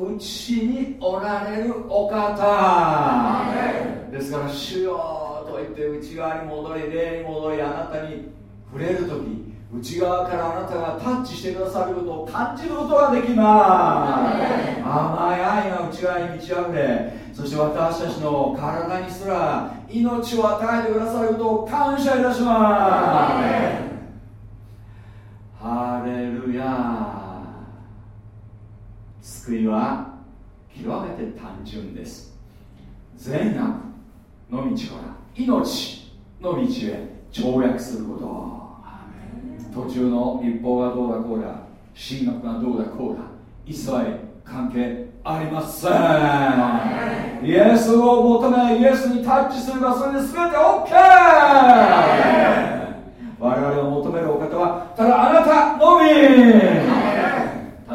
のうちにおられるお方。ですから主よと言って内側に戻り霊に戻りあなたに触れる時内側からあなたがタッチしてくださることを感じることができます。甘い愛が内側に満ち溢れそして私たちの体にすら命を与えてくださることを感謝いたします。ハレルヤ救いは極めて単純です。善悪の道から命の道へ跳躍すること。途中の立法がどうだこうだ。神学がどうだこうだ。一切関係ありません。イエスを求めイエスにタッチすればそれで全て OK 我々を求めるお方はただあなたのみ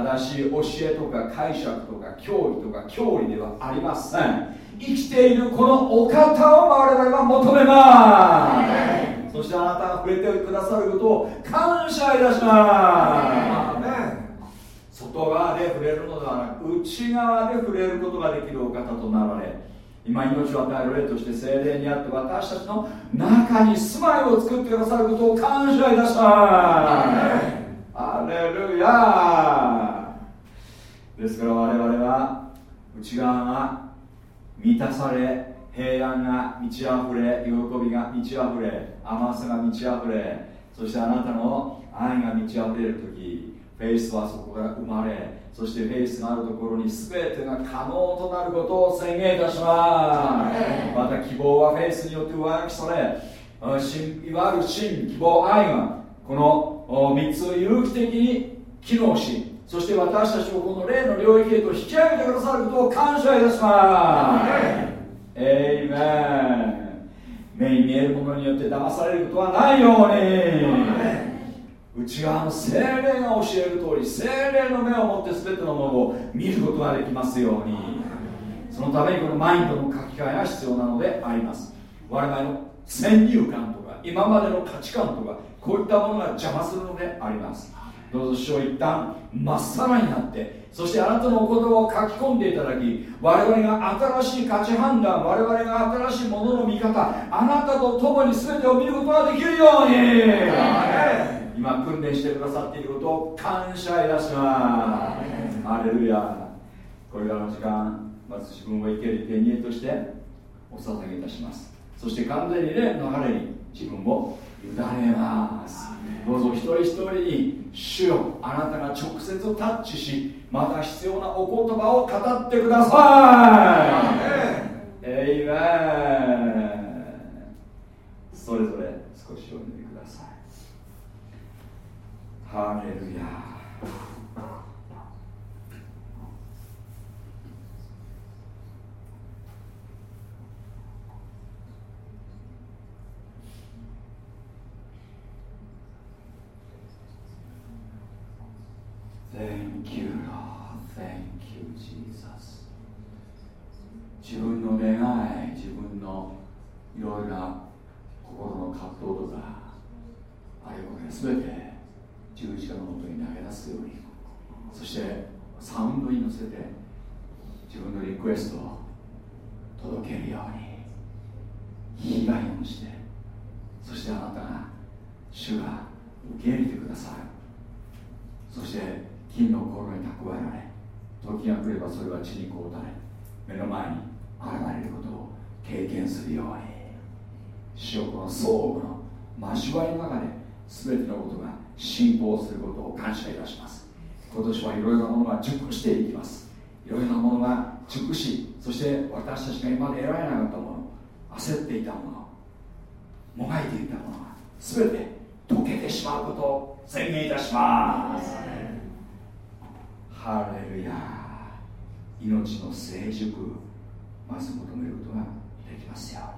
正しい教えとか解釈とか教義とか教理ではありません生きているこのお方を我々は求めます。そしてあなたが触れてくださることを感謝いたします。外側で触れるのではなく内側で触れることができるお方となられ今命を与える霊として精霊にあって私たちの中に住まいを作ってくださることを感謝いたします。アレルヤですから我々は内側が満たされ平安が満ち溢れ喜びが満ち溢れ甘さが満ち溢れそしてあなたの愛が満ち溢れる時フェイスはそこから生まれそしてフェイスがあるところに全てが可能となることを宣言いたします。また希望はフェイスによって上書きされいわゆる真希望愛がこの3つ有機的に機能しそして私たちをこの霊の領域へと引き上げてくださることを感謝いたします。エイメン目に見えるものによって騙されることはないように。内側の精霊が教える通り精霊の目を持って全てのものを見ることができますように。そのためにこのマインドの書き換えが必要なのであります。我々の先入観とか今までの価値観とかこういったものが邪魔するのであります。どうぞ主を一旦まっさらになってそしてあなたのお言葉を書き込んでいただき我々が新しい価値判断我々が新しいものの見方あなたと共に全てを見ることができるように!今訓練してくださっていることを感謝いたします。ハレルヤ。これからの時間まず自分を生ける生贄としてお捧げいたします。そして完全に霊の流れに自分を委ねますどうぞ一人一人に主よあなたが直接タッチしまた必要なお言葉を語ってください。エイメン。それぞれ少し読んでハレルヤ Thank you, Lord. Thank you, Jesus. 自分の願い、自分のいろいろな心の葛藤とか、あれこれすべて十字架のもとに投げ出すようにそしてサウンドに乗せて自分のリクエストを届けるように被害をしてそしてあなたが主が受け入れてくださるそして金の心に蓄えられ時が来ればそれは地にこうたれ目の前に現れることを経験するように。主よこの相互の交わりの中で全てのことが信仰することを感謝いたします。今年はいろいろなものが熟していきます。いろいろなものが熟しそして私たちが今まで得られなかったもの焦っていたものもがいていたものが全て溶けてしまうことを宣言いたします。ハレルヤ命の成熟まず求めることができますよ。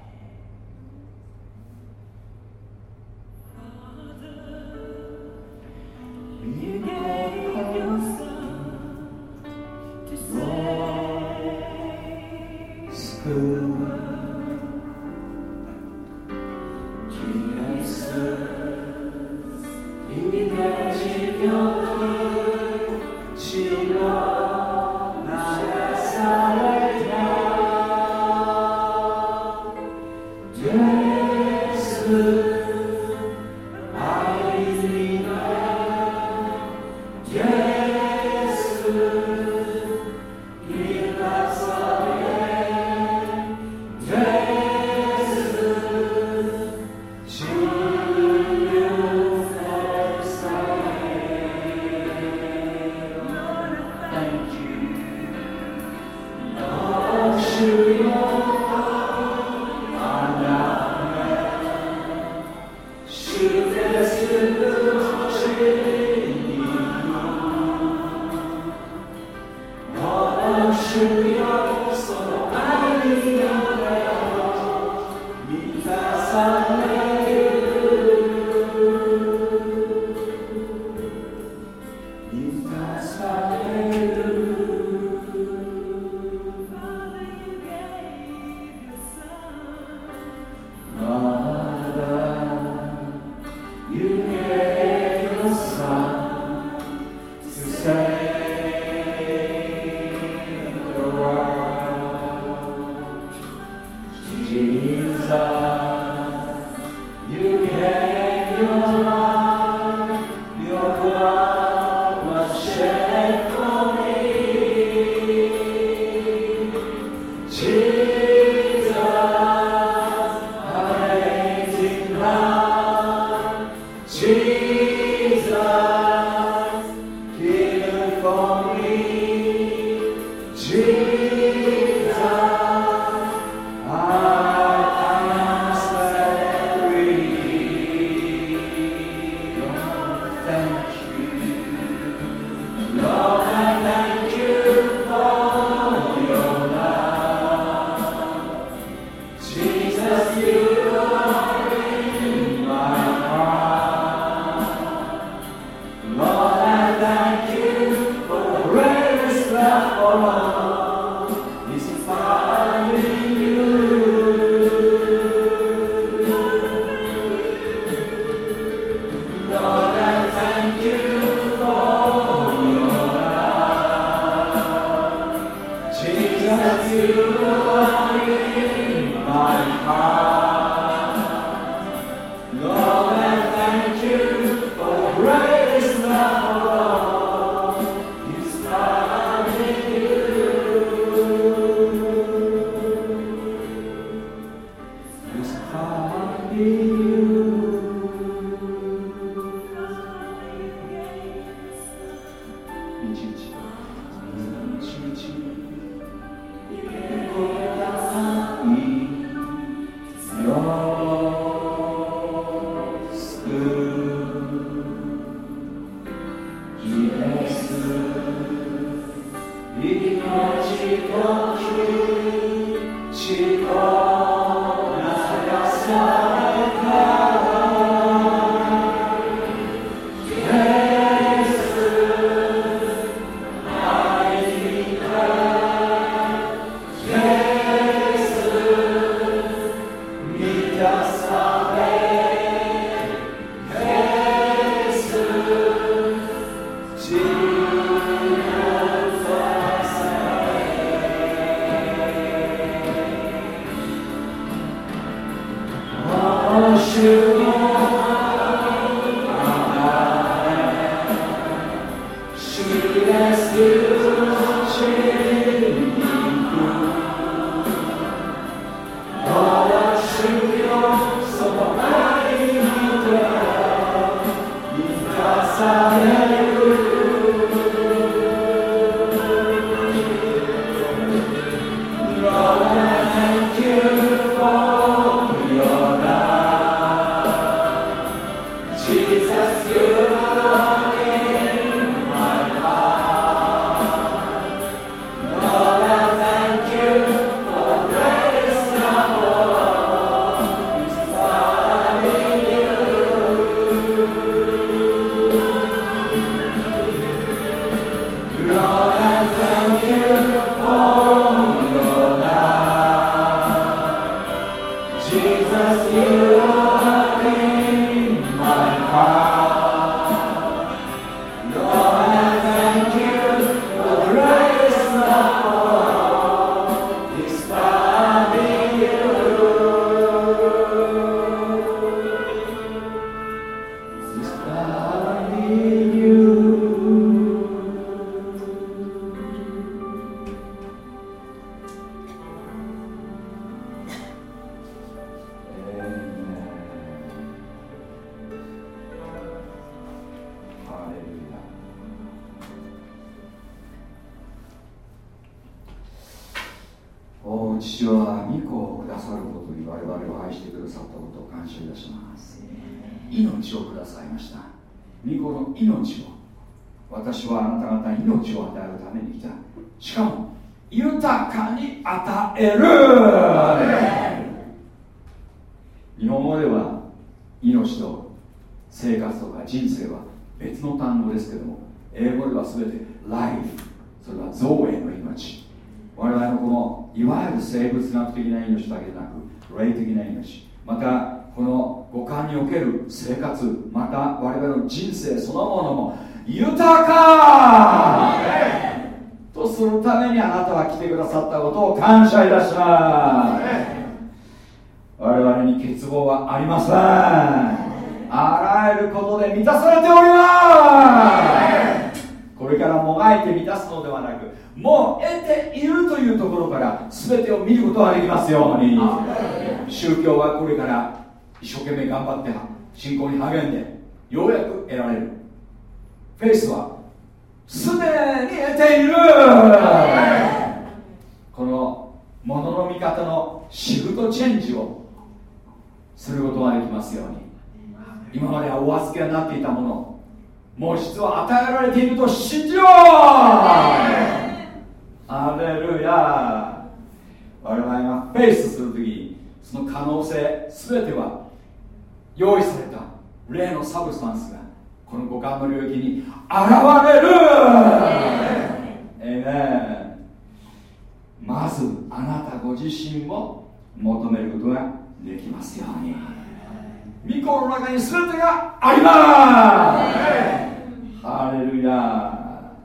レルヤ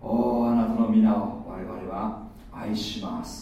おおあなたの皆を我々は愛します。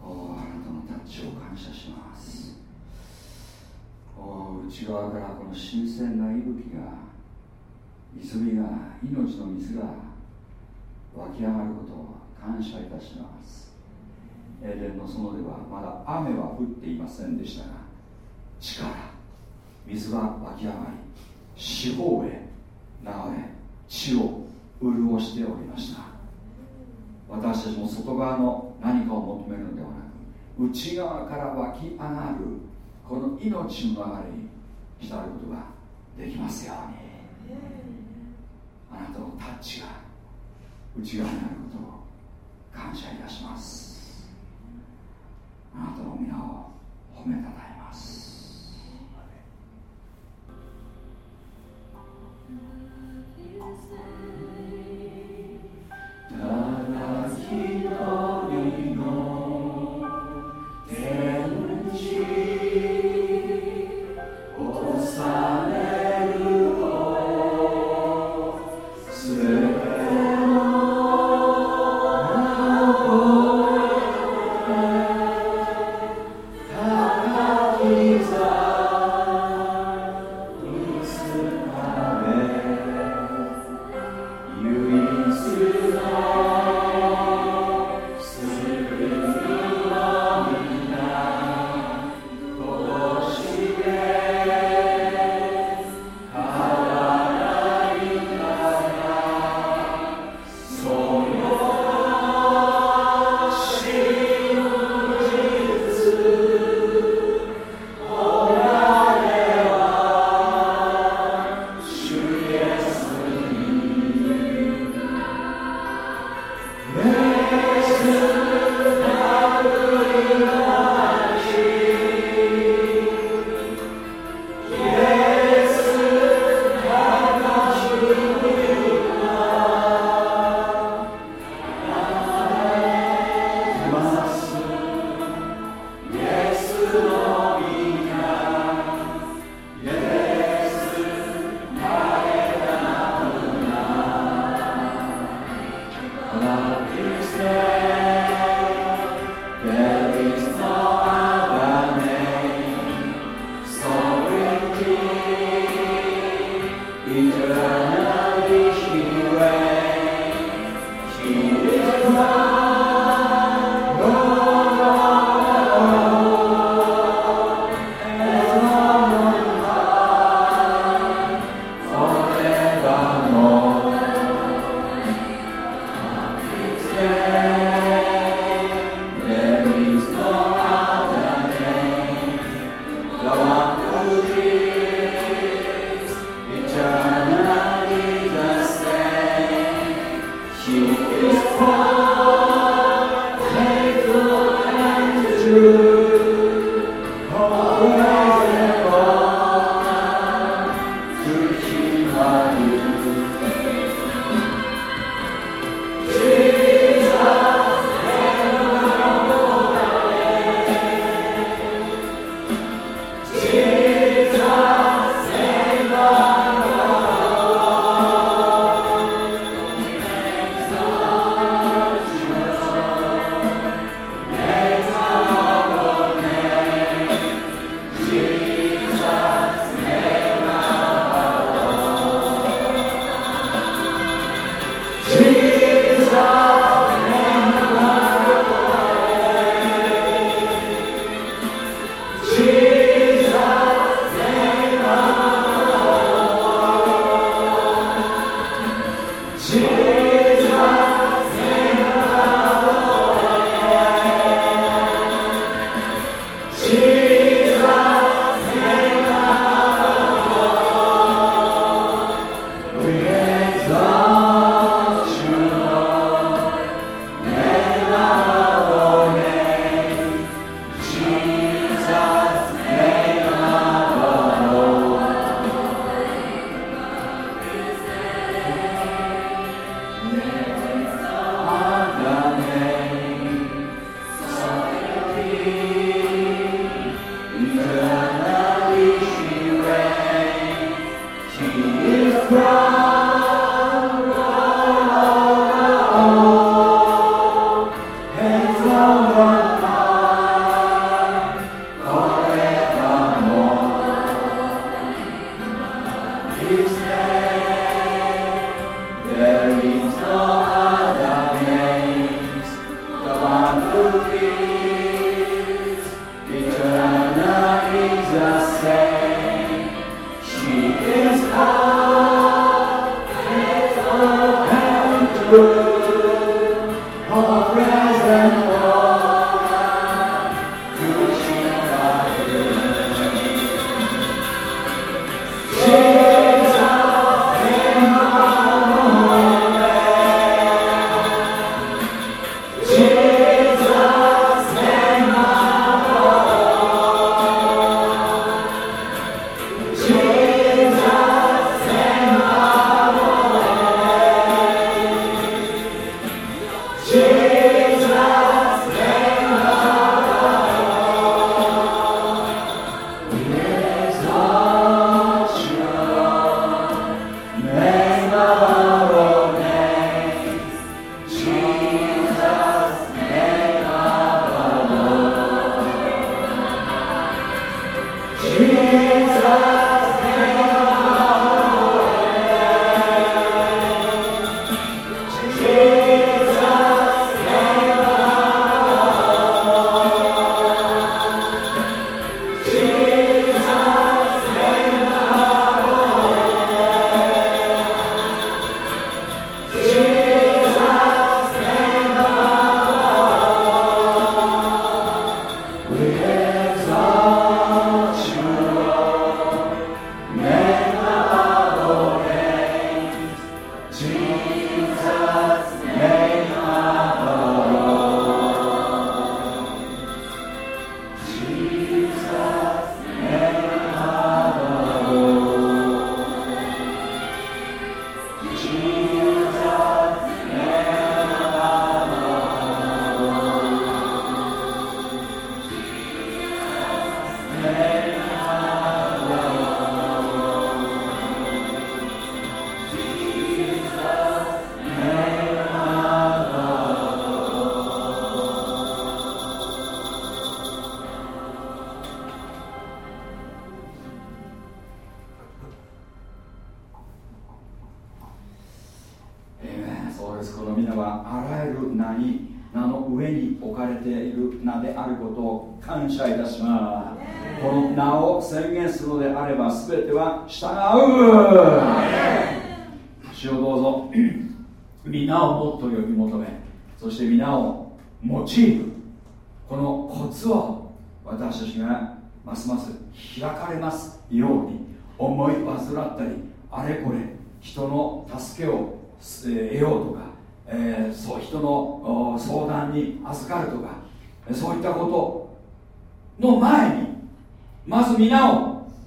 あなたのタッチを感謝します。内側からこの新鮮な息吹が泉が命の水が湧き上がることを感謝いたします。エデンの園ではまだ雨は降っていませんでしたが力水は湧き上がり四方へ内側から湧き上がるこの命の流れに浸ることができますように。あなたのタッチが内側にあることを感謝いたします。あなたの皆を褒めたたえます。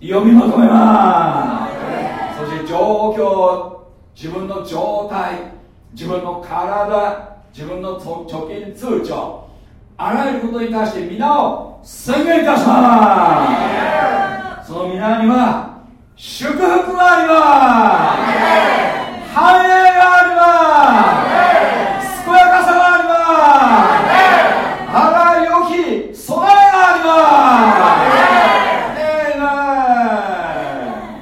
呼び求めます。そして状況自分の状態自分の体自分の貯金通帳あらゆることに対して皆を宣言いたします。その皆には祝福があります。繁栄があります健やかさがありますあらゆる良き備えがありま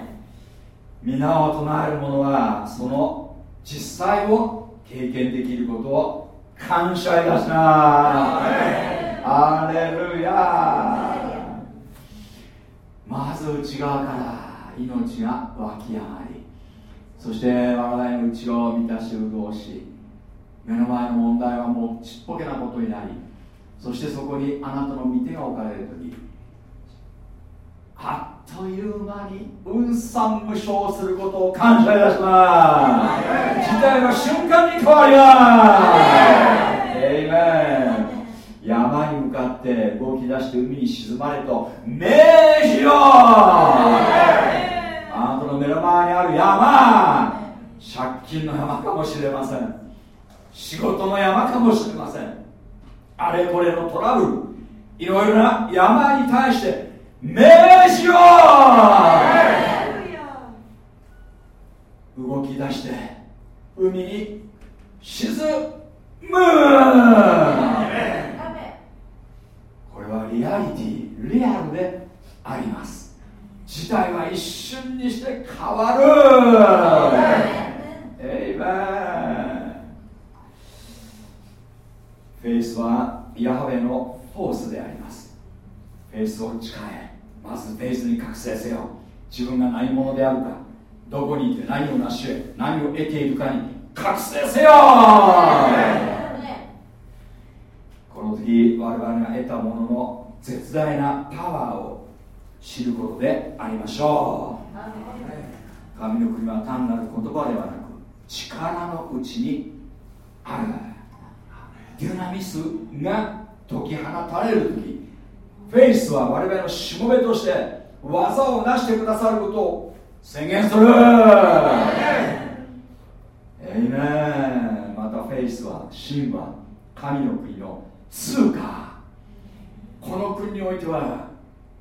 す皆を唱える者はその実際を経験できることを感謝いたします。アレルヤまず内側から命が湧き上がりそして我々の内側を満たし潤し目の前の問題はもうちっぽけなことになりそしてそこにあなたの御手が置かれる時あっという間に運算無償することを感謝いたします時代は瞬間に変わりますエイメン山に向かって動き出して海に沈まれと命じよあなたの目の前にある山借金の山かもしれません。仕事の山かもしれません。あれこれのトラブルいろいろな山に対して命じよう。動き出して海に沈む。これはリアリティリアルであります。事態は一瞬にして変わる。 Amen faith はヤハウェのフォースであります。フェイスを誓え。まずベースに覚醒せよ。自分が何者であるかどこにいて何を成し得何を得ているかに覚醒せよ。この時我々が得たものの絶大なパワーを知ることでありましょう。神の国は単なる言葉ではなく力のうちにある。デュナミスが解き放たれる時フェイスは我々のしもべとして技を成してくださることを宣言する。エイメン。またフェイスは神は神の国の通貨。この国においては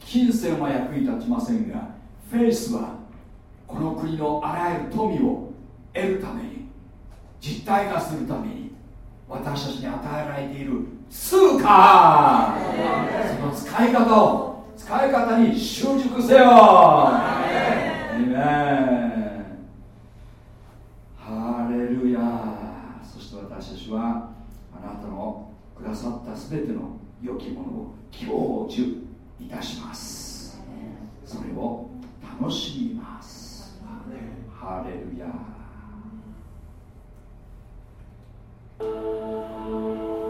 金銭は役に立ちませんがフェイスはこの国のあらゆる富を得るために実体化するために私たちに与えられている通貨その使い方を使い方に習熟せよ。ハレルヤ。そして私たちはあなたのくださった全ての良きものを享受いたします。それを楽しみます。ハレルヤ。ひら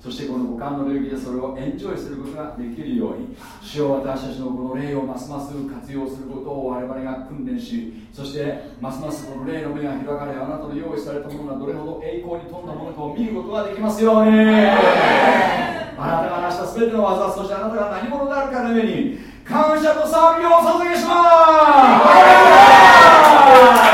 そしてこの五感の領域でそれをエンジョイすることができるように主を私たちのこの霊をますます活用することを我々が訓練しそしてますますこの霊の目が開かれあなたの用意されたものがどれほど栄光に富んだものかを見ることができますように。あなたが成した全ての技そしてあなたが何者であるかの上に感謝と賛美をお捧げします。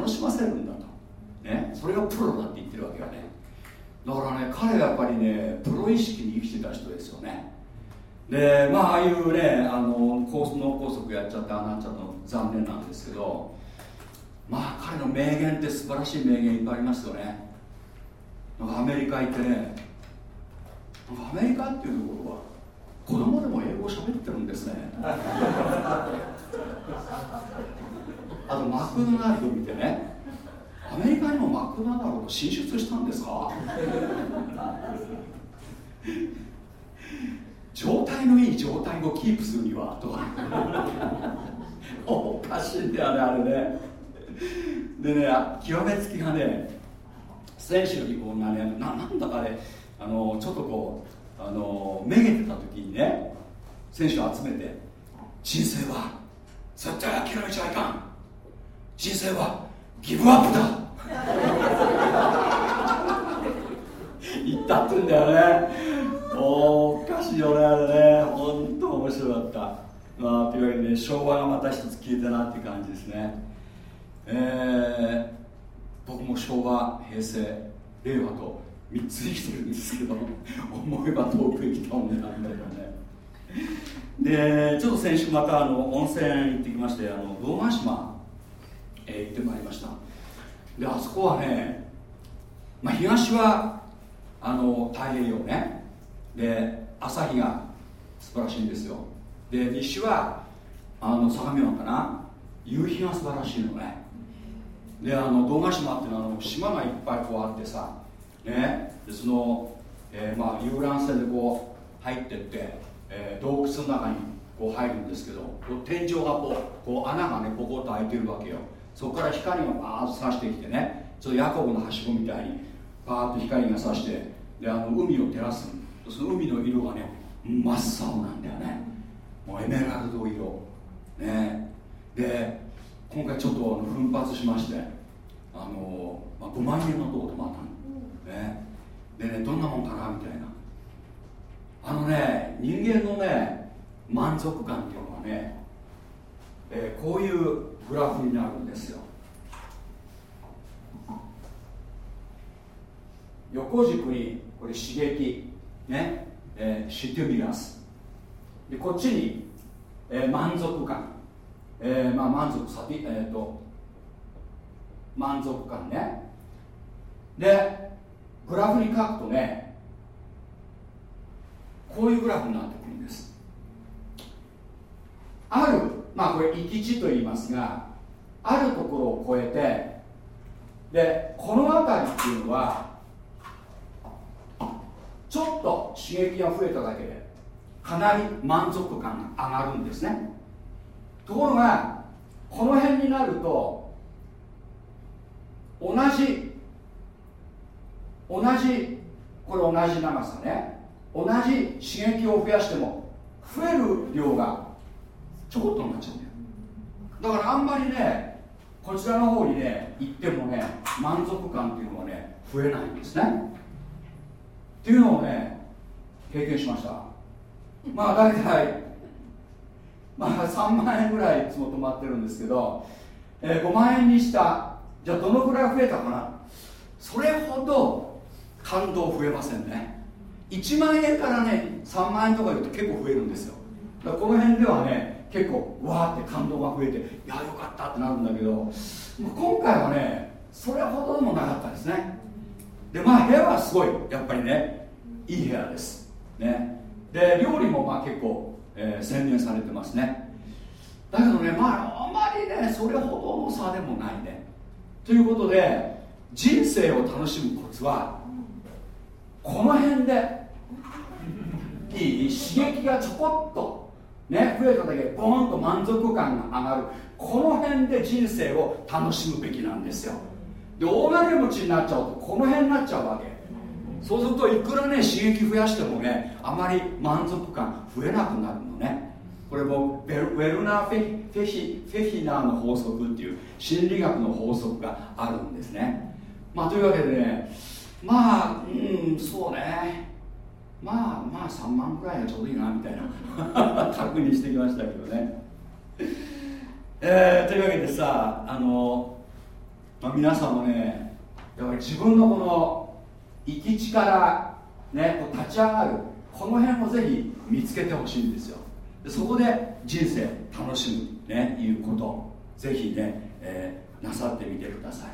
楽しませるんだと、ね、それがプロだって言ってるわけよね。だからね彼はやっぱりねプロ意識に生きてた人ですよね。でまあああいうねあの高脳梗塞やっちゃってああなっちゃったの残念なんですけどまあ彼の名言って素晴らしい名言いっぱいありますよね。なんかアメリカ行ってねアメリカっていうところは子供でも英語を喋ってるんですね。あとマクドナルド見てね。アメリカにもマクドナルド進出したんですか？状態のいい状態をキープするにはと。か おかしいんだよねあれね。でね極めつきがね選手のがねななんだかねあのちょっとこうあのめげてた時にね選手を集めて人生は絶対諦めちゃいかん人生はギブアップだ。言ったってんだよね。おおかしいよねあれね。本当面白かった。まあというわけでね昭和がまた一つ消えたなっていう感じですね。えー、僕も昭和平成令和と3つ生きてるんですけど 思えば遠くへ来たもんねなんだよね。でちょっと先週またあの温泉行ってきましてあの堂ヶ島、えー、行ってまいりました。であそこはね、まあ、東はあの太平洋ね。で朝日が素晴らしいんですよ。で西はあの相模湾かな。夕日が素晴らしいのね。であの堂ヶ島っていうのはあの島がいっぱいこうあってさね。でその、えー、まあ遊覧船でこう入ってって、えー、洞窟の中にこう入るんですけど天井がこうこう穴がねポコッと開いてるわけよ。そこから光がバーッと差してきてねちょっとヤコブのはしごみたいにバーッと光が差してであの海を照らす。その海の色がね真っ青なんだよね。もうエメラルド色。ね。で今回ちょっと奮発しましてあの、まあ、5万円のとこ泊まったの、ね、でねどんなもんかなみたいな。あのね人間のね満足感っていうのはね、えー、こういうグラフになるんですよ。横軸にこれ刺激ね、えー、シテュミラスでこっちに、えー、満足感、えー、まあ満足サティえっ、ー、と満足感ね。でグラフに書くとねこういうグラフになってくるんです。あるまあこれ行き地と言いますがあるところを超えてでこの辺りっていうのはちょっと刺激が増えただけでかなり満足感が上がるんですね。ところがこの辺になると同じ同じこれ同じ長さね同じ刺激を増やしても増える量がちょこっとになっちゃうんだよだからあんまりねこちらの方にね行ってもね満足感っていうのはね増えないんですね。っていうのをね経験しました。まあ大体まあ3万円ぐらいいつも止まってるんですけど、えー、5万円にしたじゃあどのぐらい増えたかな。それほど感動増えませんね。1万円からね3万円とか言うと結構増えるんですよ。だからこの辺ではね結構わーって感動が増えていやよかったってなるんだけど今回はねそれほどでもなかったですね。でまあ部屋はすごいやっぱりねいい部屋です。ね。で料理もまあ結構、えー、洗練されてますね。だけどねまああまりねそれほどの差でもないね。ということで人生を楽しむコツはこの辺で。いい？刺激がちょこっとね増えただけでボーンと満足感が上がる。この辺で人生を楽しむべきなんですよ。で大金持ちになっちゃうとこの辺になっちゃうわけ。そうするといくらね刺激増やしてもねあまり満足感増えなくなるのね。これもウェルナーフェフェヒフェヒナーの法則っていう心理学の法則があるんですね。まあというわけでねまあうんそうね。まあまあ3万くらいがちょうどいいなみたいな。確認してきましたけどね。えー、というわけでさあの、まあ、皆さんもねやっぱり自分のこの生き力ねこう立ち上がるこの辺をぜひ見つけてほしいんですよ。でそこで人生楽しむねいうこと。ぜひね、えー、なさってみてください。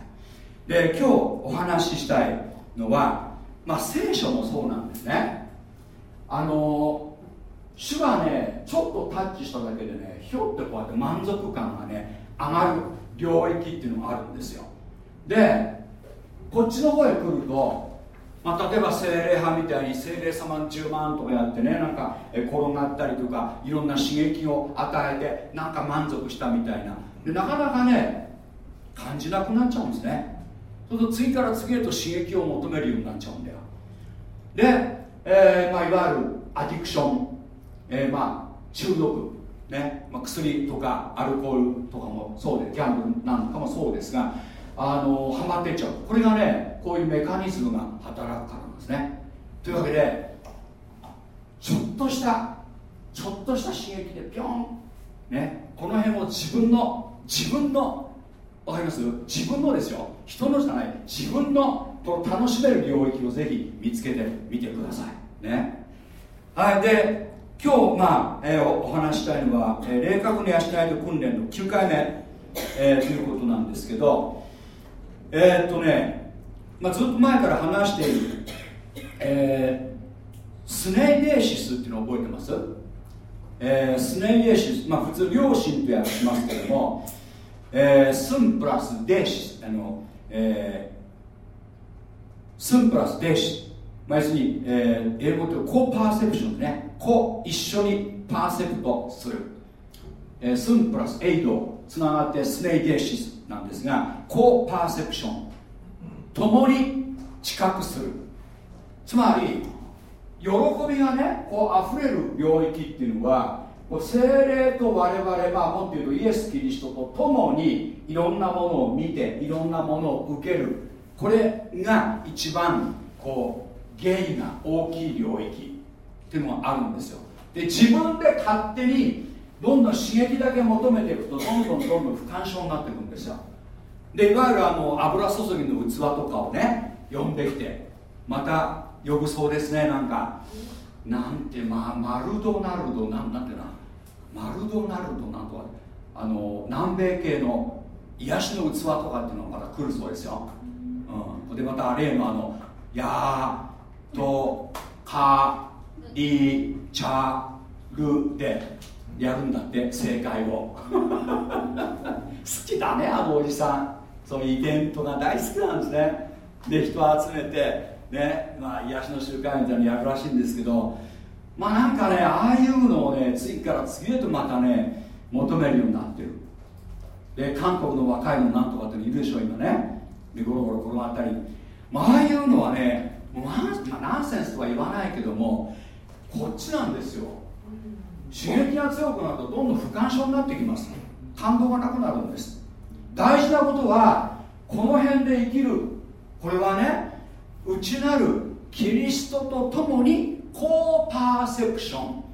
で今日お話ししたいのはまあ聖書もそうなんですね。あの主がねちょっとタッチしただけでねひょってこうやって満足感がね上がる領域っていうのがあるんですよ。でこっちの方へ来ると、まあ、例えば精霊派みたいに精霊様10万とかやってねなんか転がったりとかいろんな刺激を与えてなんか満足したみたいな。でなかなかね感じなくなっちゃうんですね。そうすると次から次へと刺激を求めるようになっちゃうんだよ。で、えーまあ、いわゆるアディクション、えー、まあ中毒。ね、まあ、薬とかアルコールとかもそうでギャンブルなんかもそうですがあのハマってっちゃう。これがねこういうメカニズムが働くからなんですね。というわけでちょっとしたちょっとした刺激でピョン、ね、この辺を自分の自分のわかります？自分のですよ。人のじゃない。自分のこの楽しめる領域をぜひ見つけてみてください。ね。はい。で今日、まあえー、お話したいのは、えー、霊覚の養いと訓練の9回目、えー、ということなんですけどえー、っとね、まあ、ずっと前から話している、えー、スネイデーシスっていうのを覚えてます、えー、スネイデーシス、まあ、普通両親と訳しますけども、えー、スンプラスデーシスあの、えー、スンプラスデーシスまあ、要するに、えー、英語でコパーセプションでねコ一緒にパーセプトする、えー、スンプラスエイド。つながってスネイデーシスなんですがコーパーセプション。共に知覚する。つまり喜びがねこう溢れる領域っていうのは精霊と我々はもっと言うとイエス・キリストと共にいろんなものを見ていろんなものを受ける。これが一番こう原因が大きい領域っていうのがあるんですよ。で自分で勝手にどんどん刺激だけ求めていくとどんどんどんどん不干渉になっていくんですよ。でいわゆるあの油注ぎの器とかをね呼んできてまた呼ぶそうですね。なんかなんてまあマルドナルドなんなんてなマルドナルドなんとか。あの南米系の癒しの器とかっていうのがまた来るそうですよ、でまた例のあの「やーとかりちゃる」でやるんだって正解を。好きだねあのおじさん。そういうイベントが大好きなんですね。で人を集めてねまあ癒しの集会みたいにやるらしいんですけどまあなんかねああいうのをね次から次へとまたね求めるようになってる。で韓国の若いのなんとかっているでしょう今ね。でゴロゴロ転がったり、まあ、ああいうのはねナン,、まあ、ナンセンスとは言わないけどもこっちなんですよ。刺激が強くなるとどんどん不干渉になってきます。感動がなくなるんです。大事なことはこの辺で生きる。これはね内なるキリストと共にコーパーセプション。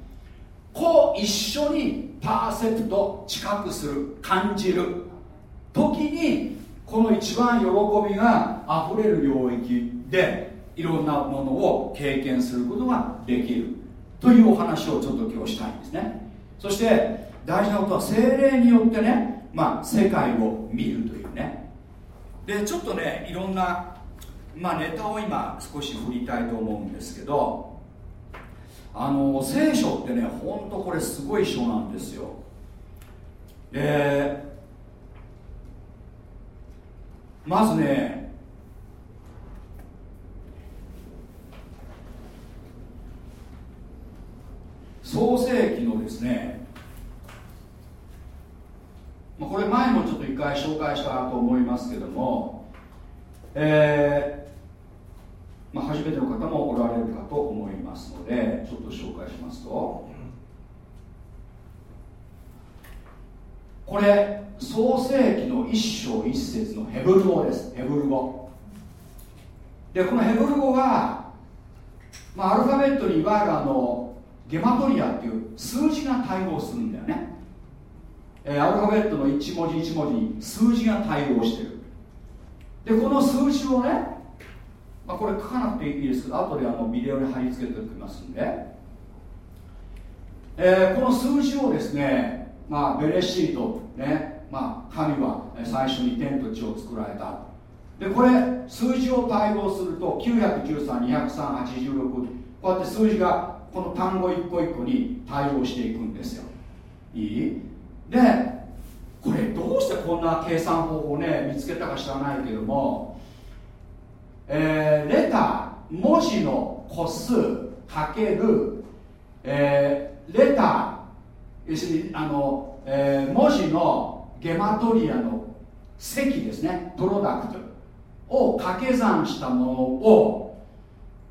こう一緒にパーセプト知覚する感じる。時にこの一番喜びがあふれる領域でいろんなものを経験することができるというお話をちょっと今日したいんですね。そして大事なことは精霊によってね、まあ、世界を見るというね。でちょっとねいろんな、まあ、ネタを今少し振りたいと思うんですけどあの聖書ってねほんとこれすごい書なんですよ。でまずね創世記のですね、これ前もちょっと一回紹介したと思いますけども、えーまあ、初めての方もおられるかと思いますのでちょっと紹介しますと。これ創世紀の一章一節のヘブル語です。ヘブル語。でこのヘブル語が、まあ、アルファベットにいわゆるあのゲマトリアっていう数字が対応するんだよね、えー、アルファベットの一文字一文字に数字が対応してる。でこの数字をね、まあ、これ書かなくていいですけど後であのビデオに貼り付けておきますんで、えー、この数字をですね、まあ、ベレシートね、まあ、神は最初に天と地を作られた。でこれ数字を対応すると91320386こうやって数字がこの単語一個一個に対応していくんですよ。いい？でこれどうしてこんな計算法をね見つけたか知らないけども、えー、レター文字の個数かける、えー、レター要するにあの、えー、文字のゲマトリアの積ですね。プロダクトを掛け算したものを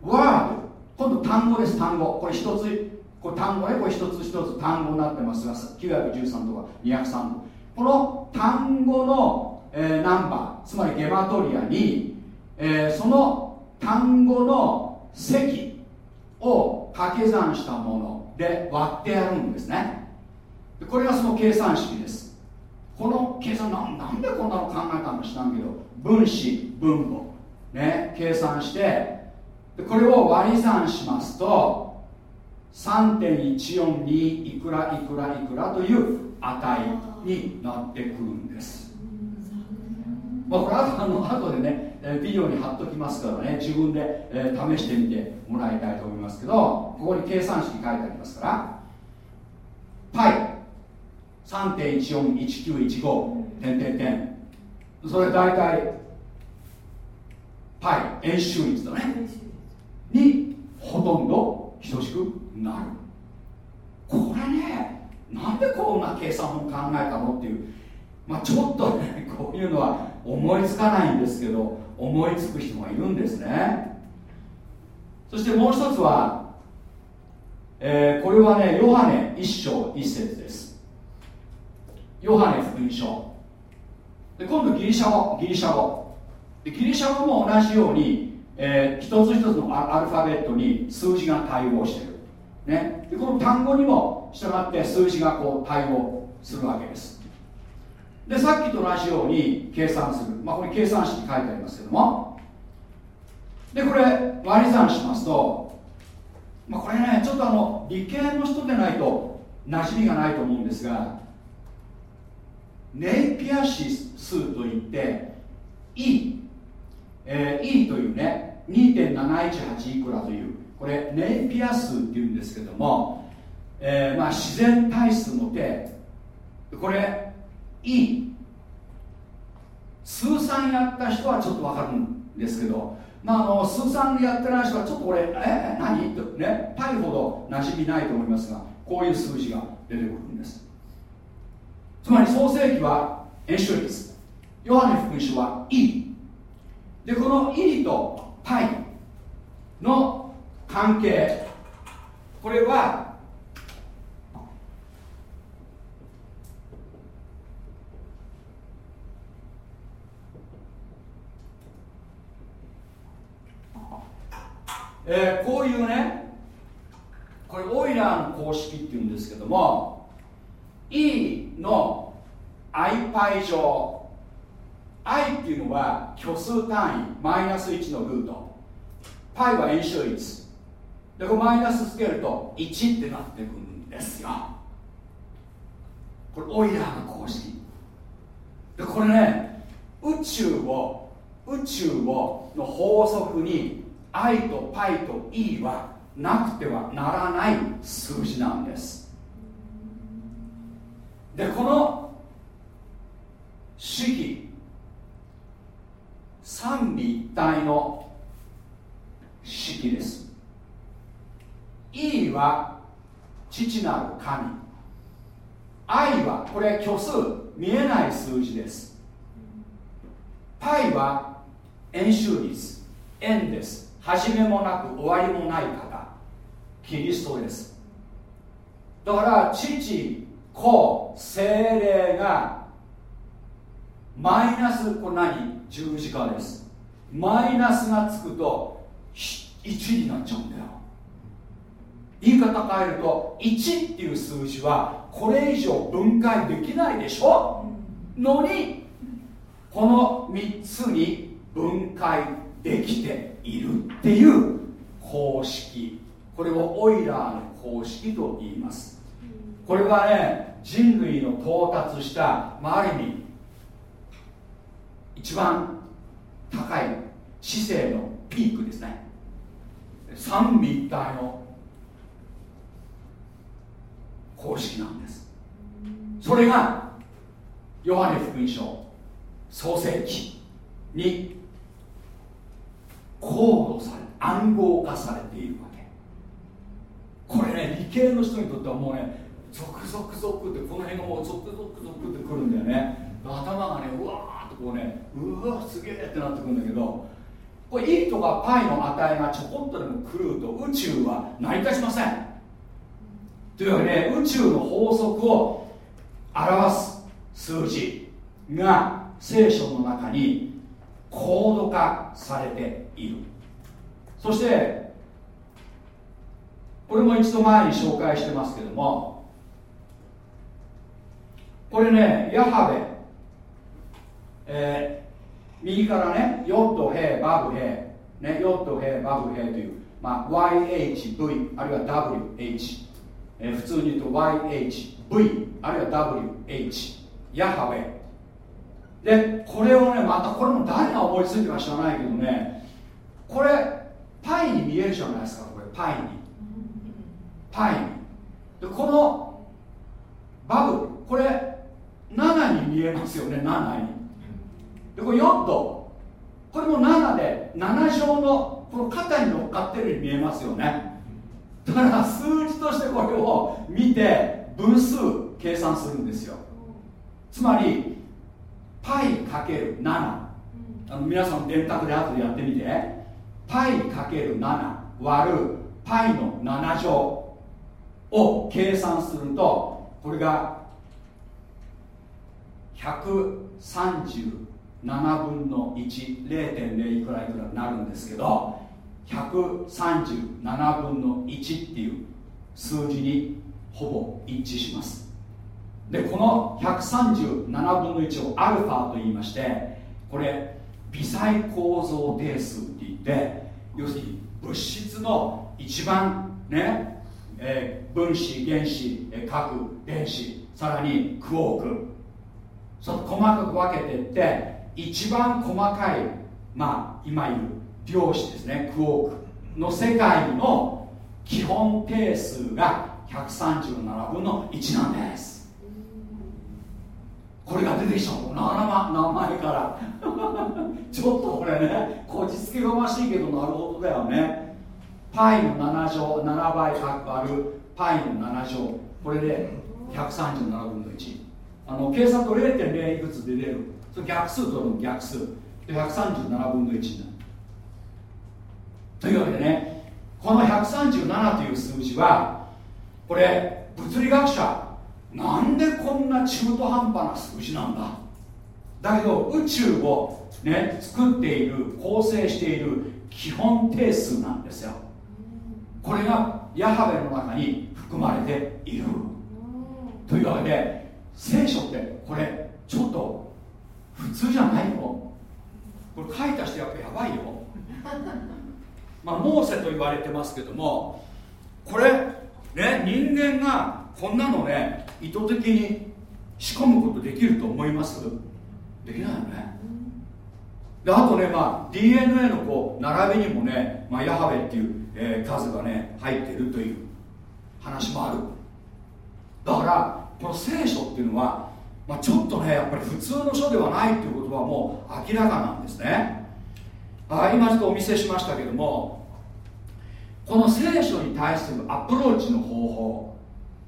ワード。今度単語です単語。これ一つこれ単語ね。これ一つ一つ単語になってますが913とか203とこの単語の、えー、ナンバーつまりゲマトリアに、えー、その単語の積を掛け算したもので割ってやるんですね。これがその計算式です。この計算ななんでこんなの考えたの？か知らんけど。分子分母。ね。計算して。でこれを割り算しますと3.142いくらいくらいくらという値になってくるんです、まあ、これあの後でねビデオに貼っときますからね。自分で、えー、試してみてもらいたいと思いますけどここに計算式書いてありますから。パイ。3.141915点点点それ大体パイ円周率だね。にほとんど等しくなる。これねなんでこんな計算を考えたのっていう。まあちょっとね こういうのは思いつかないんですけど思いつく人がいるんですね。そしてもう一つは、えー、これはねヨハネ一章一節です。ヨハネ福音書。で今度ギリシャ語。ギリシャ語。でギリシャ語も同じように、えー、一つ一つのアルファベットに数字が対応してる、ね、でこの単語にも従って数字がこう対応するわけです。でさっきと同じように計算する、まあ、これ計算式に書いてありますけども。でこれ割り算しますと、まあ、これねちょっとあの理系の人でないと馴染みがないと思うんですがネイピア指数といって E、えー、E というね2.718いくらというこれネイピア数っていうんですけども、えー、まあ自然対数の手これ E 数算やった人はちょっと分かるんですけど、まあ、あの数算やってない人はちょっとこれえー、何？とねパイほど馴染みないと思いますがこういう数字が出てくるんです。つまり創世記は円周率ヨハネ福音書は E でこの E とパイの関係これはえー、こういうねこれオイラーの公式っていうんですけども E の i パイ乗 i っていうのは虚数単位マイナス1のルート。パイは円周率。でこれマイナスつけると1ってなってくるんですよ。これオイラーの公式。でこれね宇宙を宇宙をの法則に i とパイと e はなくてはならない数字なんです。でこの式三位一体の式です。E は父なる神。愛はこれ虚数見えない数字です。パイは円周率円です。始めもなく終わりもない方。キリストです。だから父子精霊がマイナスこれ何十字架です。マイナスがつくと1になっちゃうんだよ。言い方変えると1っていう数字はこれ以上分解できないでしょ。のにこの3つに分解できているっていう公式。これをオイラーの公式と言います。これはね人類の到達した、まあ、ある意味一番高い知性のピークですね。三位一体の公式なんです。それがヨハネ福音書創世記にコードされ暗号化されているわけ。これね理系の人にとってはもうねゾクゾクゾクってこの辺がもうゾクゾクゾクってくるんだよね。頭がねうわーっとこうねうわすげえってなってくるんだけどこれ E とか π の値がちょこっとでも狂うと宇宙は成り立ちません。というわけで宇宙の法則を表す数字が聖書の中にコード化されている。そしてこれも一度前に紹介してますけどもこれねヤハベ、えー、右からねヨットヘイバブヘイ、ね、ヨットヘイバブヘイという、まあ、YHV あるいは WH えー、普通に言うと YHV あるいは WH ヤハウェでこれをねまたこれも誰が思いついたか知らないけどね。これパイに見えるじゃないですかこれパイに。パイに。でこのバブルこれ7に見えますよね7にでこれヨットこれも7で7乗のこの肩に乗っかってるように見えますよねだから数字としてこれを見て分数計算するんですよつまり π×7 あの皆さん電卓で後でやってみて π×7 割る π の7乗を計算するとこれが 137分の10.0いくらいくらになるんですけど137分の1っていう数字にほぼ一致します。でこの137分の1をアルファと言いましてこれ微細構造定数って言って要するに物質の一番ね、えー、分子原子、え、核電子さらにクォーク。そ細かく分けていって一番細かいまあ今言う量子ですねクォークの世界の基本定数が137分の1なんです。これが出てきちゃう名前から。ちょっとこれねこじつけがましいけどなるほどだよね。パイの7乗7倍割る。パイの7乗。これで137分の1あの計算と0.0いくつで出る？それ逆数との逆数。で137分の1になる。というわけでねこの137という数字はこれ物理学者なんでこんな中途半端な数字なんだ？だけど宇宙をね作っている構成している基本定数なんですよ。これがヤハベの中に含まれている。というわけで聖書ってこれちょっと普通じゃないよ。これ書いた人やっぱやばいよ。まあ、モーセと言われてますけどもこれね人間がこんなのね意図的に仕込むことできると思います？できないよね。であとね、まあ、DNA のこう並びにもね、まあ、ヤハベっていう、えー、数がね入ってるという話もある。だからこの聖書っていうのは、まあ、ちょっとねやっぱり普通の書ではないっていうことはもう明らかなんですね。あ今ちょっとお見せしましたけどもこの聖書に対するアプローチの方法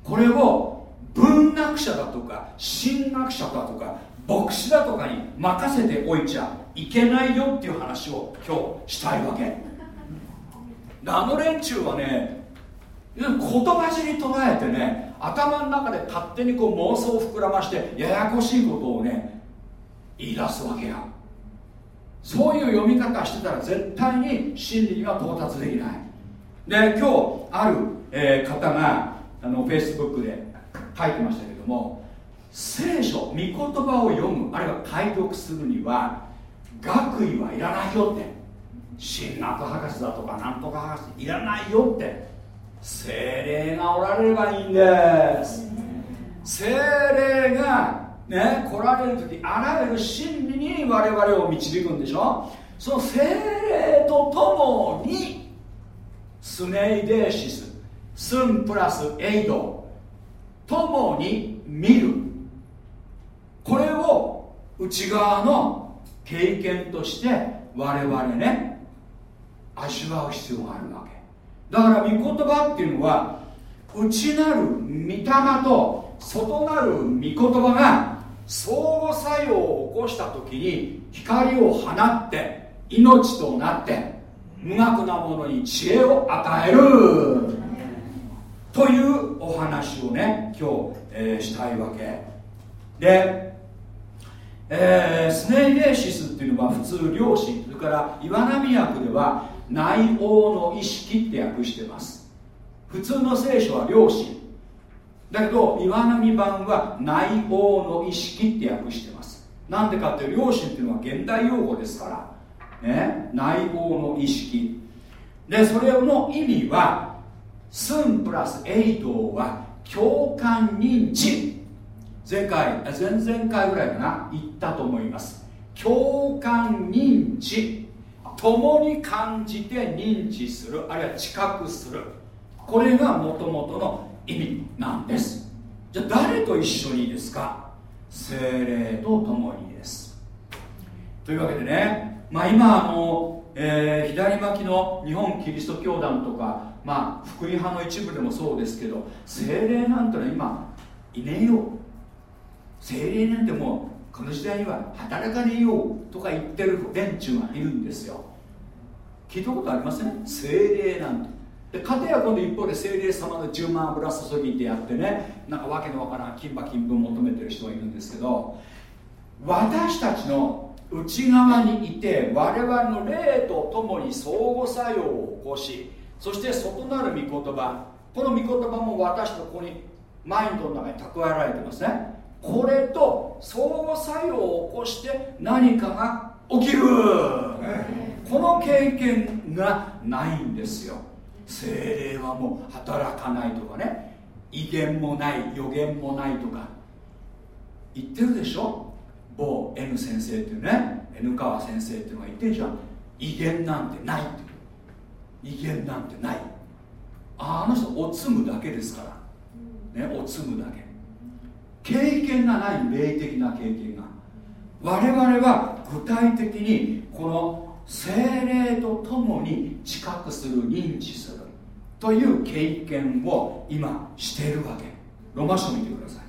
これを文学者だとか神学者だとか牧師だとかに任せておいちゃいけないよっていう話を今日したいわけ。あの連中はね言葉尻捉えてね頭の中で勝手にこう妄想を膨らましてややこしいことをね言い出すわけやそういう読み方してたら絶対に真理には到達できない。で今日ある、えー、方があのフェイスブックで書いてましたけども聖書御言葉を読むあるいは解読するには学位はいらないよって。神学博士だとかなんとか博士いらないよって。精霊がおられればいいんです。精霊がね来られる時あらゆる真理に我々を導くんでしょ？その精霊とともにスネイデーシススンプラスエイドともに見る。これを内側の経験として我々ね味わう必要があるわけ。だから御言葉っていうのは内なる御霊と外なる御言葉が相互作用を起こした時に光を放って命となって無学なものに知恵を与える。というお話をね今日、えー、したいわけ。で、えー、スネイレーシスっていうのは普通両親それから岩波訳では内王の意識って訳してます。普通の聖書は両親だけど岩波版は内王の意識って訳してます。なんでかって両親っていうのは現代用語ですから。ね。内王の意識。でそれの意味はスンプラスエイドは共感認知。前回前々回ぐらいかな。言ったと思います。共感認知。共に感じて認知するあるいは知覚する。これがもともとの意味なんです。じゃあ誰と一緒にですか？精霊と共にです。というわけでね、まあ、今あの、えー、左巻きの日本キリスト教団とか、まあ、福音派の一部でもそうですけど精霊なんてのは今いねえよ。精霊なんてもうこの時代には働かねえよとか言ってる連中がいるんですよ。聞いたことありません？精霊なんて。で家庭は今度一方で精霊様の10万油注ぎってやってねなんかわけのわからん金馬金粉求めてる人がいるんですけど私たちの内側にいて我々の霊とともに相互作用を起こしそして外なる御言葉この御言葉も私のここにマインドの中に蓄えられてますね。これと相互作用を起こして何かが起きるこの経験がないんですよ。精霊はもう働かないとかね。威厳もない予言もないとか。言ってるでしょ？某 N 先生っていうね。N 川先生っていうのが言ってるじゃん。威厳なんてないって。威厳なんてない。あの人おつむだけですから。ねおつむだけ。経験がない霊的な経験が。我々は具体的にこの精霊とともに知覚する認知するという経験を今しているわけ。ロマ書見てください。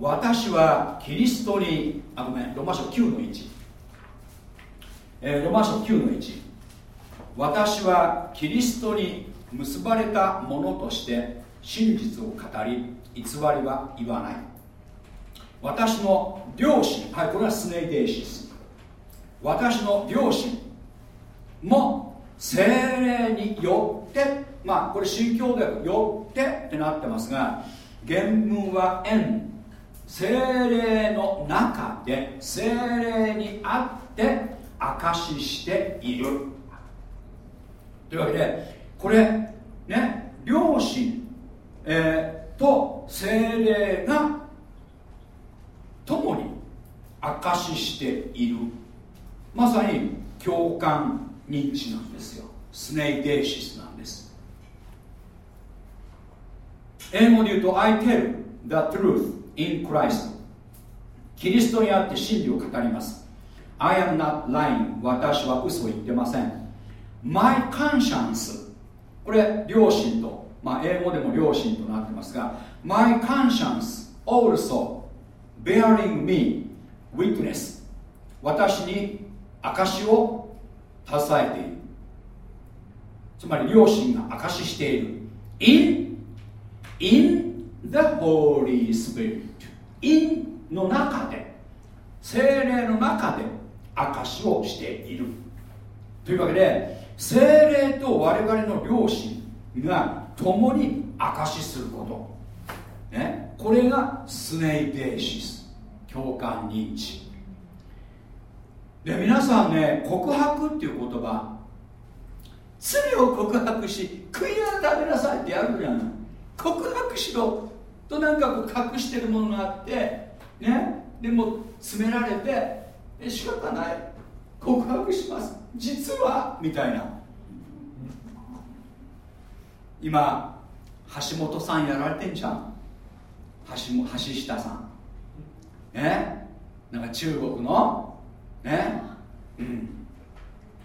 私はキリストにあごめんロマ書9の1、えー、ロマ書9の1私はキリストに結ばれたものとして真実を語り偽りは言わない。私の両親はいこれはスネイデーシス私の両親も精霊によってまあこれ新教でよってってなってますが原文は円精霊の中で精霊にあって証ししている。というわけでこれね両親、えー、と精霊が共に証ししている。まさに共感認知なんですよ。スネイデーシスなんです。英語で言うと I tell the truth in Christ キリストにあって真理を語ります。I am not lying 私は嘘を言ってません。My conscience これ両親と、まあ、英語でも両親となってますが My conscience also bearing me witness. 私に証を携えている。つまり両親が証ししている。In in the Holy Spirit. In の中で精霊の中で証しをしている。というわけで精霊と我々の両親が共に証しすること、ね、これがスネイベーシス。共感認知。で皆さんね告白っていう言葉。罪を告白し悔い改めなさいってやるじゃない。告白しろとなんかこう隠してるものがあってね。でも詰められて仕方ない。告白します。実は？みたいな。今橋本さんやられてんじゃん。橋橋下さん。ねなんか中国の？ねうん。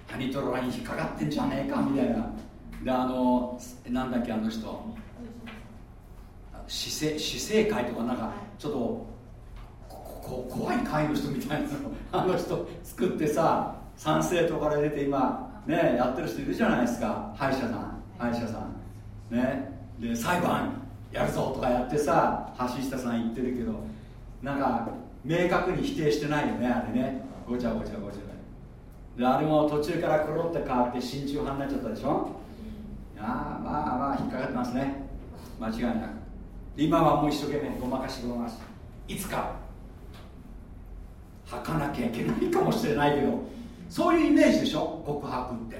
ハニトロラに引っかかってんじゃねえかみたいな。であのなんだっけあの人。姿勢姿勢会とかなんかちょっとこ怖い会の人みたいなのあの人作ってさ賛成とから出て今ねやってる人いるじゃないですか。歯医者さん。歯医者さん。ね。で裁判やるぞとかやってさ橋下さん言ってるけどなんか明確に否定してないよねあれね。ごちゃごちゃごちゃで。あれも途中からコロって変わって親中派になっちゃったでしょ？ああまあまあ引っかかってますね。間違いなく。今はもう一生懸命ごまかしごまかし。いつか吐かなきゃいけないかもしれないけどそういうイメージでしょ？告白って。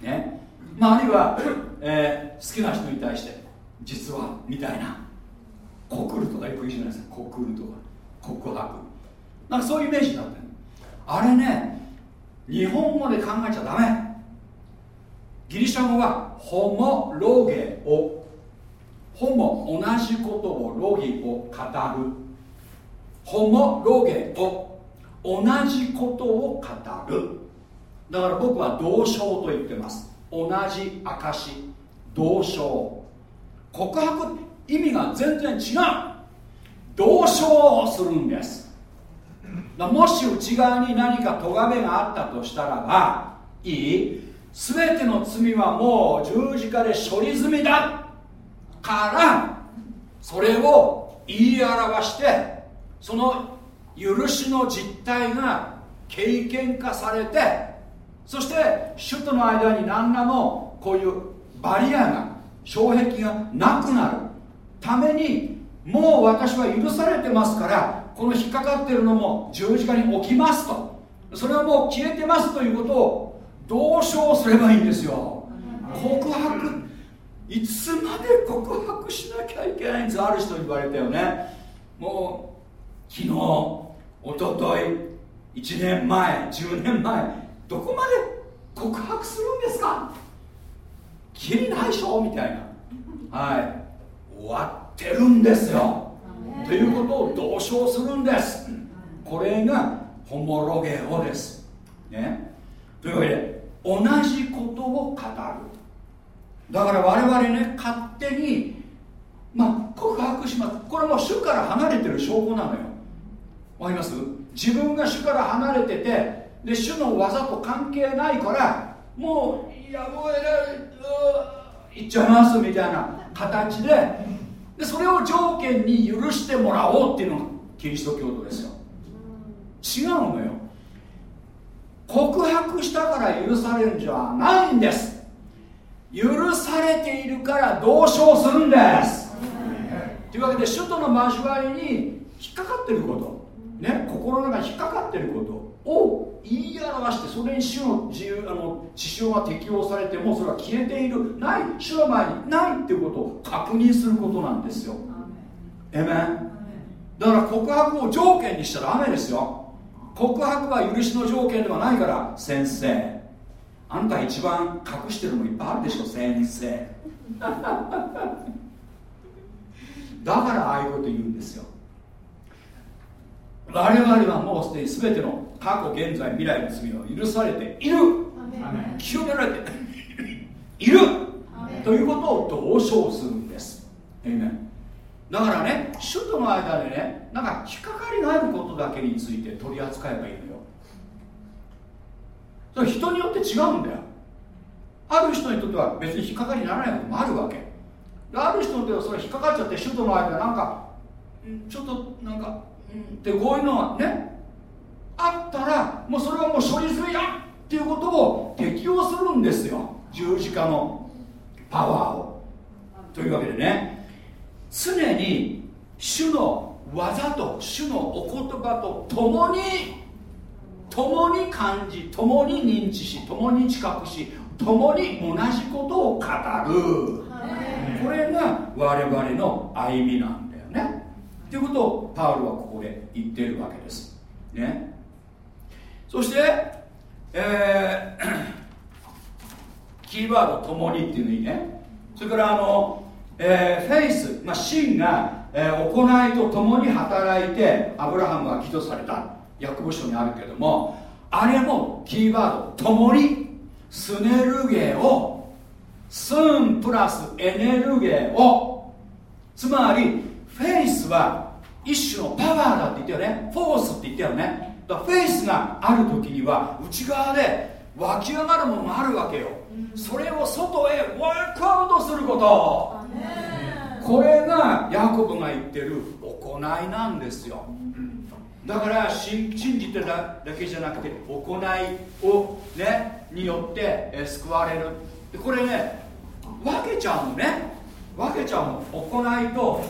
ね？まああるいは、えー、好きな人に対して実はみたいな。告るとかよく言うじゃないですか。告るとか。告白。なんかそういうイメージになってるあれね日本語で考えちゃダメ。ギリシャ語はホモロゲをホモ同じことをロギを語る。ホモロゲを同じことを語る。だから僕は同唱と言ってます。同じ証同唱。告白意味が全然違う。同唱をするんです。もし内側に何か咎めがあったとしたらばいい。全ての罪はもう十字架で処理済みだからそれを言い表してその許しの実態が経験化されてそして首都の間に何らのこういうバリアが障壁がなくなるためにもう私は許されてますからこの引っかかってるのも十字架に置きますと。それはもう消えてますということを同唱すればいいんですよ。告白。いつまで告白しなきゃいけないんです。ある人に言われたよね。もう昨日おととい1年前10年前どこまで告白するんですか？きりないでしょ？みたいな。はい。終わってるんですよ。ということを同唱するんです。これがホモロゲオです、ね、というわけで同じことを語る。だから我々ね勝手にまあ告白します。これも主から離れてる証拠なのよわかります？自分が主から離れててで主の技と関係ないからもうやむを得ない行っちゃいますみたいな形ででそれを条件に許してもらおうっていうのがキリスト教徒ですよ。違うのよ。告白したから許されるんじゃないんです。許されているから同唱するんです。というわけで首都の交わりに引っかかってること。ね心の中に引っかかってることを言い表してそれに主の自由あの地上が適用されてもそれは消えているない主の前にないっていうことを確認することなんですよ。えめんだから告白を条件にしちゃダメですよ。告白は許しの条件ではないから先生。あんた一番隠してるのいっぱいあるでしょ先生。だからああいうこと言うんですよ我々はもうすでに全ての過去現在未来の罪を許されている。清められて いる。ということを同唱するんです。だからね主との間でねなんか引っかかりがあることだけについて取り扱えばいいのよ。それ人によって違うんだよ。ある人にとっては別に引っかかりにならないこともあるわけ。ある人にとってはそれ引っかかっちゃって主との間でなんかちょっとなんか、うん、ってこういうのがねあったらもうそれはもう処理済みやっていうことを適用するんですよ。十字架のパワーを。というわけでね常に主の技と主のお言葉と共に共に感じ共に認知し共に知覚し共に同じことを語る。これが我々の歩みなんということをパウロはここで言っているわけです。ね。そして、えー、キーワード「共に」っていうのにね。それからあの、えー、フェイス、まあ、真が、えー、行いと共に働いてアブラハムは起訴された。ヤコブ書にあるけどもあれもキーワード「共に」スネルゲをスンプラスエネルゲをつまりェイスは一種のパワーだって言ったよね。フォースって言ったよね。だフェイスがある時には内側で湧き上がるものがあるわけよ。それを外へワークアウトすること。これがヤコブが言ってる行いなんですよ。だから信じてだけじゃなくて行いをねによって、え救われる。これね分けちゃうのね。分けちゃうの。行いと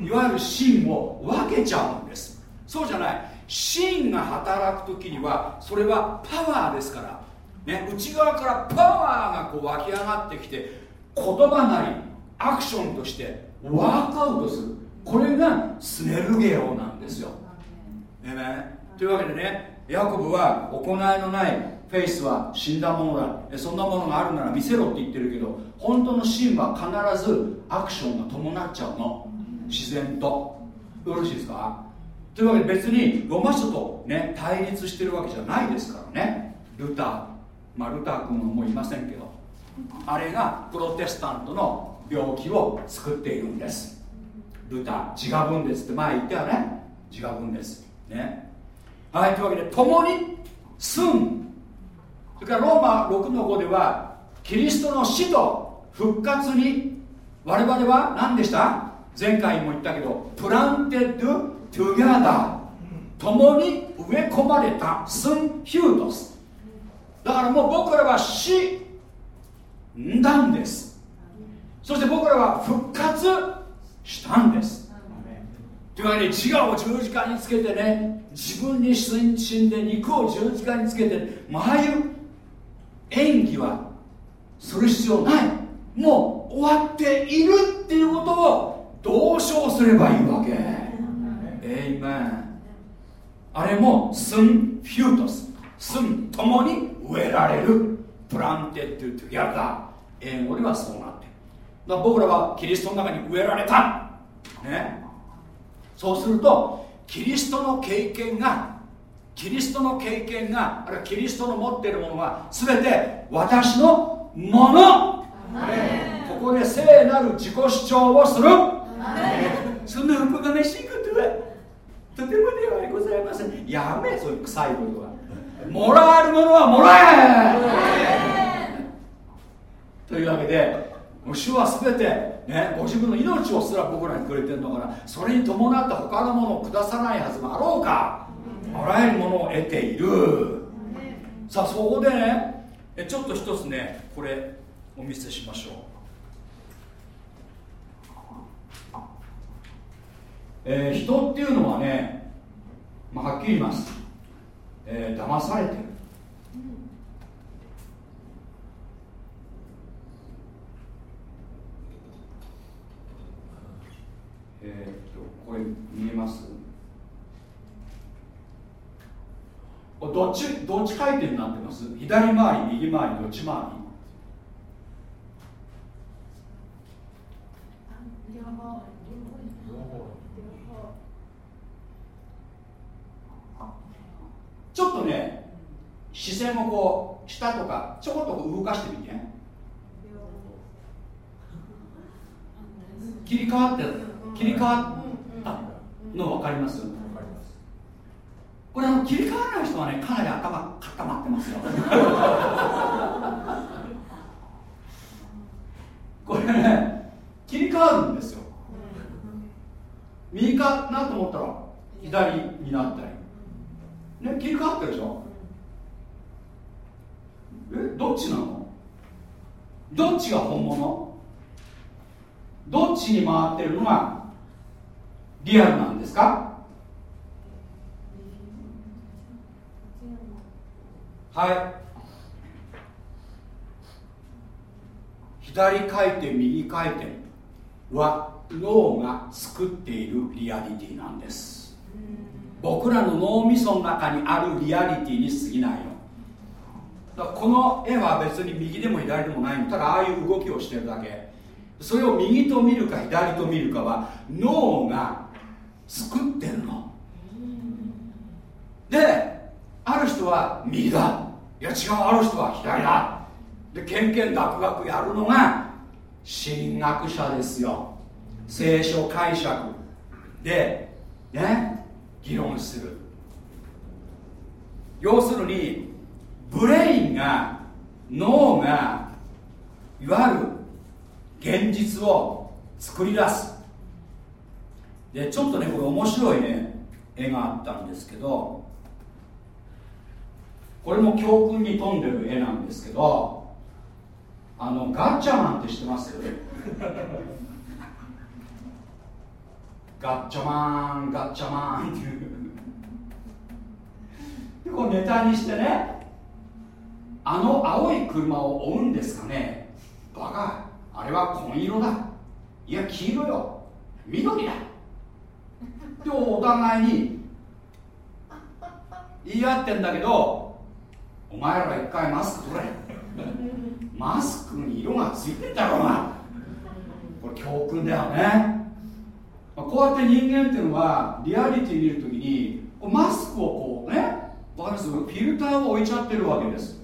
いわゆる真を分けちゃうんです。そうじゃない。真が働く時にはそれはパワーですから。ね、内側からパワーがこう湧き上がってきて言葉なりアクションとしてワークアウトする。これがスネルゲオなんですよ、ね、というわけでねヤコブは行いのないフェイスは死んだものだ。そんなものがあるなら見せろって言ってるけど本当の真は必ずアクションが伴っちゃうの。自然と。よろしいですか？というわけで別にロマ書とね対立してるわけじゃないですからね。ルター。まあルター君はもういませんけど。あれがプロテスタントの病気を作っているんです。ルター自我分裂って前言ったよね。自我分裂。ね。はいというわけで共に住ん。それからローマ6の5ではキリストの死と復活に我々は何でした？前回も言ったけど planted together共に植え込まれた。スン・ヒュートスだからもう僕らは死んだんです。そして僕らは復活したんです。というわけで自我を十字架につけてね自分に死んで肉を十字架につけてああいう演技はする必要ない。もう終わっているっていうことを同唱すればいいわけ？エイメンあれもスンフュートス。スン共に植えられる planted together。英語ではそうなってだ僕らはキリストの中に植えられた。ね。そうするとキリストの経験がキリストの経験があるいはキリストの持っているものが全て私のもの。ここで聖なる自己主張をするそんなおこがましいことはとてもではございません。やめそういう臭いことは。もらえるものはもらえ！というわけで主は全て、ね、ご自分の命をすら僕らにくれてるんだからそれに伴って他のものを下さないはずもあろうか。あらゆるものを得ている。さあそこでねちょっと一つねこれお見せしましょう。えー、人っていうのはね、まあ、はっきり言います、えー、騙されてる。えー、っとこれ見えます？どっちどっち回転になってます？左回り右回りどっち回り？ちょっとね視線をこう下とかちょこっと動かしてみて。切り替わってる切り替わったの分かります？これあの切り替わらない人はねかなり頭固まってますよ。これね切り替わるんですよ。右かなと思ったら左になったりね切り替わってるでしょ？えどっちなの？どっちが本物？どっちに回ってるのがリアルなんですか？はい。左回転右回転は脳が作っているリアリティなんです。僕らの脳みその中にあるリアリティに過ぎないよ。だこの絵は別に右でも左でもないただああいう動きをしてるだけ。それを右と見るか左と見るかは脳が作ってるの。である人は右だ。いや違うある人は左だ。でけんけんがくがくやるのが神学者ですよ。聖書解釈でね。議論する。要するにブレインが脳がいわゆる現実を作り出す。でちょっとねこれ面白いね絵があったんですけどこれも教訓に富んでる絵なんですけどあのガッチャマンって知ってます？ガッチャマンガッチャマンっていう。でこうネタにしてねあの青い車を追うんですかね。バカあれは紺色だ。いや黄色よ。緑だ。でお互いに言い合ってんだけどお前ら一回マスク取れ。マスクに色がついてんだろうがこれ教訓だよね。こうやって人間っていうのはリアリティ見るときにマスクをこうねわかります？フィルターを置いちゃってるわけです。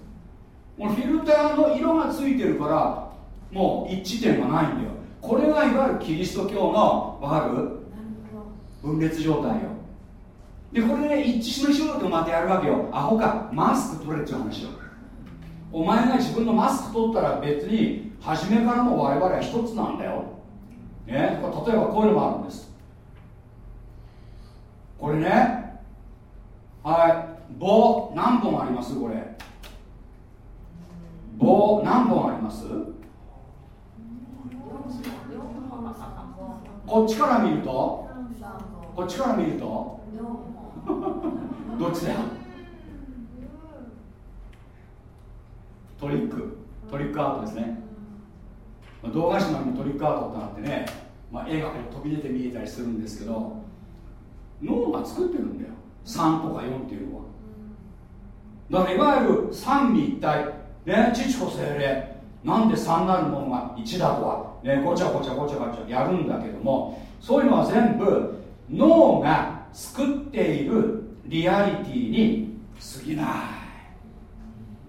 このフィルターの色がついてるからもう一致点がないんだよ。これがいわゆるキリスト教のわかる？分裂状態よ。でこれで、ね、一致しましょうってまたやるわけよ。アホか。マスク取れっていう話よ。お前が自分のマスク取ったら別に初めからも我々は一つなんだよ、ね、例えばこういうのもあるんです。これねはい棒何本あります？これ。棒何本あります？こっちから見ると？こっちから見ると？どっちだ？よトリック。トリックアートですね、まあ、動画師のにトリックアートってなってね、まあ、絵が飛び出て見えたりするんですけど脳が作ってるんだよ。3とか4っていうのは。だからいわゆる三位一体。ね父子精霊。なんで3なるものが1だとは、ね、ごちゃごちゃごちゃごちゃやるんだけどもそういうのは全部脳が作っているリアリティに過ぎない。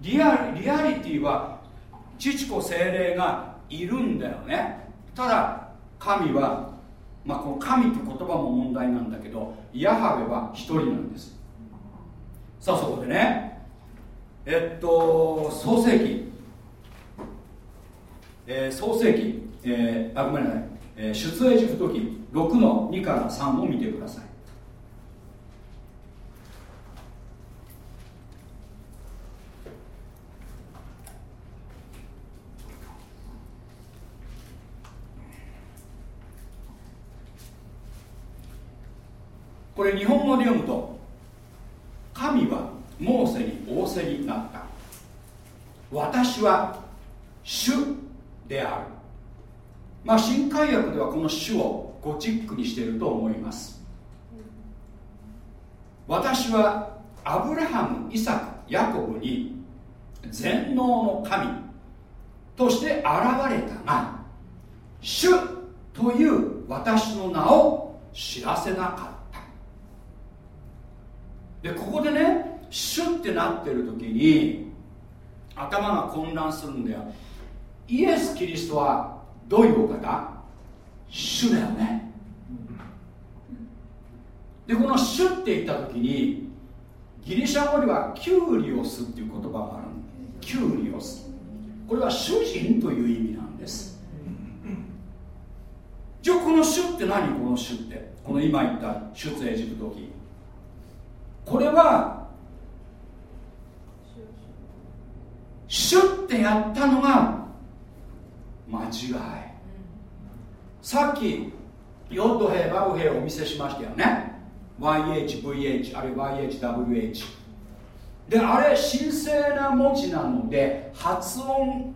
リアリアリティは父子精霊がいるんだよね。ただ神は、まあ、この神って言葉も問題なんだけどヤハウェは一人なんです。さあそこでねえっと創世記。えー、創世記、えー、あごめんなさい、えー、出エジプト記6の2から3を見てください。これ日本語で読むと神はモーセに仰せになった。私は主である。まあ新海訳ではこの主をゴチックにしていると思います。私はアブラハムイサクヤコブに全能の神として現れたが主という私の名を知らせなかった。でここでね主ってなってる時に頭が混乱するんだよ。イエス・キリストはどういうお方？主だよね。でこの主って言った時にギリシャ語ではキューリオスっていう言葉があるキューリオス。これは主人という意味なんです。じゃあこの主って何？この主って。この今言った出エジプト記。これは主ってやったのが間違い。さっきヨッド兵バブ兵をお見せしましたよね。YHVH あるいは YHWH であれ神聖な文字なので発音、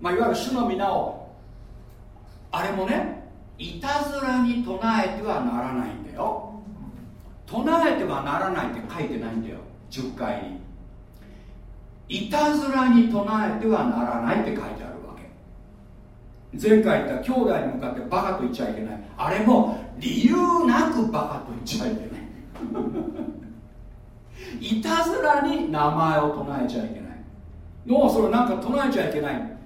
まあ、いわゆる主の皆をあれもねいたずらに唱えてはならないんだよ。唱えてはならないって書いてないんだよ。10回に。いたずらに唱えてはならないって書いてあるわけ。前回言った兄弟に向かってバカと言っちゃいけない。あれも理由なくバカと言っちゃいけない。いたずらに名前を唱えちゃいけない。もうそれなんか唱えちゃいけない。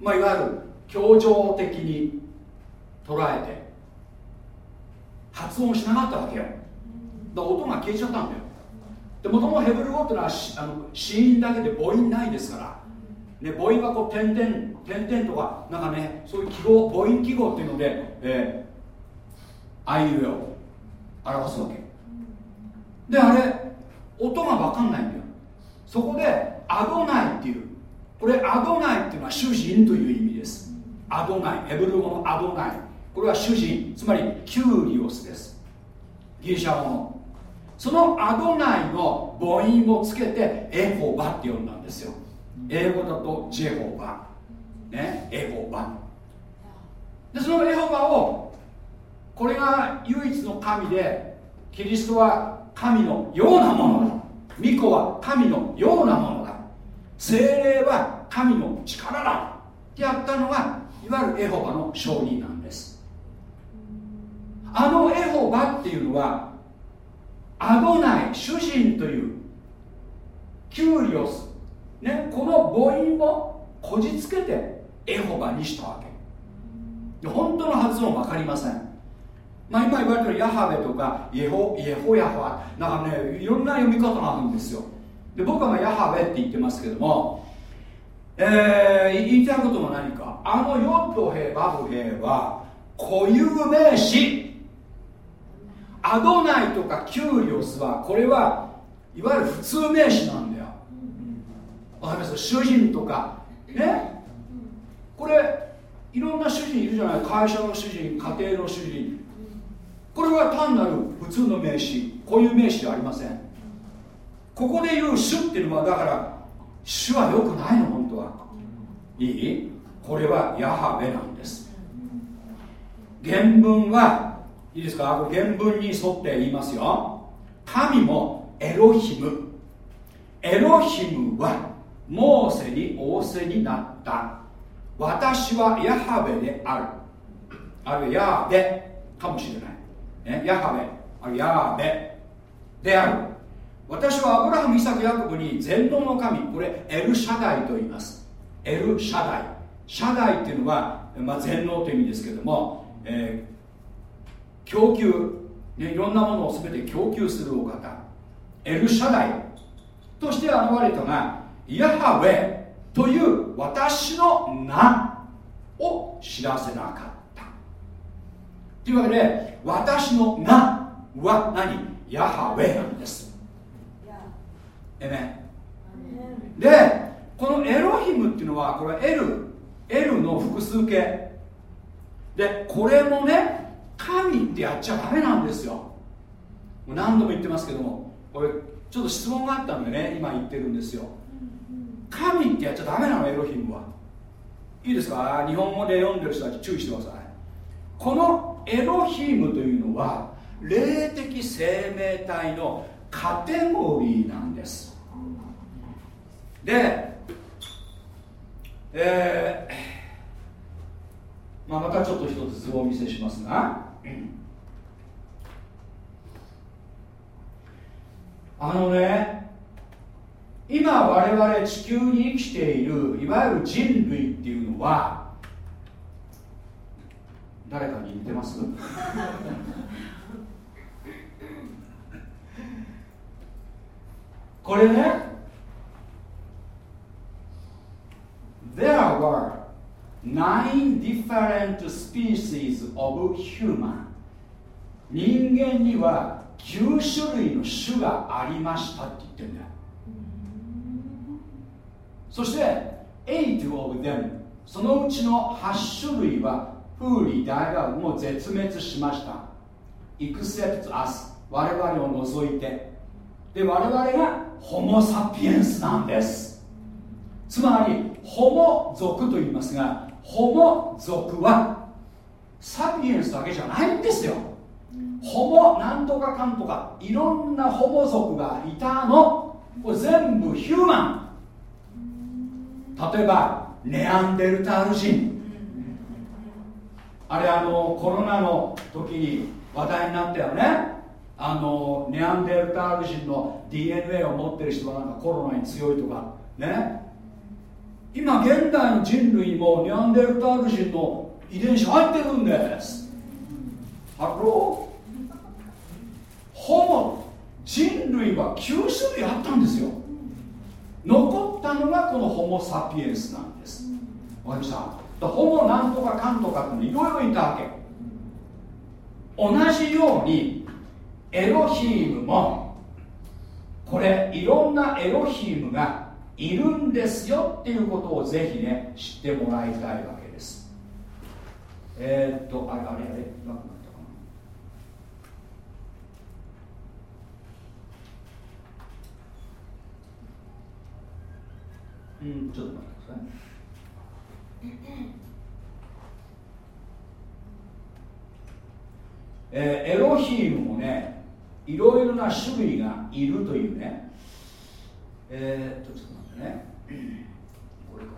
まあいわゆる協情的に捉えて発音しなかったわけよ。だ音が消えちゃったんだよ。でもともとヘブル語っていうのはあの子音だけで母音ないですから、ね、母音はこう点々点々とかなんかねそういう記号母音記号っていうので、えー、あいうえお表すわけ。であれ音が分かんないんだよ。そこでアドナイっていうこれアドナイっていうのは主人という意味です。アドナイ。ヘブル語のアドナイ。これは主人。つまりキューリオスです。ギリシャ語の。そのアドナイの母音をつけてエホバって呼んだんですよ。英語だと Jehovah。ね？エホバ。でそのエホバをこれが唯一の神でキリストは神のようなものだ。巫女は神のようなものだ。精霊は神の力だ。ってやったのがいわゆるエホバの証人なんです。あのエホバっていうのはアドナイ主人というキューリオス、ね、この母音をこじつけてエホバにしたわけ。本当の発音分かりません。まあ、今言われてるヤハベとかイエホイエホヤホなんかねいろんな読み方があるんですよ。で僕はまあヤハベって言ってますけども、えー、言いたいことも何か。あのヨッド兵バブ兵は固有名詞。アドナイとかキューリオスはこれはいわゆる普通名詞なんだよ。わかります？主人とか。ね？これいろんな主人いるじゃない？会社の主人家庭の主人。これは単なる普通の名詞。こういう名詞ではありません。ここで言う主っていうのはだから主はよくないの本当は。いい？これはヤハベなんです。原文はいいですか？原文に沿って言いますよ。神もエロヒム。エロヒムはモーセに仰せになった。私はヤハベである。あるいはヤーベ。かもしれない。ね、ヤハベ。あるいはヤーベ。である。私はアブラハム、イサク、ヤコブに全能の神。これエルシャダイと言います。エルシャダイ。シャダイっていうのは、まあ、全能という意味ですけども、え、供給、ね、いろんなものを全て供給するお方。エルシャダイ。として現れたがヤハウェという私の名を知らせなかった。というわけで私の名は何？ヤハウェなんです。えめでこのエロヒムっていうのはこれは L, L の複数形。でこれもね神ってやっちゃダメなんですよ。もう何度も言ってますけどもこれちょっと質問があったんでね今言ってるんですよ。神ってやっちゃダメなのエロヒムは。いいですか？日本語で読んでる人たち注意してください。このエロヒムというのは霊的生命体のカテゴリーなんです。でえー、まあ、またちょっと一つ図をお見せしますがあのね今我々地球に生きているいわゆる人類っていうのは誰かに似てます？これね There were nine different species of human. 人間には9種類の種がありましたって言ってんだ。よそして8 of them そのうちの8種類は風利大学も絶滅しました。Except us 我々を除いて。で我々がホモ・サピエンスなんです。つまりホモ族と言いますがホモ族はサピエンスだけじゃないんですよ。ホモなんとかかんとかいろんなホモ族がいたの。これ全部ヒューマン。例えばネアンデルタール人。あれあのコロナの時に話題になったよね。あのネアンデルタール人の DNA を持ってる人はなんかコロナに強いとか。ね。今現代の人類もネアンデルタール人の遺伝子入ってるんです。 Hello？ホモ人類は9種類あったんですよ。残ったのがこのホモ・サピエンスなんです。わかりました？ホモなんとかかんとかっていろいろいたわけ。同じようにエロヒームもこれいろんなエロヒームがいるんですよっていうことをぜひね知ってもらいたいわけです。えー、っとあれあれあれなくなったかな。うんちょっと待ってくださいえー、エロヒームもねいろいろな種類がいるというね。えー、っとね。これか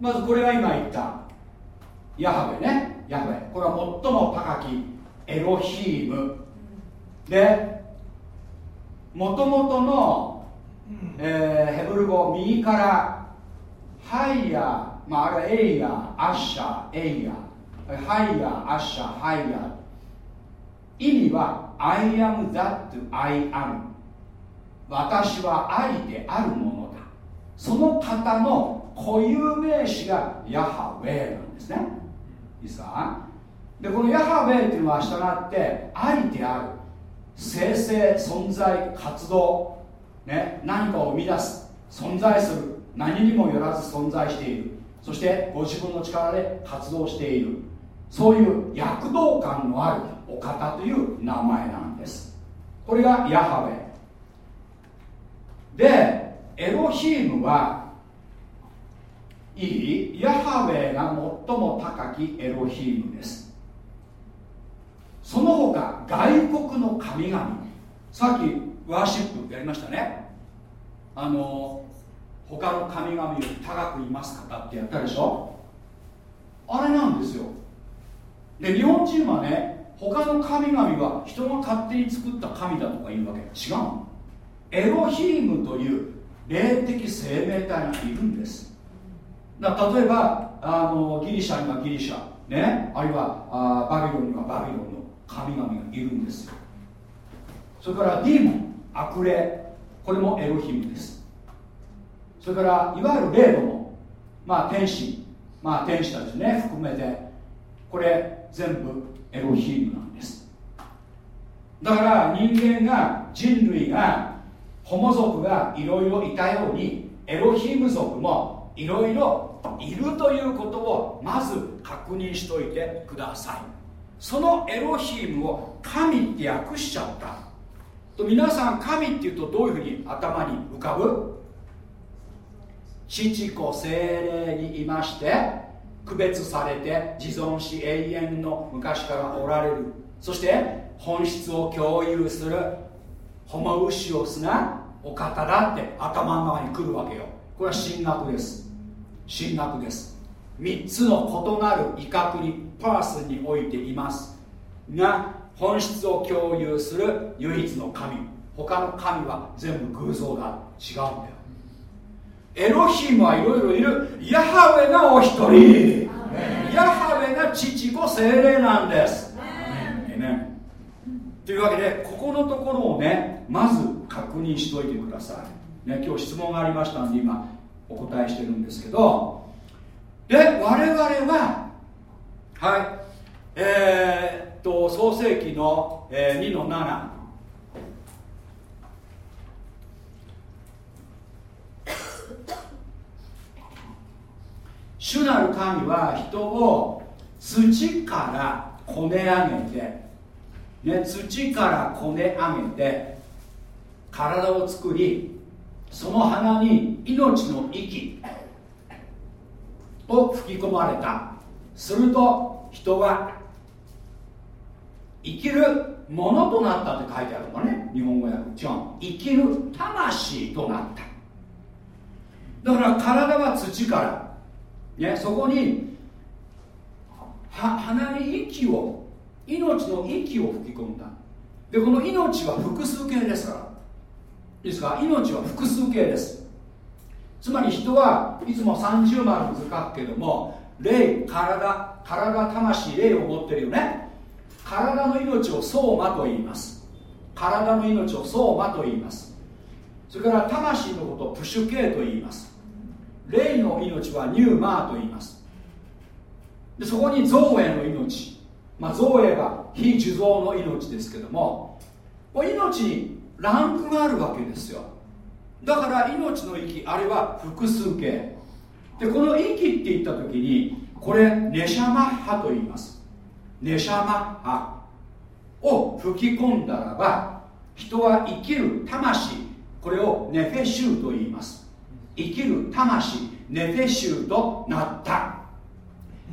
まずこれが今言った。ヤハベね。ヤハベ。これは最も高き。エロヒーム。でもともとの、えー、ヘブル語右からハイヤー、まあ、あれはエイヤーアッシャーエイヤー。ハイヤーアッシャーハイヤー。意味は I am that I am 私はありてあるものだ。その方の固有名詞がヤハウェイなんですね。いいですか？でこのヤハウェイっていうのは従って愛である生成存在活動、ね、何かを生み出す存在する何にもよらず存在している。そしてご自分の力で活動している。そういう躍動感のあるお方という名前なんです。これがヤハウェでエロヒームはいい？ヤハウェが最も高きエロヒームです。その他外国の神々。さっきワーシップやりましたね。あの他の神々より高くいます方ってやったでしょ。あれなんですよ。で日本人はね他の神々は人が勝手に作った神だとか言うわけ。違うエロヒームという霊的生命体がいるんです。だ例えばあのギリシャにはギリシャ、ね、あるいはあバビロンにはバビロンの神々がいるんですよ。それからディーモン。悪霊。これもエロヒムです。それからいわゆる霊度もまあ天使。まあ天使たちね。含めてこれ全部エロヒムなんです。だから人間が人類がホモ族がいろいろいたようにエロヒム族もいろいろいるということをまず確認しといてください。そのエロヒムを神って訳しちゃった。と皆さん神っていうとどういうふうに頭に浮かぶ？父子精霊にいまして区別されて自存し永遠の昔からおられる。そして本質を共有するホモウシオスなお方だって頭の中に来るわけよ。これは神学です。神学です。3つの異なる威嚇にパーソンにおいています。が本質を共有する唯一の神。他の神は全部偶像だ違うんだよ。エロヒムはいろいろいる。ヤハウェがお一人。ヤハウェが父子精霊なんです。というわけでここのところをねまず確認しといてください、ね、今日質問がありましたんで今お答えしてるんですけど。で我々ははい。えー、っと創世紀の、えー、2の7 主なる神は人を土からこね上げて、ね、土からこね上げて体を作りその鼻に命の息を吹き込まれた。すると人は生きるものとなったって書いてあるのね。日本語訳。違う。生きる魂となった。だから体は土から。ね、そこに鼻に息を命の息を吹き込んだ。でこの命は複数形ですから。いいですか？命は複数形です。つまり人はいつも30丸図書くけども霊体体魂霊を持ってるよね。体の命を相馬と言います。体の命を相馬と言います。それから魂のことをプシュ系と言います。霊の命はニューマーと言います。でそこに造営の命、まあ、造営は非受造の命ですけどももう命にランクがあるわけですよ。だから命の息あれは複数形。でこの息って言った時にこれネシャマッハと言います。ネシャマッハを吹き込んだらば人は生きる魂これをネフェシューと言います。生きる魂ネフェシューとなった。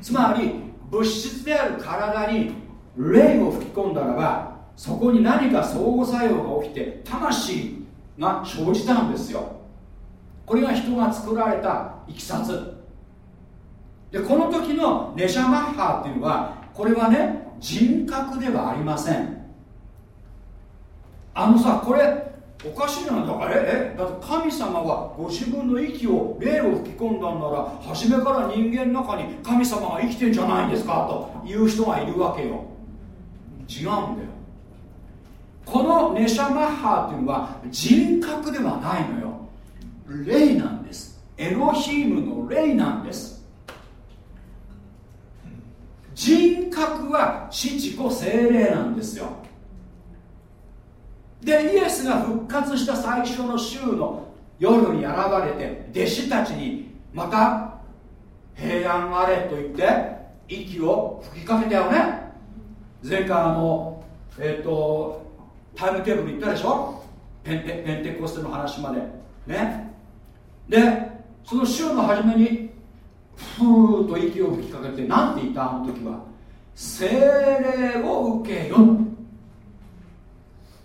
つまり物質である体に霊を吹き込んだらばそこに何か相互作用が起きて魂が生じたんですよ。これが人が作られたいきさつ。でこの時のネシャマッハっていうのはこれはね人格ではありません。あのさこれおかしいなだか。らええだって神様はご自分の息を霊を吹き込んだんなら初めから人間の中に神様が生きてんじゃないんですか？という人がいるわけよ。違うんだよ。このネシャマッハっていうのは人格ではないのよ。霊なんです。エロヒームの霊なんです。人格は父子精霊なんですよ。でイエスが復活した最初の週の夜に現れて弟子たちにまた平安あれと言って息を吹きかけたよね。前回あのえっ、ー、とタイムテーブル行ったでしょ？ペンテペンテコステの話まで。ね。でその週の初めにふーっと息を吹きかけて何て言ったあの時は。精霊を受けよ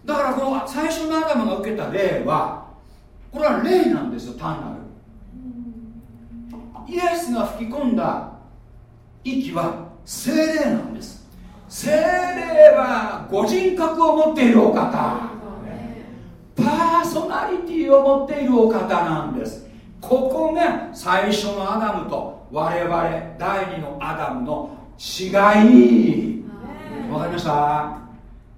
だからこの最初のアダムが受けた霊はこれは霊なんですよ単なる。イエスが吹き込んだ息は精霊なんです。精霊はご人格を持っているお方。パーソナリティを持っているお方なんです。ここが最初のアダムと我々第二のアダムの違い。わかりました？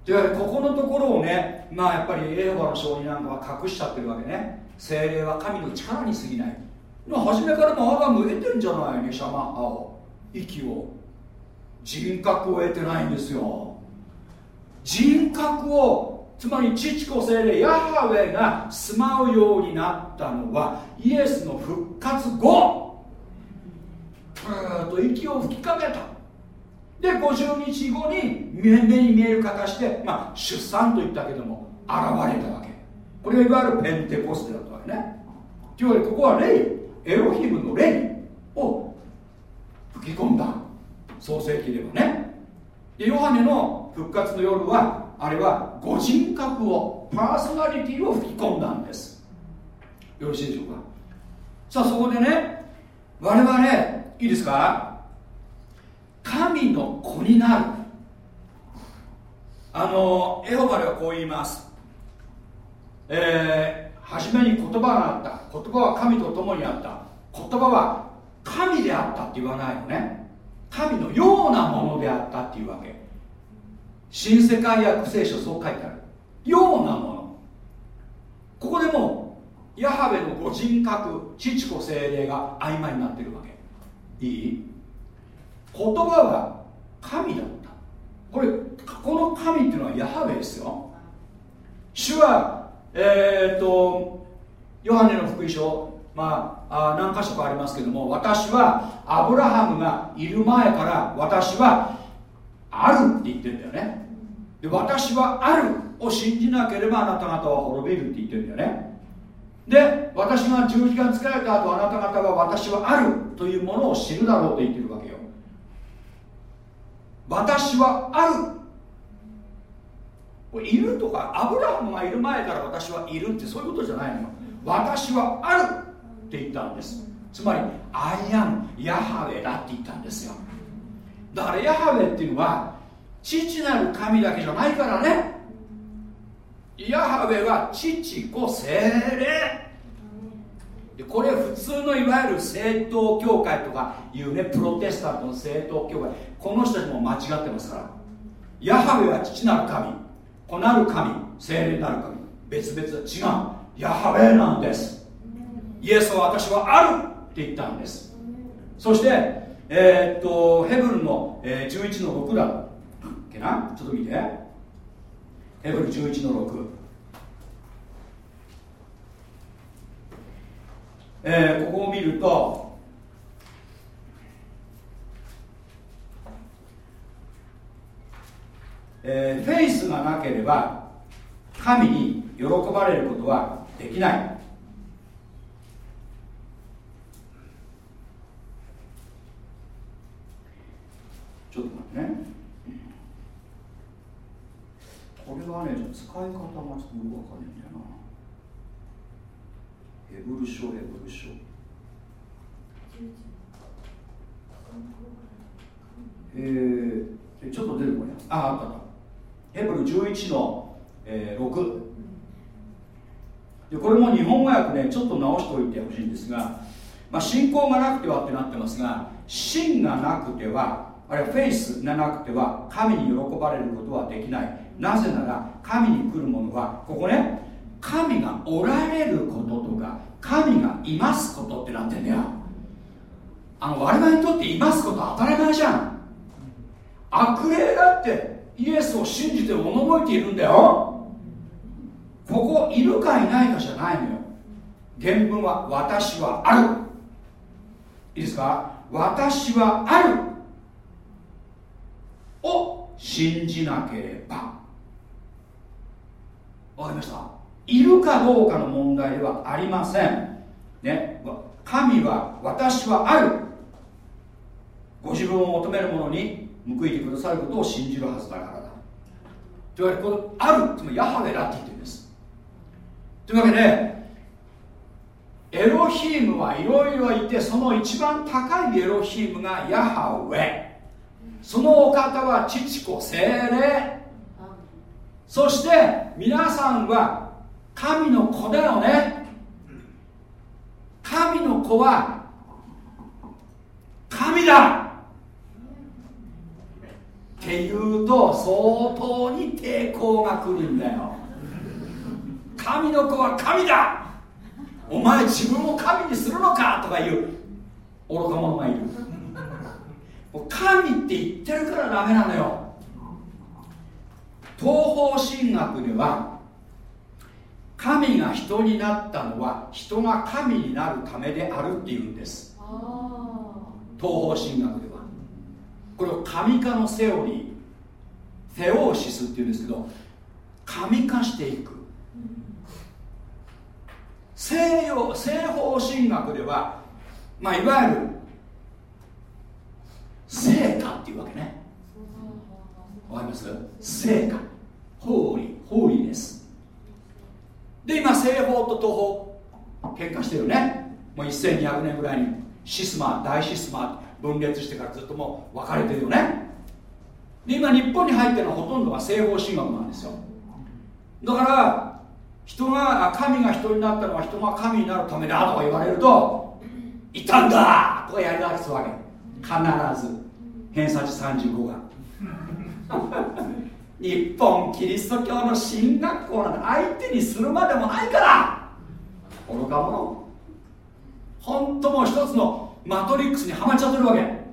でここのところをねまあやっぱりエホバの証人なんかは隠しちゃってるわけね。精霊は神の力に過ぎない。初めからもアダム得てんじゃないねシャマッハを息を。人格を得てないんですよ。人格をつまり父子精霊ヤハウェが住まうようになったのはイエスの復活後。ーっと息を吹きかけた。で50日後に目に見える形で、まあ、出産といったけども現れたわけ。これがいわゆるペンテコステだったわけね。というわけでここは霊エロヒムの霊を吹き込んだ。創世記ではね。でヨハネの復活の夜はあれはご人格をパーソナリティを吹き込んだんです。よろしいでしょうか。さあそこでね我々いいですか？神の子になる。あのエホバではこう言います。えー、初めに言葉があった。言葉は神と共にあった。言葉は神であったって言わないのね。神のようなものであったっていうわけ。新世界訳聖書そう書いてある。ようなもの。ここでもヤハウェのご人格父子精霊が曖昧になってるわけ。いい？言葉は神だった。これこの神っていうのはヤハウェですよ。主はえー、っとヨハネの福音書まあ何箇所かありますけども私はアブラハムがいる前から私はあるって言ってんだよね。で私はあるを信じなければあなた方は滅びるって言ってるんだよね。で私が十字架に仕えた後あなた方は私はあるというものを知るだろうと言ってるわけよ。私はある。いるとかアブラハムがいる前から私はいるってそういうことじゃないのよ。私はあるって言ったんです。つまりアイアムヤハウェだって言ったんですよ。だからヤハウェっていうのは父なる神だけじゃないからね。ヤハウェは父子精霊。でこれ普通のいわゆる正統教会とかいうねプロテスタントの正統教会。この人たちも間違ってますから。ヤハウェは父なる神。子なる神精霊なる神。別々違う。ヤハウェなんです。イエスは私はあるって言ったんです。そしてえー、っとヘブルの、えー、11の6だっけな？ちょっと見て。ヘブル11の6えー、ここを見るとえー、フェイスがなければ神に喜ばれることはできない。ちょっと待ってね。これはね使い方がちょっとよくわかんないんだよな。ヘブル書ヘブル書。えー、ちょっと出てこないああったあった。ヘブル11の、えー、6でこれも日本語訳ねちょっと直しておいてほしいんですが、まあ、信仰がなくてはってなってますが信がなくてはあるいはフェイスがなくては神に喜ばれることはできない。なぜなら神に来るものはここね神がおられることとか神がいますことってなってんだよ。あの我々にとっていますこと当たり前じゃん。悪霊だってイエスを信じておののいているんだよ。ここいるかいないかじゃないのよ。原文は私はある。いいですか？私はある。を信じなければ。わかりました。いるかどうかの問題ではありません、ね、神は私はある。ご自分を求める者に報いてくださることを信じるはずだからだ。というわけでこのあるつまりヤハウェだって言ってるんです。というわけでエロヒームはいろいろいてその一番高いエロヒームがヤハウェ。そのお方は父子精霊。そして皆さんは神の子だよね。神の子は神だ。っていうと相当に抵抗が来るんだよ。神の子は神だ。お前自分を神にするのか？とかいう。愚か者がいる。神って言ってるからダメなのよ。東方神学では神が人になったのは人が神になるためであるっていうんです。東方神学では。これを神化のセオリーフェオーシスっていうんですけど神化していく。西洋西方神学ではまあいわゆる聖歌っていうわけね。わかります？聖歌ホーリーホーリーですで今西方と東方喧嘩してるね。もう1200年ぐらいにシスマ大シスマ分裂してからずっともう分かれてるよね。で今日本に入ってるのはほとんどが西方神学なんですよ。だから人が神が人になったのは人が神になるためだとか言われるといたんだ!とかやりだすわけ。必ず。偏差値35が。日本キリスト教の進学校なんて相手にするまでもないから。愚か者。本当もう一つのマトリックスにはまっちゃってるわけ。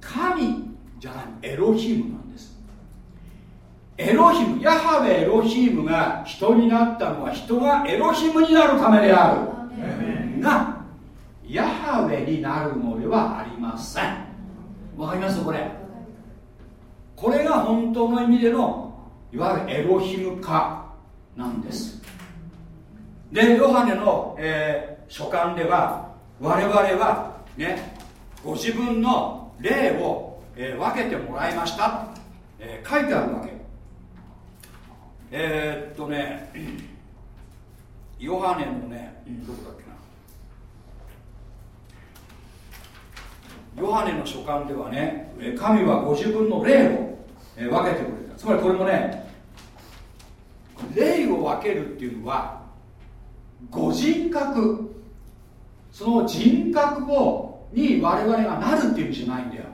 神じゃないエロヒムなんです。エロヒムヤハベエロヒムが人になったのは人がエロヒムになるためである。がヤハウェになるのではありません。わかります？これこれが本当の意味でのいわゆるエロヒム化なんです。でヨハネの、えー、書簡では我々はねご自分の霊を、えー、分けてもらいました、えー、書いてあるわけ。えー、っとね ヨハネのねどこだっけな。ヨハネの書簡ではね神はご自分の霊をえ分けてくれた。つまりこれもね霊を分けるっていうのはご人格。その人格をに我々がなるっていう意味じゃないんだよ。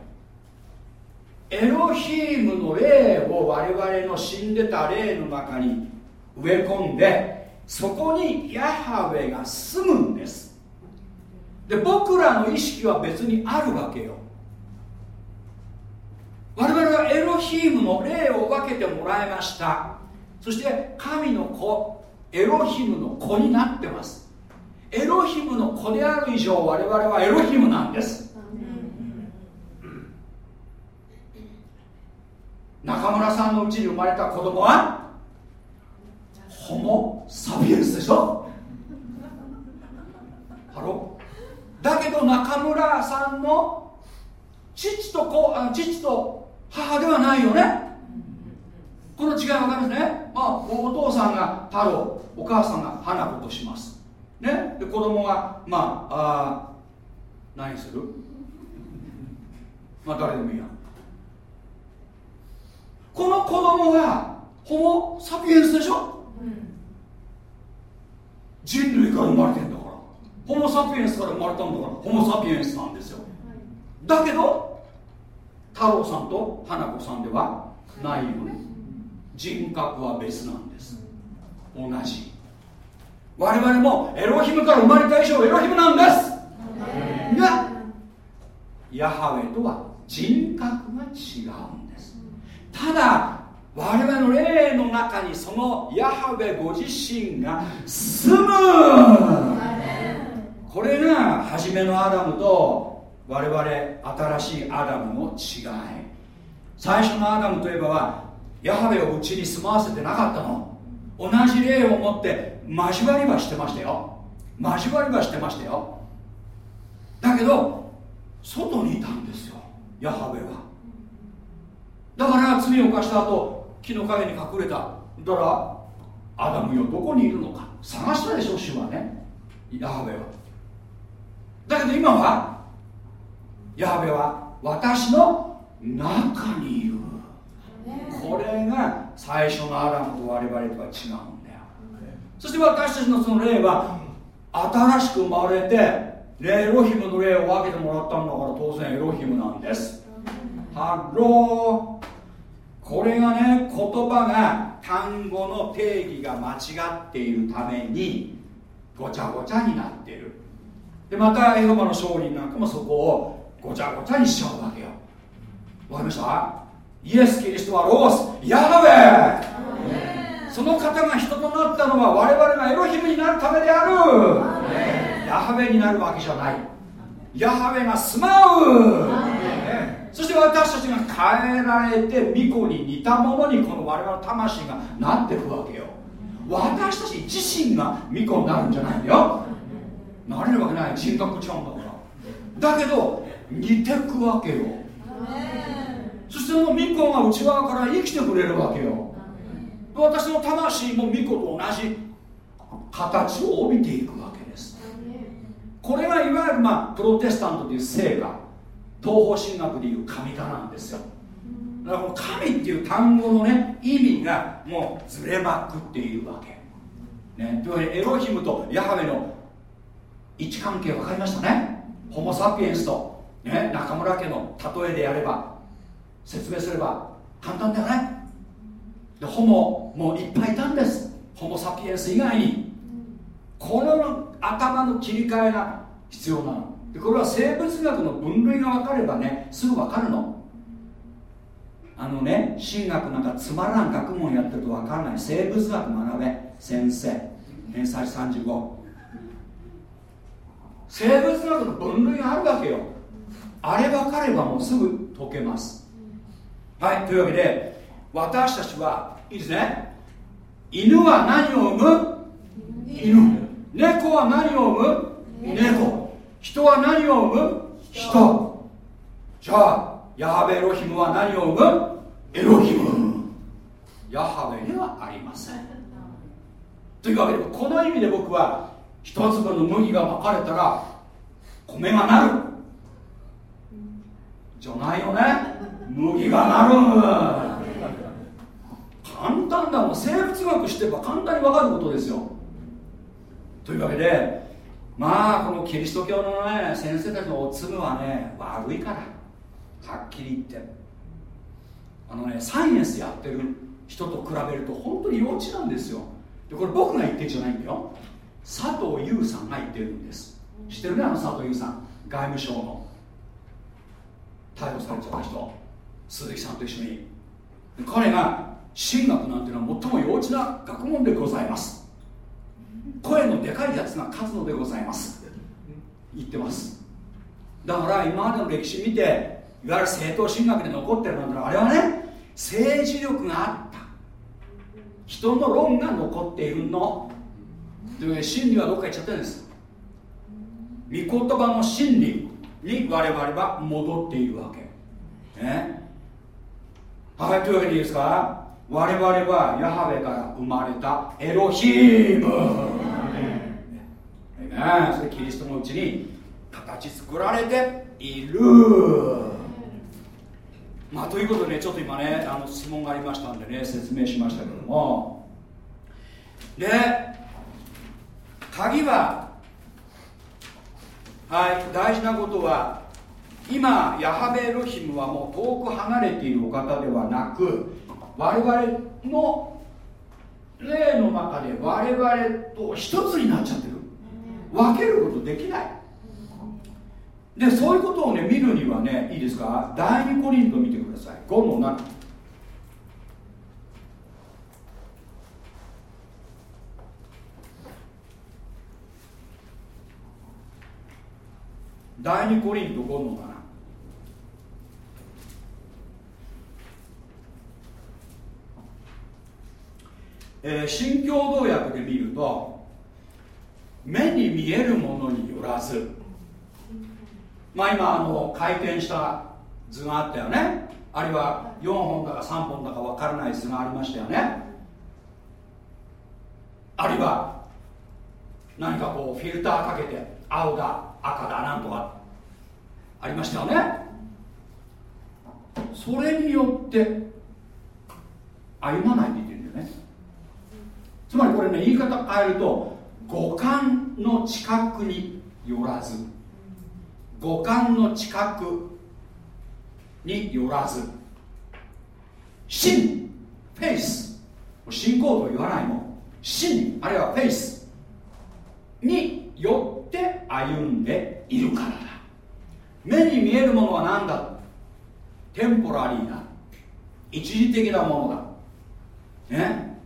エロヒームの霊を我々の死んでた霊の中に植え込んでそこにヤハウェが住むんです。で僕らの意識は別にあるわけよ。我々はエロヒームの霊を分けてもらいました。そして神の子エロヒムの子になってます。エロヒムの子である以上我々はエロヒムなんです。中村さんのうちに生まれた子供はホモ・サピエンスでしょ？ハロだけど中村さんの父と子あ父と母ではないよね。この違い分かりますね、まあ、お父さんが太郎お母さんが花子とします。ね。で子供がまああ何する？まあ誰でもいいや。この子供がホモ・サピエンスでしょ、うん、人類から生まれてんだから。ホモ・サピエンスから生まれたんだからホモ・サピエンスなんですよ。だけど太郎さんと花子さんではないよね。人格は別なんです。同じ。我々もエロヒムから生まれた以上エロヒムなんです。がヤハウェとは人格が違うんです。ただ我々の霊の中にそのヤハウェご自身が住む。これが初めのアダムと我々新しいアダムの違い。最初のアダムといえばはヤハベをうちに住まわせてなかったの。同じ霊を持って交わりはしてましたよ。交わりはしてましたよ。だけど外にいたんですよヤハベは。だから罪を犯した後木の陰に隠れた。だからアダムよどこにいるのか。探したでしょ主はね。ヤハベは。だけど今はヤハベは私の中にいる。これが最初のアダムと我々とは違うんだよ。そして私たちのその霊は新しく生まれてエロヒムの霊を分けてもらったんだから当然エロヒムなんです。 Hello。これがね言葉が単語の定義が間違っているためにごちゃごちゃになっている。でまたエホバの証人なんかもそこをごちゃごちゃにしちゃうわけよ。わかりました？イエス・キリストは Lord ヤハベその方が人となったのは我々がエロヒムになるためである。ヤハベになるわけじゃない。ヤハベが住まう。そして私たちが変えられて巫女に似たものにこの我々の魂がなっていくわけよ。私たち自身が巫女になるんじゃないんだよ。なれるわけない。人格ちゃうんだから。だけど似てくわけよ。そしてその巫女が内側から生きてくれるわけよ。私の魂も巫女と同じ形を帯びていくわけです。これがいわゆる、まあ、プロテスタントという成果東方神学でいう神化なんですよ。だからこの神っていう単語のね意味がもうずれまくっているわけ。ね、というわけでエロヒムとヤハウェの位置関係分かりましたね。ホモ・サピエンスと、ね、中村家の例えでやれば説明すれば簡単だよねでホモもういっぱいいたんです。ホモ・サピエンス以外に。この頭の切り替えが必要なの。でこれは生物学の分類が分かればねすぐ分かるの。あのね神学なんかつまらん学問やってると分からない。生物学学べ先生。偏差値35生物学の分類があるわけよ。あれ分かればもうすぐ解けます。はいというわけで私たちはいいですね。犬は何を産む？犬。猫は何を産む？猫。人は何を産む？人。じゃあヤハベエロヒムは何を生む？エロヒム。ヤハベではありません。というわけでこの意味で僕は一粒の麦がまかれたら米がなるじゃないよね？麦がなる簡単だもん。生物学してば簡単に分かることですよ。というわけでまあこのキリスト教のね先生たちのお粒はね悪いから。はっきり言って。あのねサイエンスやってる人と比べると本当に幼稚なんですよ。でこれ僕が言ってるんじゃないんだよ。佐藤優さんが言ってるんです。知ってるねあの佐藤優さん。外務省の。逮捕されちゃった人。鈴木さんと一緒に。彼が神学なんていうのは最も幼稚な学問でございます。声のでかいやつが勝つのでございます。言ってます。だから今までの歴史見ていわゆる正当神学で残ってるなんてあれはね政治力があった。人の論が残っているの。というわけで真理はどっか行っちゃってるんです。御言葉の真理。に我々は戻っているわけ。ね。はいというわけでいいですか？我々はヤハウェから生まれたエロヒーム。ね。それキリストのうちに形作られている。まあということで、ね、ちょっと今ねあの質問がありましたんでね説明しましたけども。で鍵ははい大事なことは今ヤハベエロヒムはもう遠く離れているお方ではなく我々の霊の中で我々と一つになっちゃってる。分けることできない。でそういうことをね見るにはねいいですか？第2コリント見てください。5の7第2コリント5の7えー、新共同訳で見ると目に見えるものによらずまあ今あの回転した図があったよね。あるいは4本だか3本だか分からない図がありましたよね。あるいは何かこうフィルターかけて青だ赤だなんとかありましたよね。それによって歩まないって言ってるんだよね。つまりこれね言い方変えると五感の近くによらず五感の近くによらず真フェイス。信仰と言わないもん。真あるいはフェイスによって歩んでいるから。目に見えるものは何だ？テンポラリーな。一時的なものだ。ね？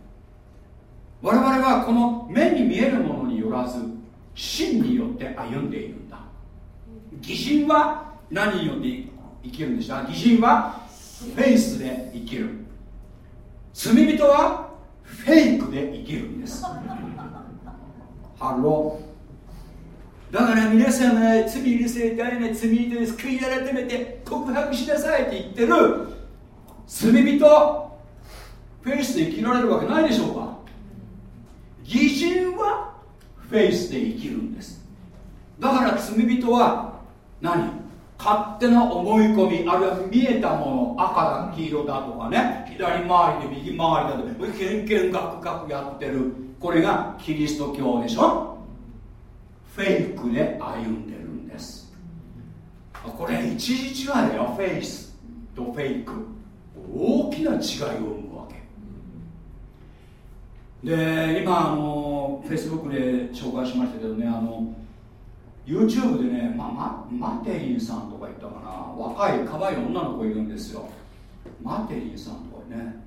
我々はこの目に見えるものによらず真によって歩んでいるんだ。偽人は何によって生きるんでした偽人はフェイスで生きる。罪人はフェイクで生きるんです。 Hello。だから皆さんは罪許せ誰ね罪人です悔い改めて告白しなさいって言ってる罪人フェイスで生きられるわけないでしょうか偽人はフェイスで生きるんですだから罪人は何勝手な思い込みあるいは見えたもの赤だ黄色だとかね左回りで右回りだとかケンケンガクガクやってるこれがキリスト教でしょフェイクで歩んでるんです。これ一時違いだよ。フェイスとフェイク。大きな違いを生むわけ。で今あのフェイスブックで紹介しましたけどねあの YouTube でね、まあ、マテリンさんとか言ったかな。若い可愛い女の子いるんですよ。マテリンさんとかね。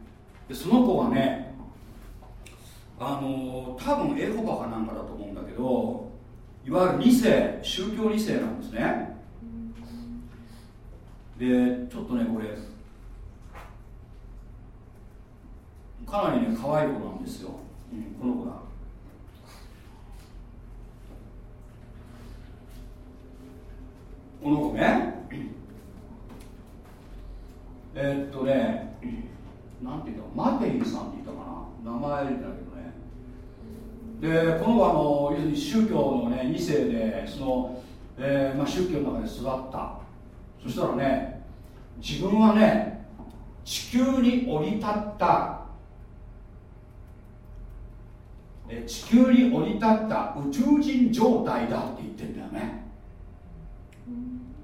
でその子がねあの多分エホバかなんかだと思うんだけどいわゆる2世宗教2世なんですね。でちょっとねこれかなりね可愛い子なんですよ、うん、この子だ。この子ね。えー、っとねなんて言ったマテイさんって言ったかな。名前だけどでこの子あの要するに宗教のね2世でその、えーまあ、宗教の中で育った。そしたらね自分はね地球に降り立った。地球に降り立った宇宙人状態だって言ってんだよね。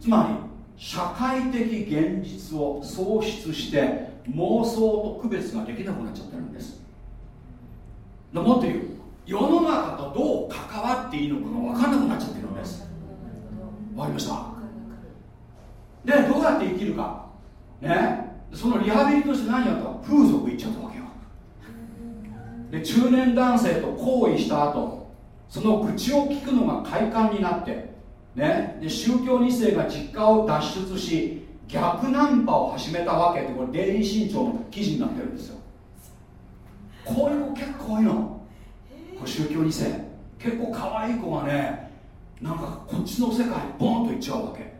つまり社会的現実を喪失して妄想と区別ができなくなっちゃってるんです。もっと言う。世の中とどう関わっていいのかが分からなくなっちゃってるんです。わかりました？でどうやって生きるか。ねそのリハビリとして何やった？か風俗行っちゃったわけよ。で中年男性と行為した後その愚痴を聞くのが快感になってね、で宗教2世が実家を脱出し逆ナンパを始めたわけってこれデイリー新潮の記事になってるんですよ。こういう子結構多いの。宗教2世。結構可愛い子がねなんかこっちの世界ボンと行っちゃうわけ。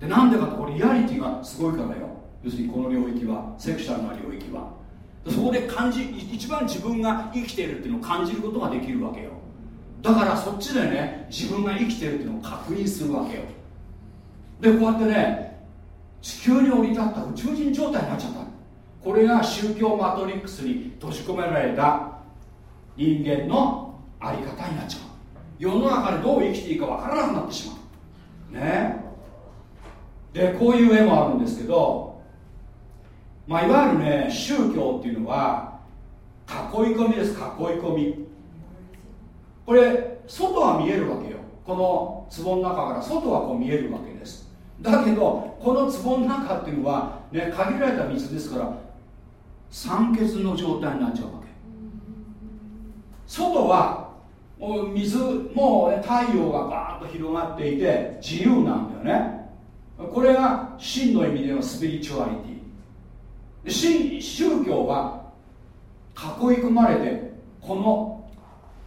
でなんでかってこれリアリティがすごいからよ。要するにこの領域はセクシャルな領域は。そこで感じ一番自分が生きているっていうのを感じることができるわけよ。だからそっちでね自分が生きてるっていうのを確認するわけよ。でこうやってね地球に降り立った宇宙人状態になっちゃった。これが宗教マトリックスに閉じ込められた人間の在り方になっちゃう。世の中でどう生きていいかわからなくなってしまう。ね。でこういう絵もあるんですけど、まあ、いわゆるね宗教っていうのは囲い込みです。囲い込み。これ外は見えるわけよ。この壺の中から外はこう見えるわけです。だけどこの壺の中っていうのは、ね、限られた水ですから酸欠の状態になっちゃうわ外はもう水もう、ね、太陽がバーッと広がっていて自由なんだよね。これが真の意味でのスピリチュアリティ。真宗教は囲い込まれてこの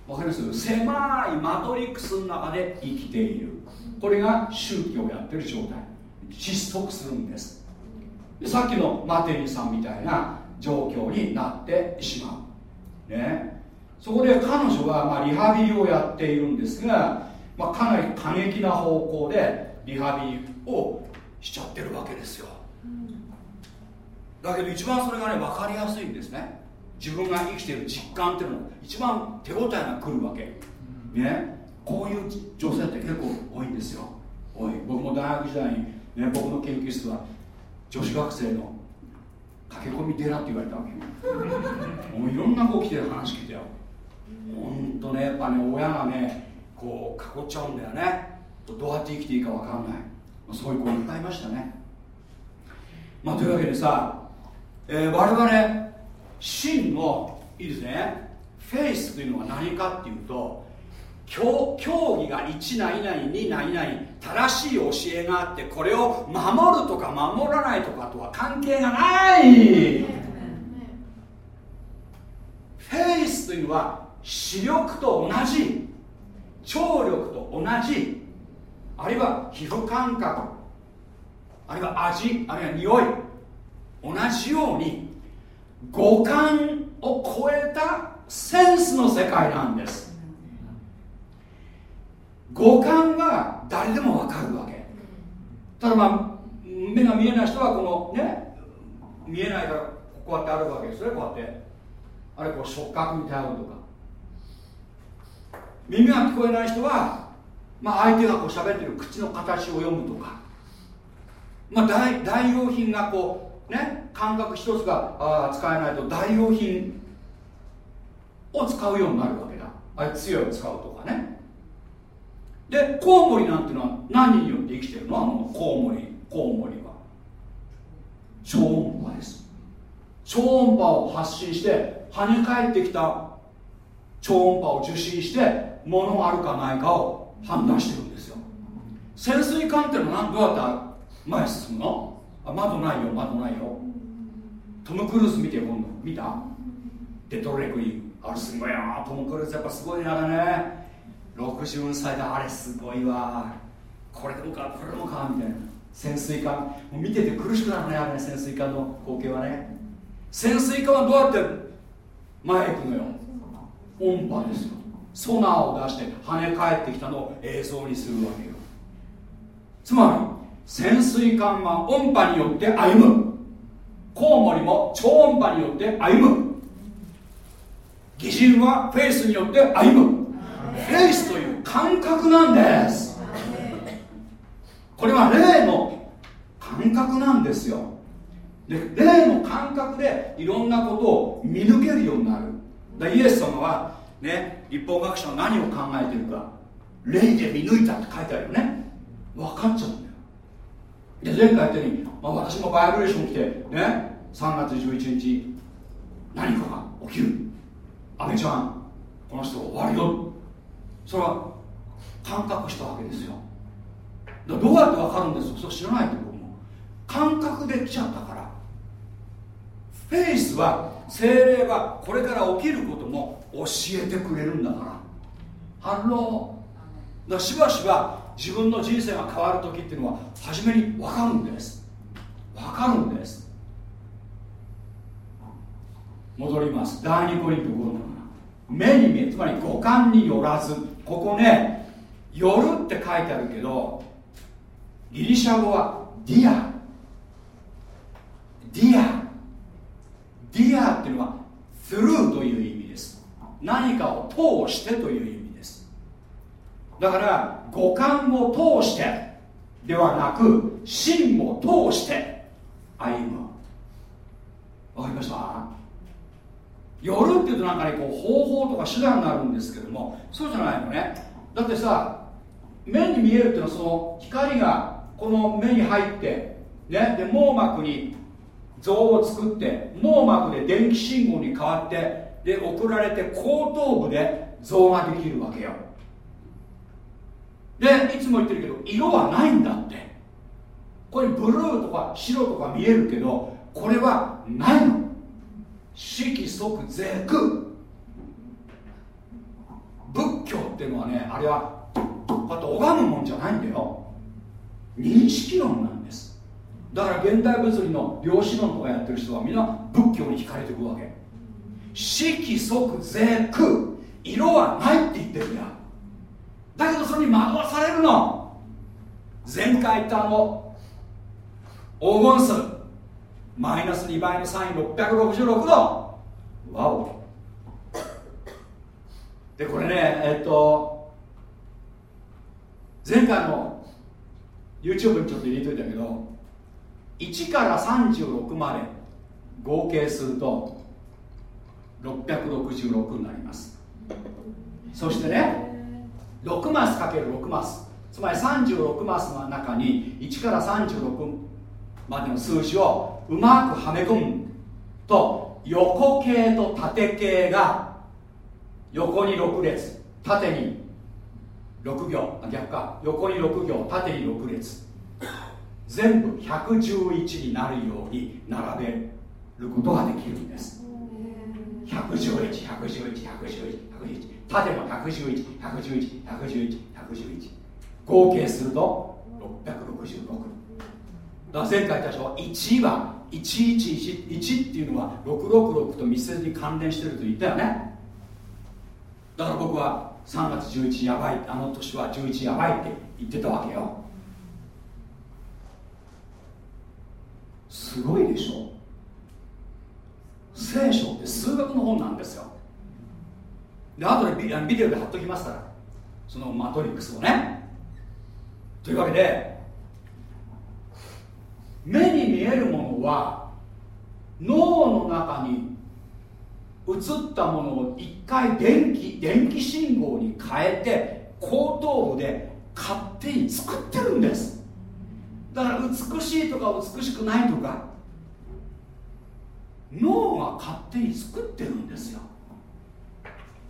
わかります？狭いマトリックスの中で生きている。これが宗教をやってる状態。窒息するんです。でさっきのマテリさんみたいな状況になってしまう。ね。そこで彼女はまあリハビリをやっているんですが、まあ、かなり過激な方向でリハビリをしちゃってるわけですよ。だけど一番それがね分かりやすいんですね。自分が生きている実感っていうのが一番手応えが来るわけ。ね。こういう女性って結構多いんですよ。多い僕も大学時代に、ね、僕の研究室は女子学生の駆け込み寺って言われたわけ。もういろんな子来てる話聞いたよ。ほんとねやっぱね親がねこう囲っちゃうんだよね。どうやって生きていいか分かんない。そういう子いっぱいいましたね。まあというわけでさ、えー、我々真のいいですね。フェイスというのは何かっていうと教義が1何々2何々正しい教えがあってこれを守るとか守らないとかとは関係がない。フェイスというのは視力と同じ聴力と同じあるいは皮膚感覚あるいは味あるいは匂い同じように五感を超えたセンスの世界なんです。五感は誰でも分かるわけ。ただまあ目が見えない人はこのね見えないからこうやって歩くわけですねこうやって。あれこう触覚に頼るとか。耳が聞こえない人は、まあ、相手がこう喋ってる口の形を読むとか、まあ、代代用品がこうね感覚一つがあ使えないと代用品を使うようになるわけだ。あれ強いを使うとかね。でコウモリなんていうのは何によって生きてるの？あのコウモリ。コウモリは。超音波です。超音波を発信して跳ね返ってきた超音波を受信して物があるかないかを判断してるんですよ。潜水艦ってのは何どうやって前進むの？あ窓ないよ窓ないよ。トム・クルーズ見て今度。見た？デトロレクインあれすごい。なトム・クルーズやっぱすごいなね。60歳であれすごいわ。これでもかこれでもかみたいな。潜水艦。もう見てて苦しくなるねあれね潜水艦の光景はね。潜水艦はどうやって前行くのよ？音波ですよソナーを出して跳ね返ってきたのを映像にするわけよ。つまり潜水艦は音波によって歩む。コウモリも超音波によって歩む。擬人はフェイスによって歩む。フェイスという感覚なんです。これは霊の感覚なんですよ。で霊の感覚でいろんなことを見抜けるようになる。だイエス様はね立法学者は何を考えてるか霊で見抜いたって書いてあるよね。分かっちゃうんだよ。で前回言ったように、まあ、私もバイブレーション来てね3月11日何かが起きる。阿部ちゃんこの人終わるよ。それは感覚したわけですよ。どうやって分かるんですか？そう知らないと僕も感覚で来ちゃったから。フェイスは精霊はこれから起きることも教えてくれるんだから。反応だしばしば自分の人生が変わる時っていうのは初めに分かるんです。分かるんです。戻ります。第2コリント5の目に見えつまり五感によらずここね「よる」って書いてあるけどギリシャ語はディア。ディア。ディアっていうのは through という意味です。何かを通してという意味です。だから五感を通してではなく心を通して歩む。わかりました？夜っていうとなんかねこう方法とか手段があるんですけどもそうじゃないのね。だってさ目に見えるっていうのはその光がこの目に入ってねで網膜に像を作って網膜で電気信号に変わってで送られて後頭部で像ができるわけよ。でいつも言ってるけど色はないんだって。これブルーとか白とか見えるけどこれはないの。色即是空仏教っていうのはねあれはこうやって拝むもんじゃないんだよ。認識論なんですだから現代物理の量子論とかやってる人はみんな仏教に惹かれていくわけ。色即是空色はないって言ってるんだ。だけどそれに惑わされるの。前回言ったあの黄金数。マイナス2倍のサイン666度。わお。でこれねえっと前回の YouTube にちょっと入れといたけど1から36まで合計すると666になります。そしてね6マスかける6マス。つまり36マスの中に1から36までの数字をうまくはめ込むと横形と縦形が横に6列縦に6行。逆か。横に6行縦に6列。全部111になるように並べることができるんです。1111111111縦も11111111合計すると666だから前回言ったでしょ？1は111っていうのは666と密接に関連してると言ったよね。だから僕は3月11やばいあの年は11やばいって言ってたわけよ。すごいでしょ。聖書って数学の本なんですよ。で後でビビデオで貼っときますから。そのマトリックスをね。というわけで目に見えるものは脳の中に映ったものを一回電気電気信号に変えて後頭部で勝手に作ってるんです。だから美しいとか美しくないとか脳が勝手に作ってるんですよ。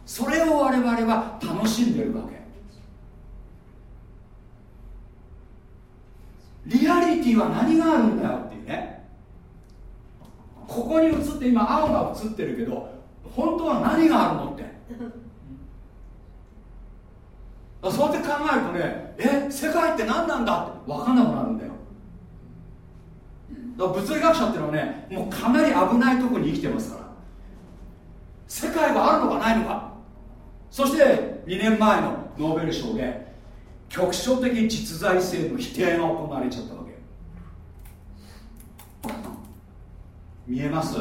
それを我々は楽しんでるわけ。リアリティは何があるんだよっていうね。ここに映って今青が映ってるけど本当は何があるのって。そうやって考えるとねえ世界って何なんだって分かんなくなるんだよ。だから物理学者っていうのはねもうかなり危ないところに生きてますから。世界があるのかないのか。そして2年前のノーベル賞で局所的実在性の否定が行われちゃったわけ。見えます？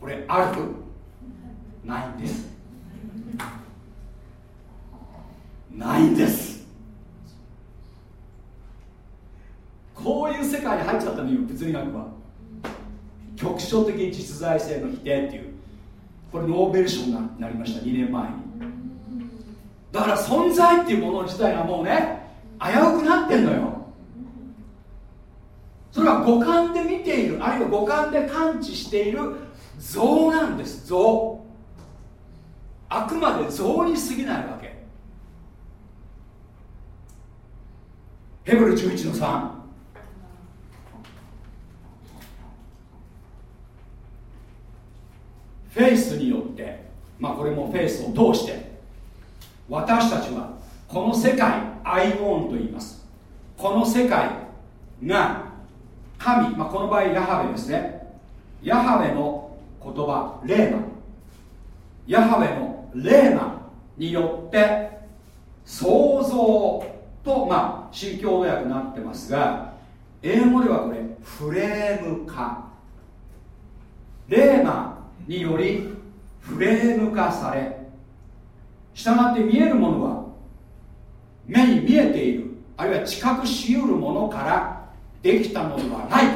これある？ないんです。ないんです。こういう世界に入っちゃったのよ物理学は。局所的実在性の否定っていう。これノーベル賞になりました2年前に。だから存在っていうもの自体がもうね危うくなってんのよ。それは五感で見ているあるいは五感で感知している像なんです。像。あくまで像に過ぎないわけ。ヘブル11の3フェイスによってまあこれもフェイスを通して私たちはこの世界アイオンと言います。この世界が神、まあ、この場合ヤハベですね。ヤハベの言葉レーマ。ヤハベのレーマによって創造とまあ新共同訳になってますが英語ではこれフレーム化。レーマによりフレーム化されしたがって見えるものは目に見えているあるいは知覚しうるものからできたのではない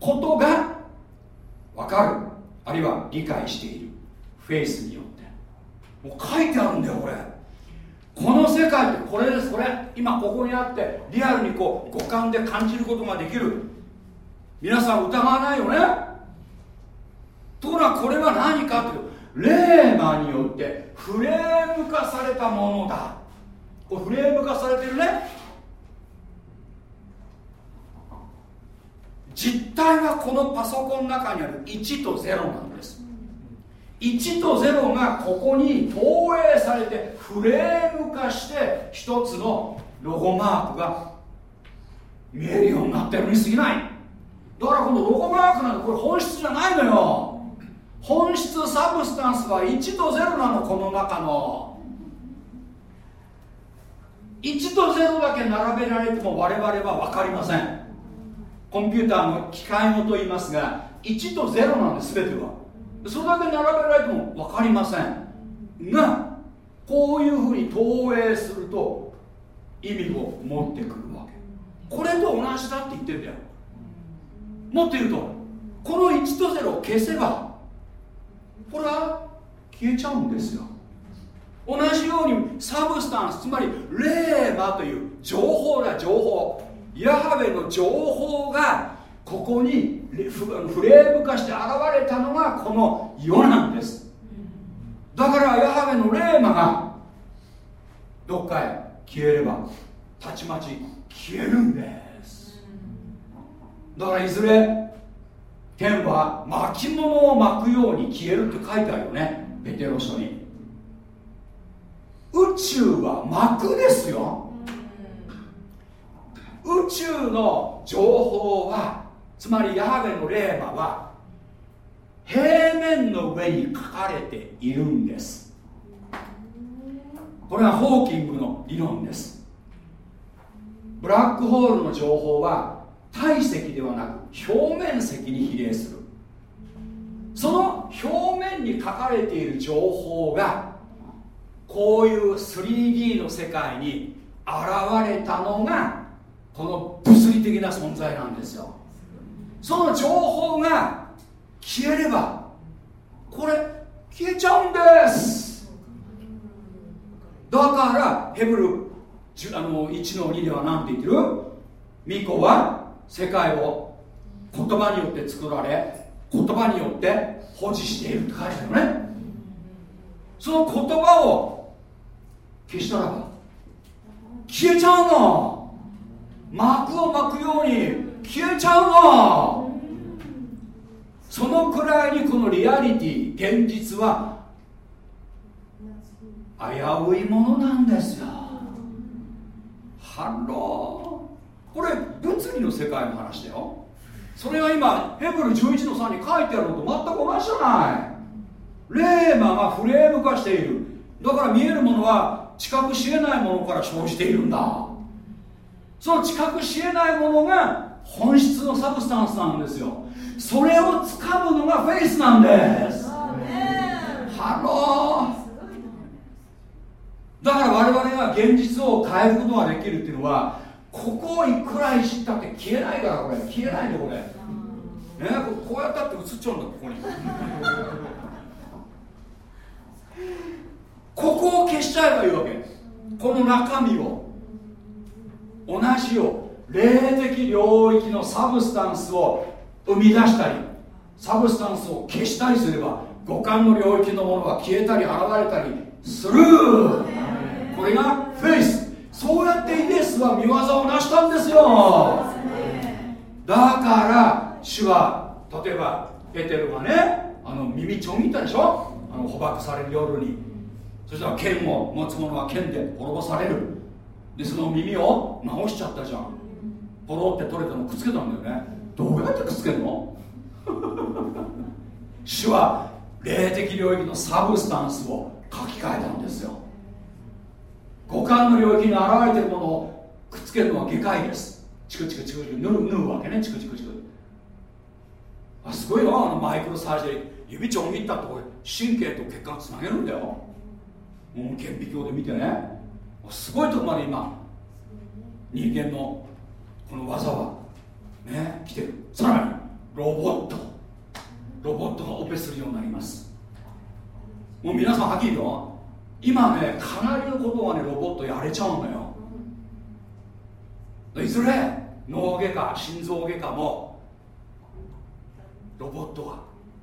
ことが分かるあるいは理解しているフェイスによって。もう書いてあるんだよこれ。この世界ってこれですこれ今ここにあってリアルにこう五感で感じることができる。皆さん疑わないよね。ところがこれは何かというとレーマによってフレーム化されたものだ。これフレーム化されてるね。実体はこのパソコンの中にある。1と0なんです。1と0がここに投影されてフレーム化して一つのロゴマークが見えるようになってるに過ぎない。だからこのロゴマークなんてこれ本質じゃないのよ。本質サブスタンスは1と0なのこの中の。1と0だけ並べられても我々は分かりません。コンピューターの機械語と言いますが1と0なんです全ては。それだけ並べられても分かりません。がこういうふうに投影すると意味を持ってくるわけ。これと同じだって言ってるんだよ。もっと言うと。この1と0を消せばこれは消えちゃうんですよ。同じようにサブスタンスつまりレーマという情報だ情報ヤハベの情報がここにフレーム化して現れたのがこの世なんです。だからヤハベのレーマがどっかへ消えればたちまち消えるんです。だからいずれ天は巻物を巻くように消えるって書いてあるよね。ペテロ書に。宇宙は膜ですよ。宇宙の情報はつまりヤハベのレーマは平面の上に書かれているんです。これはホーキングの理論です。ブラックホールの情報は体積ではなく表面積に比例する。その表面に書かれている情報がこういう 3D の世界に現れたのがこの物理的な存在なんですよ。その情報が消えればこれ消えちゃうんです。だからヘブルあの1の2では何て言ってる？巫女は世界を言葉によって作られ言葉によって保持しているって書いてあるよね。その言葉を消したら消えちゃうの。膜を巻くように消えちゃうの。そのくらいにこのリアリティ現実は危ういものなんですよ。 Hello。これ物理の世界の話だよ。それが今ヘブル11の3に書いてあるのと全く同じじゃない。レーマがフレーム化している。だから見えるものは知覚しえないものから生じているんだ。その知覚しえないものが本質の substance なんですよ。それをつかむのがフェイスなんです。 Hello。だから我々が現実を変えることができるっていうのはここをいくらいじったって消えないからこれ。消えないでこれ。ねこうやったって映っちゃうんだここに。ここを消しちゃえばいいわけ。この中身を。同じよ霊的領域の substance を生み出したり substance を消したりすれば五感の領域のものが消えたり現れたりする。これがフェイスそうやってイエスは御業を成したんですよ。だから主は例えばペテロがねあの耳ちょん切ったでしょ？あの捕獲される夜に。そしたら剣を持つ者は剣で滅ぼされる。でその耳を直しちゃったじゃん。ポロって取れたのくっつけたんだよね。どうやってくっつけるの？主は霊的領域のサブスタンスを書き換えたんですよ。五感の領域に現れているものをくっつけるのは外科医です。チクチクチクチク縫うわけね。チクチクチク。あすごいよあのマイクロサージで指ちょん切ったってこれ神経と血管つなげるんだよ。もう顕微鏡で見てね。すごいとこまで今人間のこの技はね来てる。さらにロボット。ロボットがオペするようになります。もう皆さんはっきり言うよ。今ねかなりのことはねロボットやれちゃうのよ。いずれ脳外科心臓外科もロボット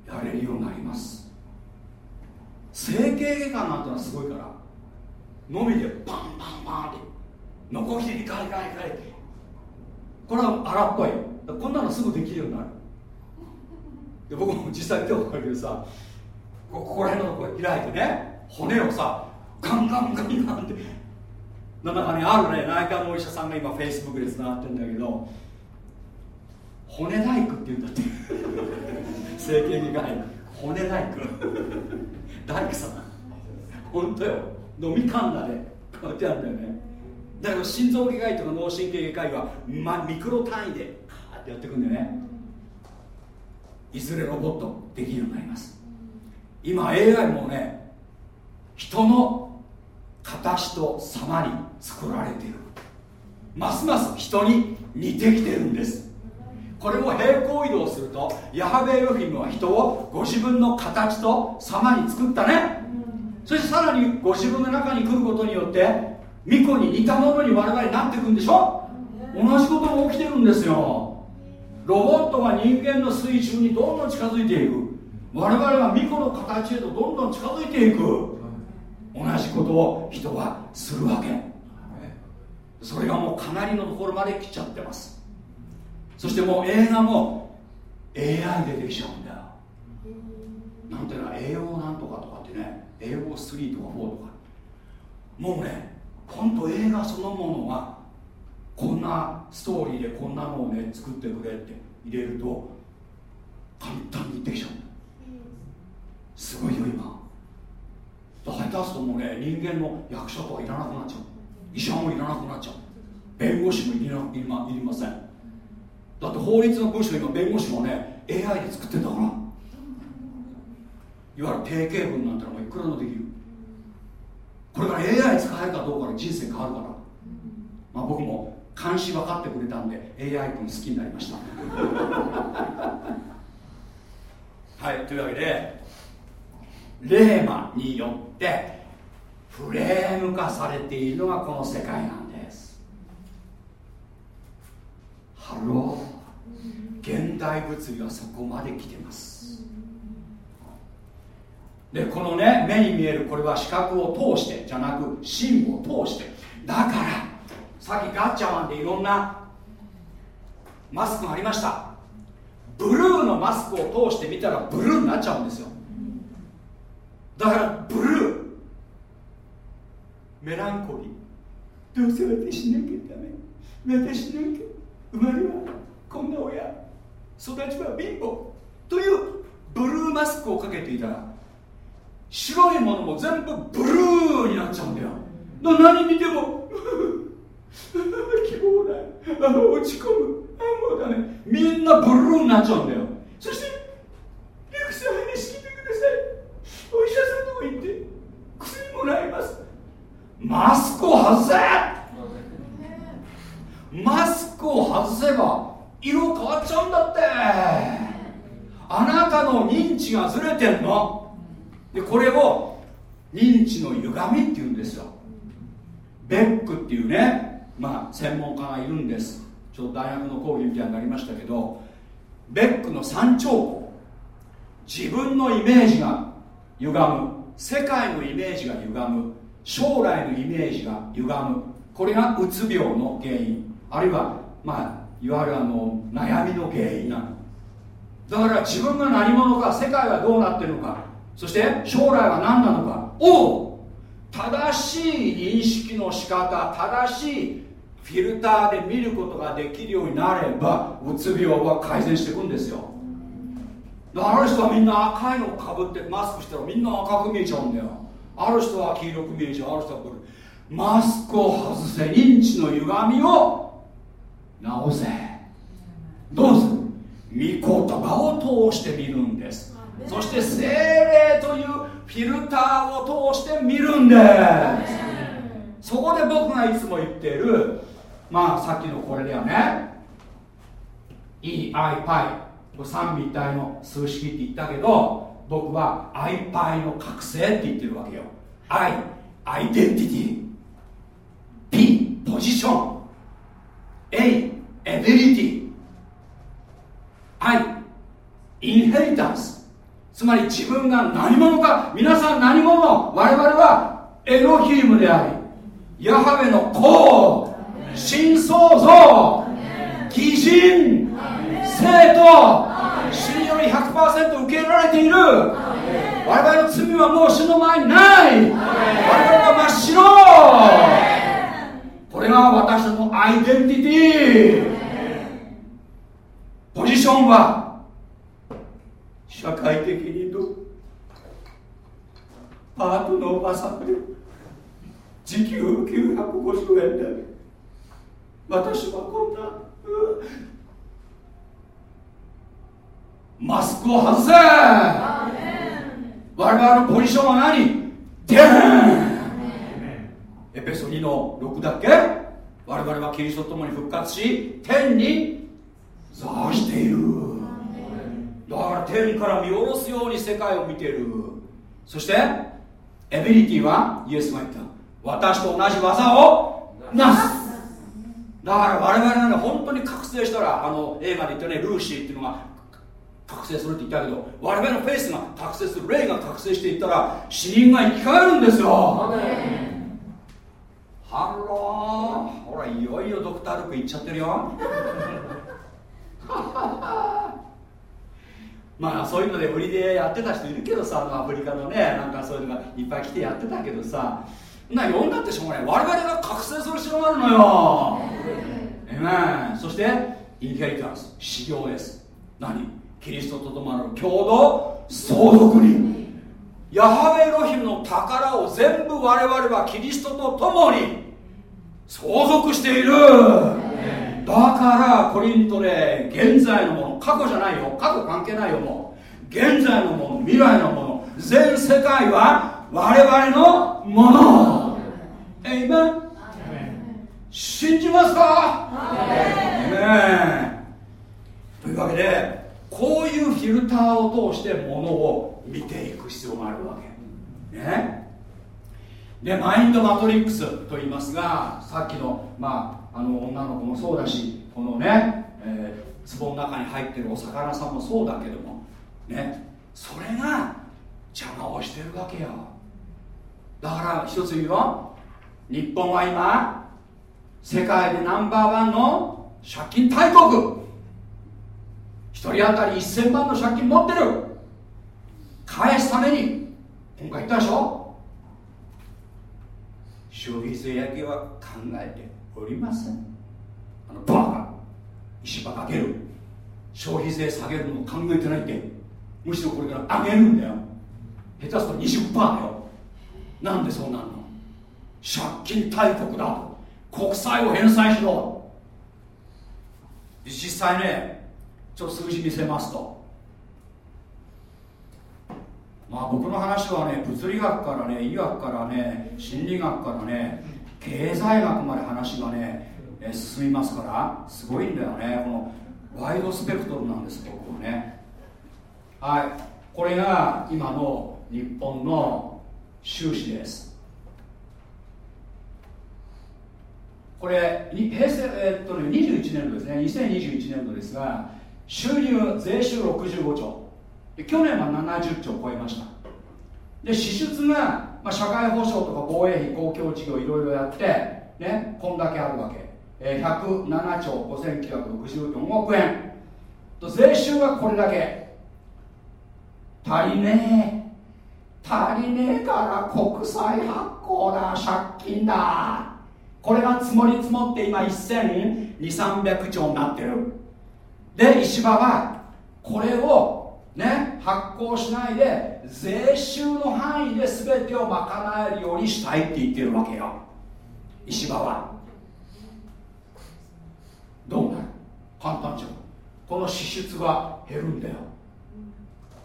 がやれるようになります。整形外科なんてのはすごいからのみでパンパンパンってノコギリカリカリカリこれは荒っぽい。こんなのすぐできるようになる。で僕も実際今日これさここら辺のとこ開いてね骨をさガンガンガンガンって。なんかねあるね内科のお医者さんが今フェイスブックでつながってるんだけど骨大工って言うんだって。整形外科医。骨大工。大工さん本当よ。飲みかんだで。こうやってあるんだよね。だけど心臓外科医とか脳神経外科医は、ま、ミクロ単位でカーってやってくんだよね。いずれロボットできるようになります。今 AI もね人の形と様に作られている。ますます人に似てきてるんです。これを平行移動するとヤハベエロヒムは人をご自分の形と様に作ったね。そしてさらにご自分の中に来ることによって巫女に似たものに我々なっていくんでしょ？同じことが起きてるんですよ。ロボットが人間の水中にどんどん近づいていく。我々は巫女の形へとどんどん近づいていく。同じことを人はするわけ。それがもうかなりのところまで来ちゃってます。そしてもう映画も AI でできちゃうんだよ。なんていうの栄養なんとかとかってね栄養3とか4とか。もうね本当映画そのものがこんなストーリーでこんなのをね作ってくれって入れると簡単にできちゃう。すごいよ今。下手すともうね人間の役者とはいらなくなっちゃう。医者もいらなくなっちゃう。弁護士もいらいりまいりません。だって法律の文書今弁護士もね AI で作ってんだから。いわゆる定型文なんてのもいくらでもできる。これから AI 使えるかどうかで人生変わるから、まあ、僕も監視分かってくれたんで AI 君好きになりました。はいというわけでレーマによってフレーム化されているのがこの世界なんです。 Hello。現代物理はそこまで来てます。でこのね目に見えるこれは視覚を通してじゃなく信を通して。だからさっきガッチャマンでいろんなマスクがありました。ブルーのマスクを通して見たらブルーになっちゃうんですよ。だからブルー。メランコリー。どうせ私なきゃダメ。私なんか生まれはこんな親。育ちは貧乏。というブルーマスクをかけていたら白いものも全部ブルーになっちゃうんだよ。だ何見ても希望ない。あ落ち込む。あもうダメ。みんなブルーになっちゃうんだよ。そして「リクさん話聞いてください。お医者さんとこ行って薬もらいます。マスクを外せ。マスクを外せば色変わっちゃうんだって。あなたの認知がずれてんの。でこれを認知の歪みっていうんですよ。ベックっていうねまあ専門家がいるんです。ちょっと大学の講義みたいになりましたけどベックの三兆自分のイメージが歪む。世界のイメージが歪む。将来のイメージが歪む。これがうつ病の原因。あるいはまあいわゆるあの悩みの原因なの。だから自分が何者か世界はどうなってるのか。そして将来は何なのか。を正しい認識の仕方正しいフィルターで見ることができるようになればうつ病は改善していくんですよ。ある人はみんな赤いのをかぶってマスクしたらみんな赤く見えちゃうんだよ。ある人は黄色く見えちゃう。ある人はブルー。マスクを外せ。認知の歪みを直せ。どうする？御言葉を通して見るんです。そして精霊というフィルターを通して見るんです。そこで僕がいつも言っている。まあさっきのこれだよね。EIPI 三位一体の数式って言ったけど僕は iPi の覚醒って言ってるわけよ。I アイデンティティ P ポジション A エビリティ I インヘリタンスつまり自分が何者か皆さん何者？我々はエロヒームでありヤハベの子。新創造。偽人生と死により100%受け入れられている。我々の罪はもう死の前にない。我々は真っ白。これが私たちのアイデンティティ。ポジションは社会的にとパートのおばさんで時給950円で。私はこんな、マスクを外せ。我々のポジションは何？デーンエペソ2の6だっけ。我々はキリストと共に復活し天に座している。だから天から見下ろすように世界を見ている。そしてエビリティはイエスが言った。私と同じ技をなす。だから我々がね本当に覚醒したらあの映画で言ったねルーシーっていうのが覚醒するって言ったけど我々のフェイスが覚醒する霊が覚醒していったら死人が生き返るんですよ。Hello。ほらいよいよドクター・ルーク行っちゃってるよ。まあそういうので売りでやってた人いるけどさアフリカのねなんかそういうのがいっぱい来てやってたけどさな呼んだってしょうがない。我々が覚醒する必要があるのよ。えめそして inheritance。嗣業です。何？キリストと共る共同相続人。ヤハベエロヒムの宝を全部我々はキリストと共に相続している。だからコリントで現在のもの過去じゃないよ。過去関係ないよもう。現在のもの未来のもの。全世界は我々のもの。えいめ信じますか？ねというわけでこういうフィルターを通してものを見ていく必要があるわけ。ね。でマインドマトリックスと言いますがさっきの,、まあ、あの女の子もそうだしこのね、えー、壺の中に入ってるお魚さんもそうだけどもね。それが邪魔をしてるわけよ。だから一つ言うよ。日本は今世界でナンバーワンの借金大国。人当たり1000万の借金持ってる。返すために。今回言ったでしょ。消費税上げは考えておりません。あのバカ。石破かける。消費税下げるのを考えてないって。むしろこれから上げるんだよ。下手すると20%だよ。なんでそうなるの。借金大国だ国債を返済しろ。実際ねちょっと数字見せますと。まあ僕の話はね物理学からね医学からね心理学からね経済学まで話がね進みますからすごいんだよね。このワイドスペクトルなんです僕はね。はい。これが今の日本の収支です。これ平成、えっとね、21年度ですね。2021年度ですが収入税収65兆。去年は70兆超えました。で支出が、まあ、社会保障とか防衛費公共事業いろいろやってねこんだけあるわけ、えー、107兆5964億円。と税収がこれだけ。足りねえ。足りねえから国債発行だ借金だ。これが積もり積もって今1200300兆になってる。で石破はこれをね、発行しないで税収の範囲で全てを賄えるようにしたいって言ってるわけよ。石破は。どうなる？簡単じゃん。この支出が減るんだよ。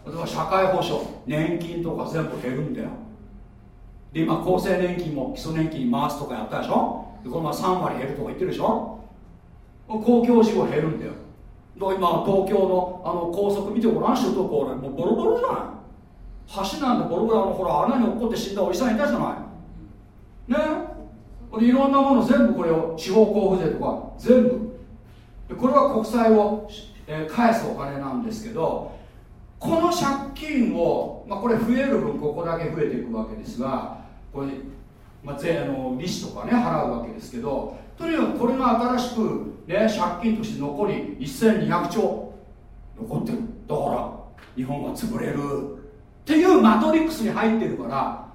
例えば社会保障年金とか全部減るんだよ。で今厚生年金も基礎年金に回すとかやったでしょ？でこのまま3割減るとか言ってるでしょ？公共事業減るんだよ。今東京のあの高速見てごらん首都高でもうボロボロじゃない。橋なんてボロボロあのほら穴に落っこって死んだおじさんいたじゃない。ね？でいろんなもの全部これを地方交付税とか全部。これは国債を、え、返すお金なんですけどこの借金を、まあ、これ増える分ここだけ増えていくわけですがこれ、まあ、税の利子とかね払うわけですけどとにかくこれが新しく、ね、借金として残り1200兆。残ってる。だから日本は潰れる。っていうマトリックスに入ってるから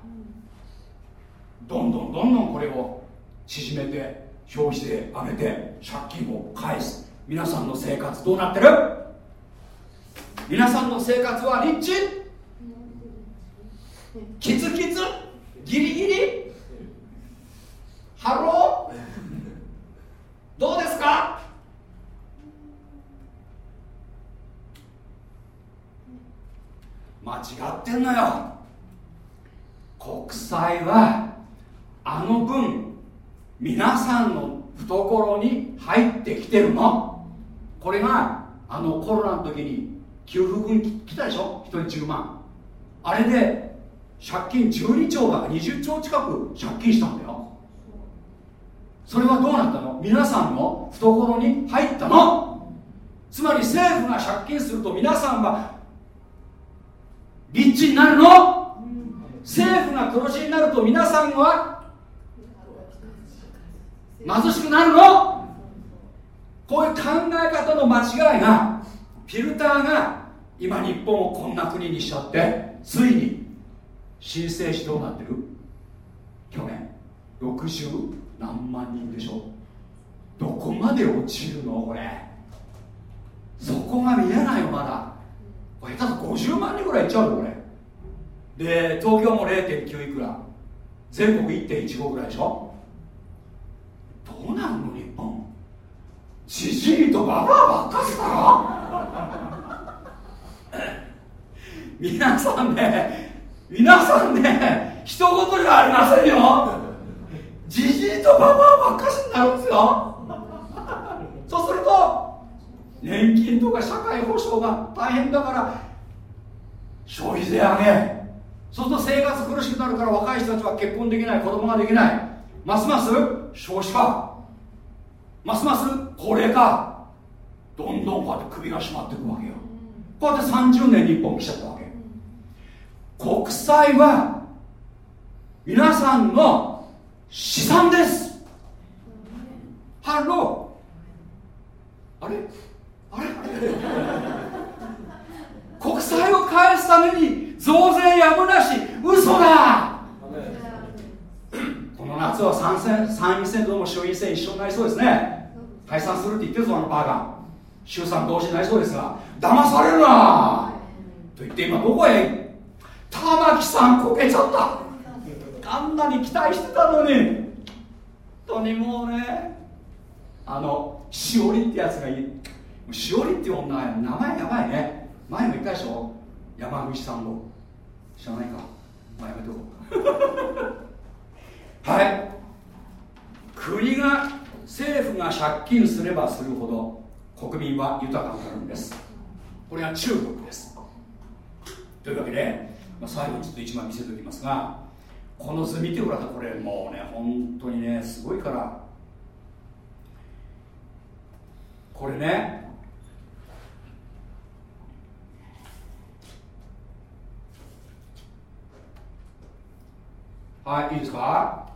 どんどんどんどんこれを縮めて消費税上げて借金を返す。皆さんの生活どうなってる？皆さんの生活はリッチ？キツキツ？ギリギリ？ハロー？どうですか？間違ってんのよ。国債はあの分皆さんの懐に入ってきてるの。これがあのコロナの時に給付金来たでしょ？1人10万。あれで借金12兆だから20兆近く借金したんだよ。それはどうなったの？皆さんの懐に入ったの？つまり政府が借金すると皆さんは立地になるの？政府が黒字になると皆さんは貧しくなるの？こういう考え方の間違いがフィルターが今日本をこんな国にしちゃってついに申請しどうなってる？去年。60何万人でしょ？どこまで落ちるの？これ。そこが見えないよまだ。これ下手す50万人ぐらいいっちゃうよこれ。で東京も0.9いくら。全国1.15ぐらいでしょ？どうなるの日本？じじいとババアばっかすか？皆さんね皆さんね人事じゃありませんよ。じじいとババアばっかしになるんですよ。そうすると年金とか社会保障が大変だから消費税上げ。そうすると生活苦しくなるから若い人たちは結婚できない子供ができない。ますます少子化ますます高齢化。どんどんこうやって首が締まっていくわけよ。こうやって30年日本来ちゃったわけ。国債は皆さんの資産です。ハロー。あれ？あれ？国債を返すために増税やむなし嘘だ。この夏は参戦参院選とも衆院選一緒になりそうですね。解散するって言ってるぞあのバーガン衆参同時になりそうですが騙されるな。と言って今どこへ玉木さんこけちゃったあんなに期待してたのに。本当にもうねあのしおりってやつがいい。しおりっていう女名前やばいね。前も言ったでしょ？山口さんの。知らないか？まあやめとこう。はい。国が政府が借金すればするほど国民は豊かになるんです。これが中国です。というわけで、まあ、最後にちょっと一枚見せておきますがこの図見てくださいこれ。もうね本当にねすごいから。これねはいいいですか、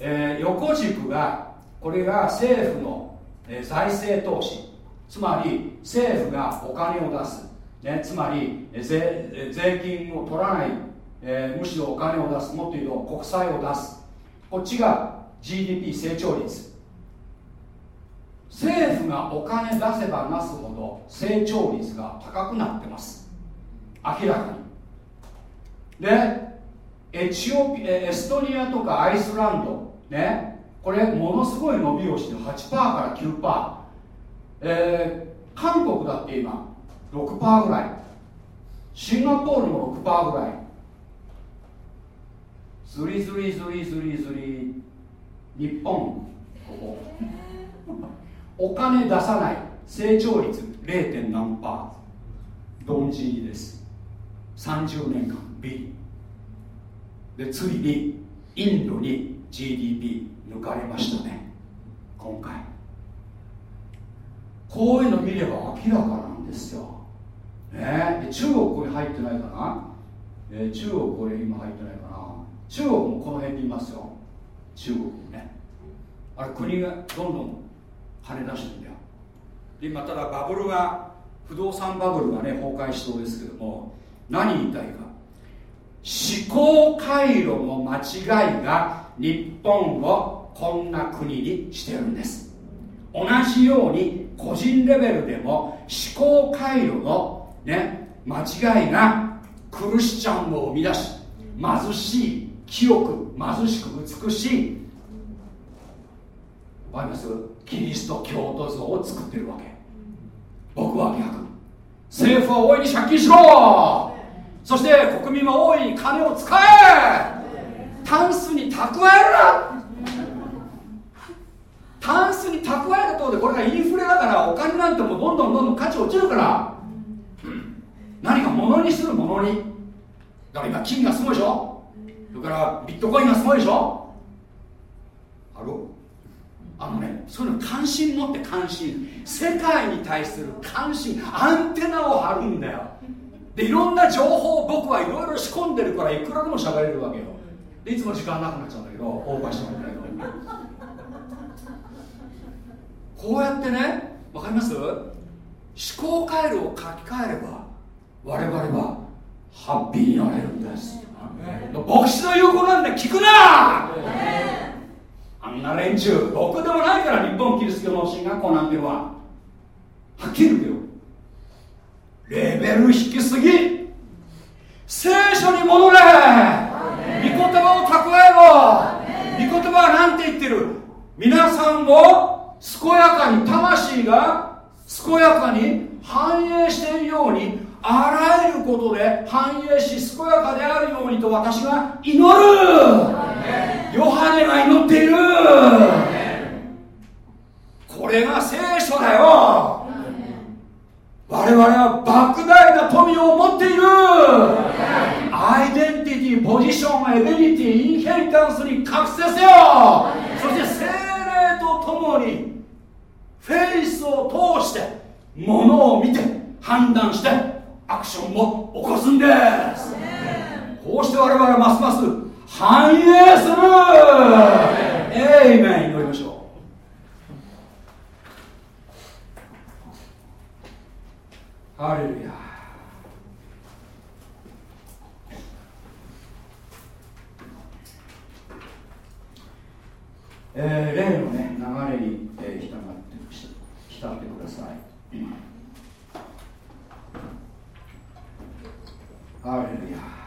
えー、横軸がこれが政府の、えー、財政投資。つまり政府がお金を出す、ね、つまり、えー、税金を取らない、えー、むしろお金を出すもっと言うと国債を出す。こっちが GDP 成長率。政府がお金出せばなすほど成長率が高くなってます。明らかに。でエチオピエストニアとかアイスランドねこれものすごい伸びをして8%から9%、えー、韓国だって今6%ぐらい。シンガポールも6%ぐらい。ずりずりずりずりずり日本。ここお金出さない。成長率 0. 何パー。ドンジーです。30年間ビでついにインドに GDP 抜かれましたね。今回。こういうの見れば明らかなんですよ、ね、で中国これ入ってないかな、えー、中国これ今入ってないかな？中国もこの辺にいますよ。中国ね。あれ国がどんどん金出してるんだよ。今ただバブルが不動産バブルがね崩壊しそうですけども何言いたいか。思考回路の間違いが日本をこんな国にしてるんです。同じように個人レベルでも思考回路のね間違いがクリスチャンを生み出し貧しい清く貧しく美しいわかりますキリスト教徒像を作ってるわけ。僕は逆。政府は大いに借金しろ。そして国民は大いに金を使え。タンスに蓄えるな。タンスに蓄えるとでこれがインフレだからお金なんてもうどんどんどんどん価値落ちるから。何か物にするものに。だから今金がすごいでしょ。それからビットコインがすごいでしょ？あろあのねそういうの関心持って関心。世界に対する関心。アンテナを張るんだよ。でいろんな情報を僕はいろいろ仕込んでるからいくらでも喋れるわけよ。でいつも時間なくなっちゃうんだけどオーバーしてもらえないこうやってねわかります？思考回路を書き換えれば我々はハッピーになれるんです。牧師の言うことなんで聞くな。あんな連中僕でもないから日本キリスト教の進学校なんていうのは。はっきり言うけどレベル低すぎ。聖書に戻れ。御言葉を蓄えろ。御言葉は何て言ってる？皆さんを健やかに魂が健やかに繁栄しているようにあらゆることで繁栄し健やかであるようにと私が祈る。ヨハネが祈っている。これが聖書だよ。我々は莫大な富を持っている。アイデンティティポジションエビリティインヘリタンスに覚醒せよ。そして精霊とともにフェイスを通してものを見て判断してアクションを起こすんです。こうして我々はますます繁栄する。エイメン祈りましょう。ハレルヤ。えー、例のね流れに、えー、浸って浸ってくださいハレ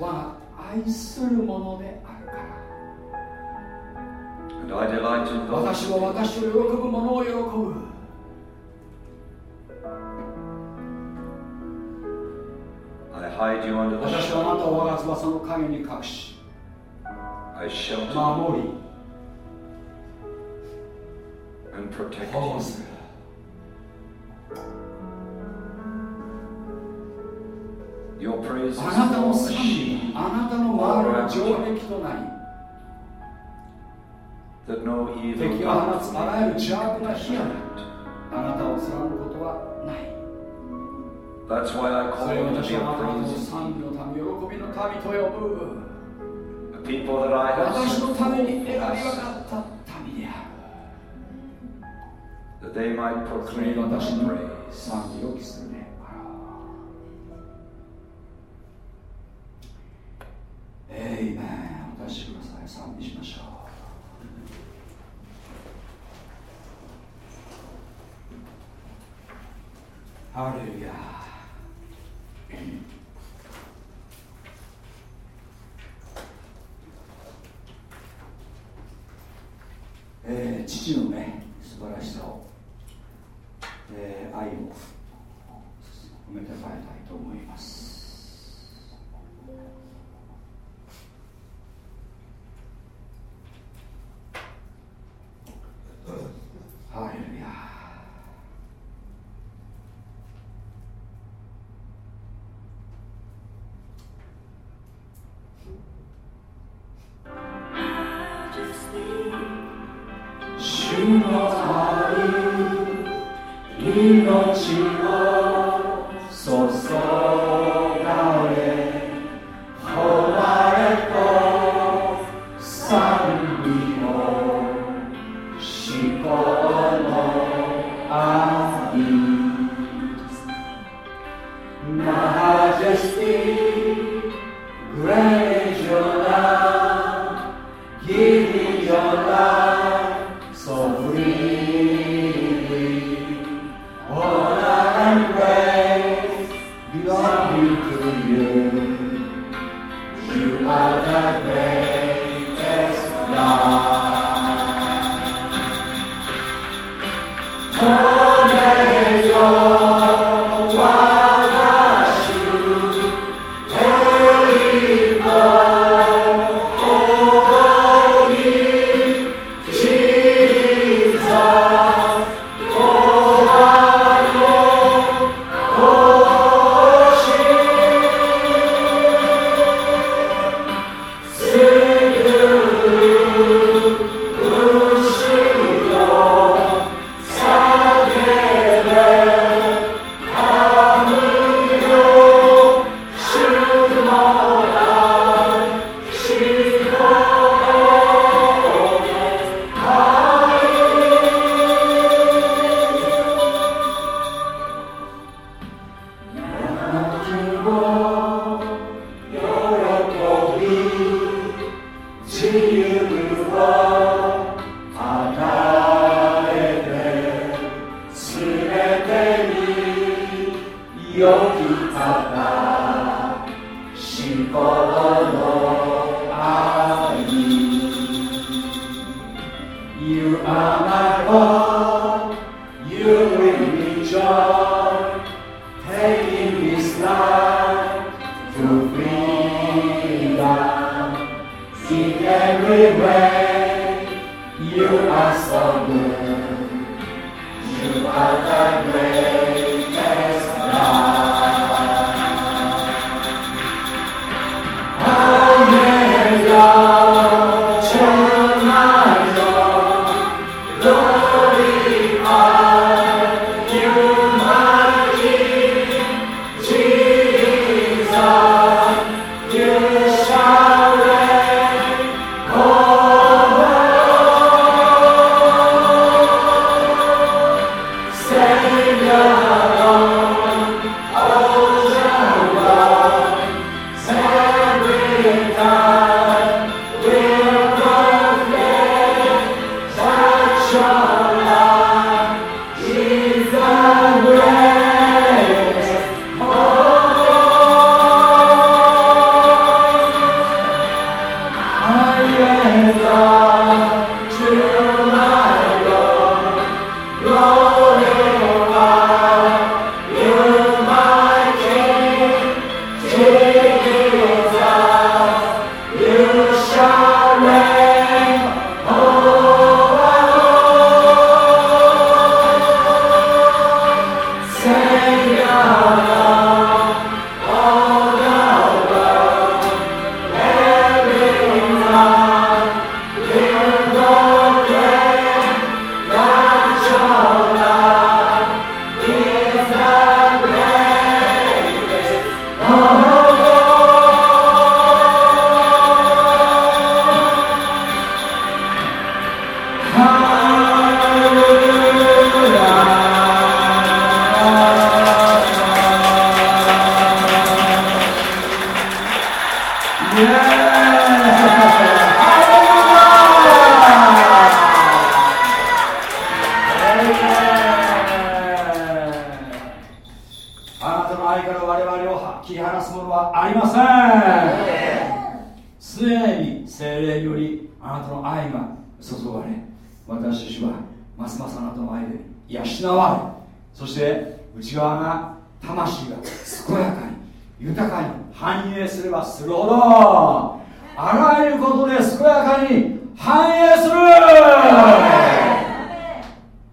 なたが我が愛するものであるから私は私を喜ぶ者を喜ぶ I hide you under the 私はあな.たを我が翼の陰に隠し守り and protect 保護 you. するあなたの賛美あなたの周りは城壁となり敵をあらゆる邪悪な火やあなたを貫くことはない。あなたのため喜びの民と呼ぶ。私のために選び分かった民である。エイメンお出してください賛美しましょうハレルヤ。えー父のね素晴らしさを、えー愛を褒めたたえたいと思います。私たちはますますあなたの愛で養われそして内側が魂が健やかに豊かに繁栄すればするほどあらゆることで健やかに繁栄する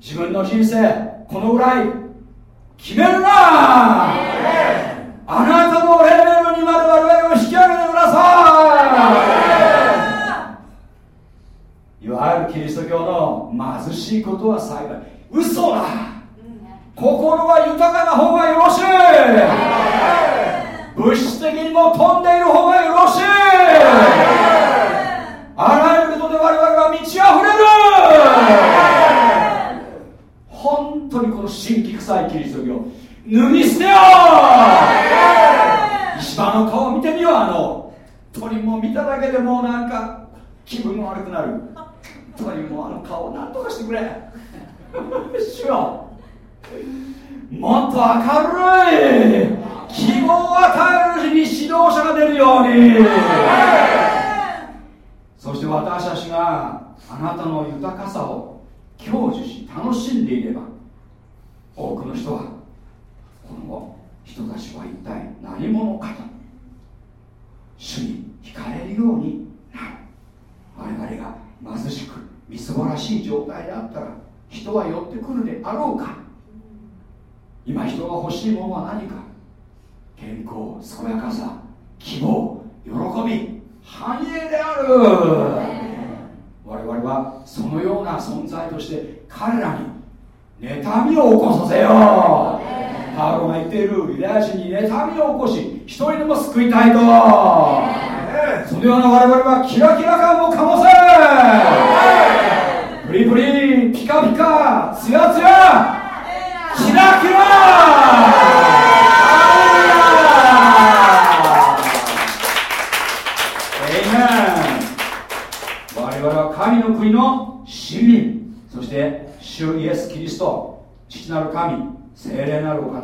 自分の人生このぐらい決めるな。あなたのレベルにまで我々を引き上げてくださいいわゆるキリスト教の貧しいことは幸い。嘘だ。心は豊かな方がよろしい。物質的にも飛んでいる方がよろしい。あらゆることで我々は満ち溢れる。本当にこの神秘臭いキリスト教。脱ぎ捨てよ石破の顔見てみよう。あの鳥も見ただけでもうなんか気分が悪くなる鳥もうあの顔なんとかしてくれ。主よもっと明るい。希望を与えるに指導者が出るように。そして私たちがあなたの豊かさを享受し楽しんでいれば。多くの人はこの人たちは一体何者かと。主に惹かれるようになる。我々が貧しくみすぼらしい状態であったら人は寄ってくるであろうか。今人が欲しいものは何か健康健やかさ希望喜び繁栄である。我々はそのような存在として彼らに妬みを起こさせよう。パウロが言っているユダヤ人に妬みを起こし一人でも救いたいとそのような我々はキラキラ感を醸せプリプリピカピカツヤツヤキラキラ我々は神の国の市民そして主イエス・キリスト。父なる神聖霊なるお方。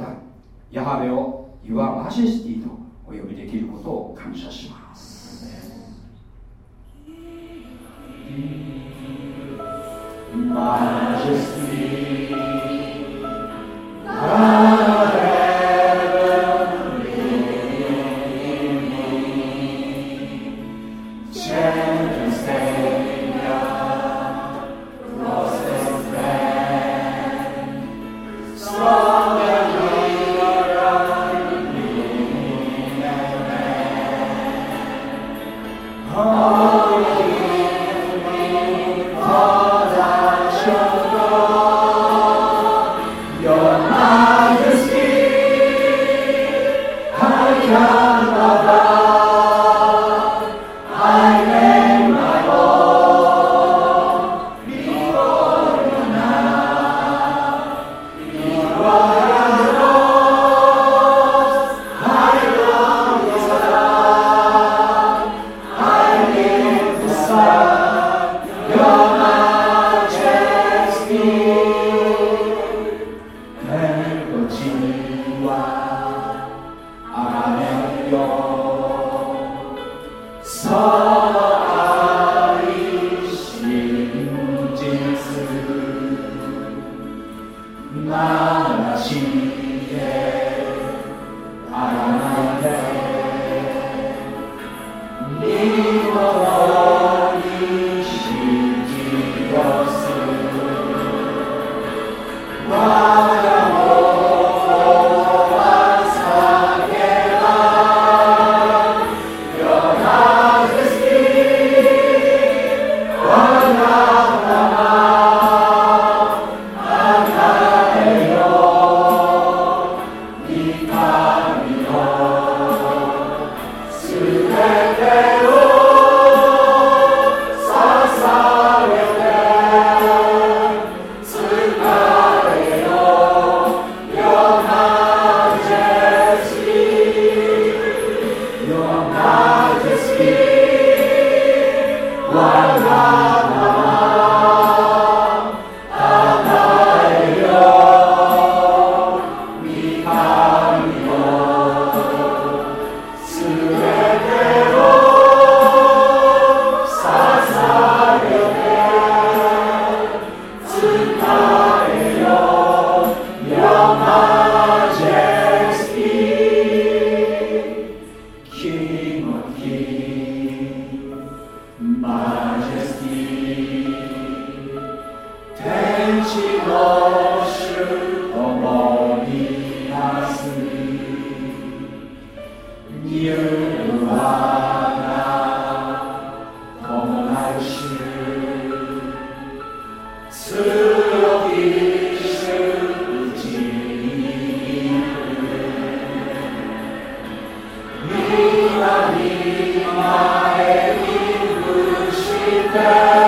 ヤハベを Your Majesty とお呼びできることを感謝します。マジエ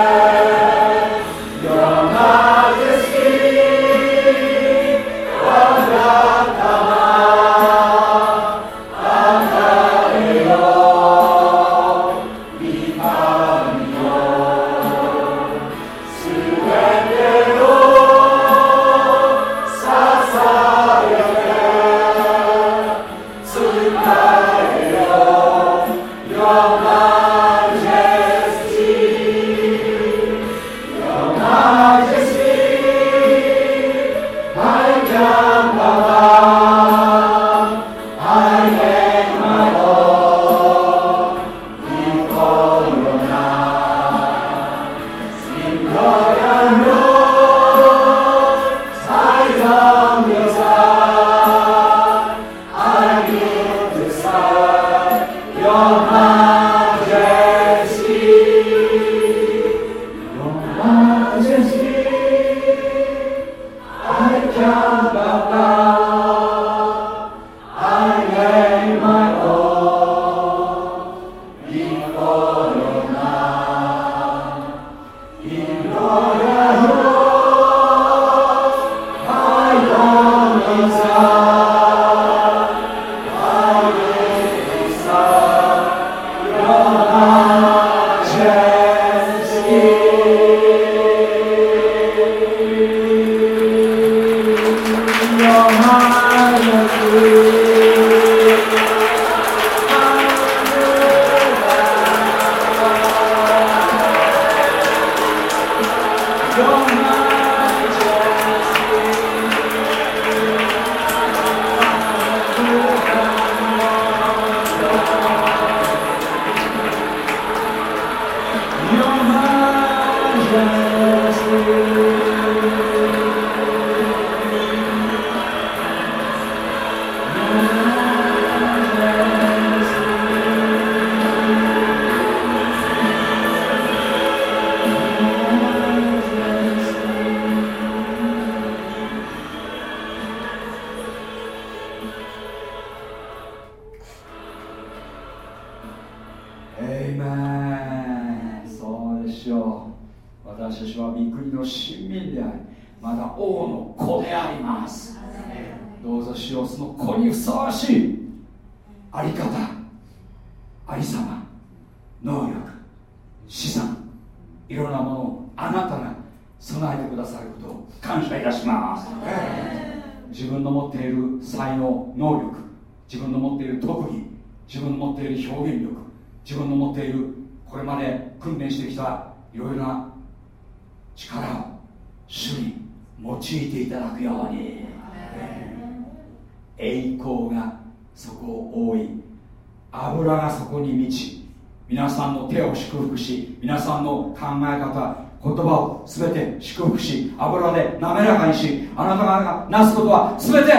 は全て栄え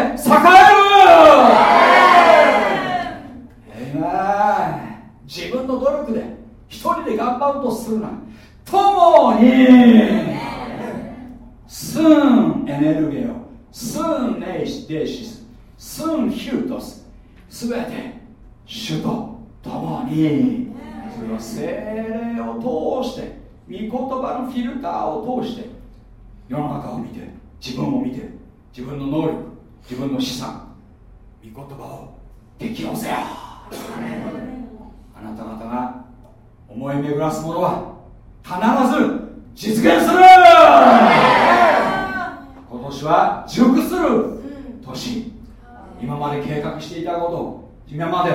る。自分の努力で一人で頑張ろうとするな。共に。スンエネルゲオスンネイシデシススンヒュートスすべて主と共に。それは精霊を通して御言葉のフィルターを通して世の中を見て自分を見て。自分の能力自分の資産御言葉を。適用せよ。あなた方が思い巡らすものは必ず実現する。今年は熟する年。今まで計画していたこと今まで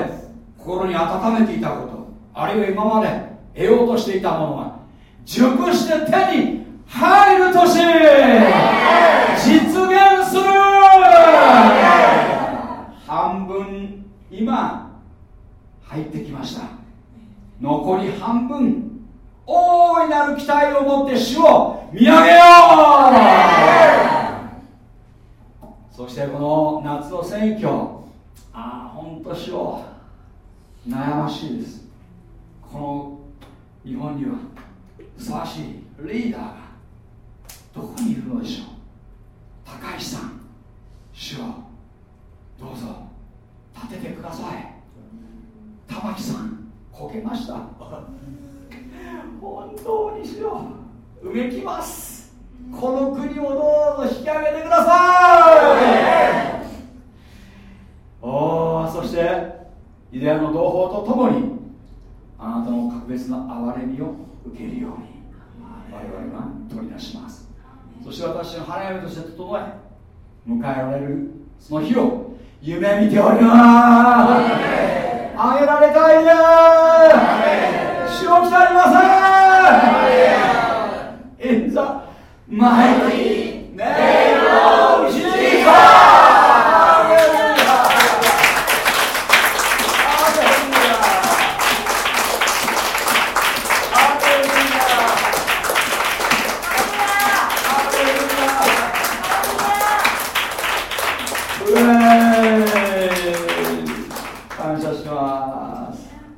心に温めていたことあるいは今まで得ようとしていたものが熟して手に入る年分今入ってきました。残り半分大いなる期待を持って主を見上げよう。そしてこの夏の選挙。ああ本当主を悩ましいです。この日本にはふさわしいリーダーがどこにいるのでしょう。高橋さん主をどうぞ。立ててください。玉木さんこけました。本当にしよう。うめきます。この国をどうぞ引き上げてください。おそしてイデアの同胞とともにあなたの格別な憐れみを受けるように我々が取り出します。そして私の花嫁として整え迎えられるその日を夢見ております。あげられたいや白きたりません。In the り。ね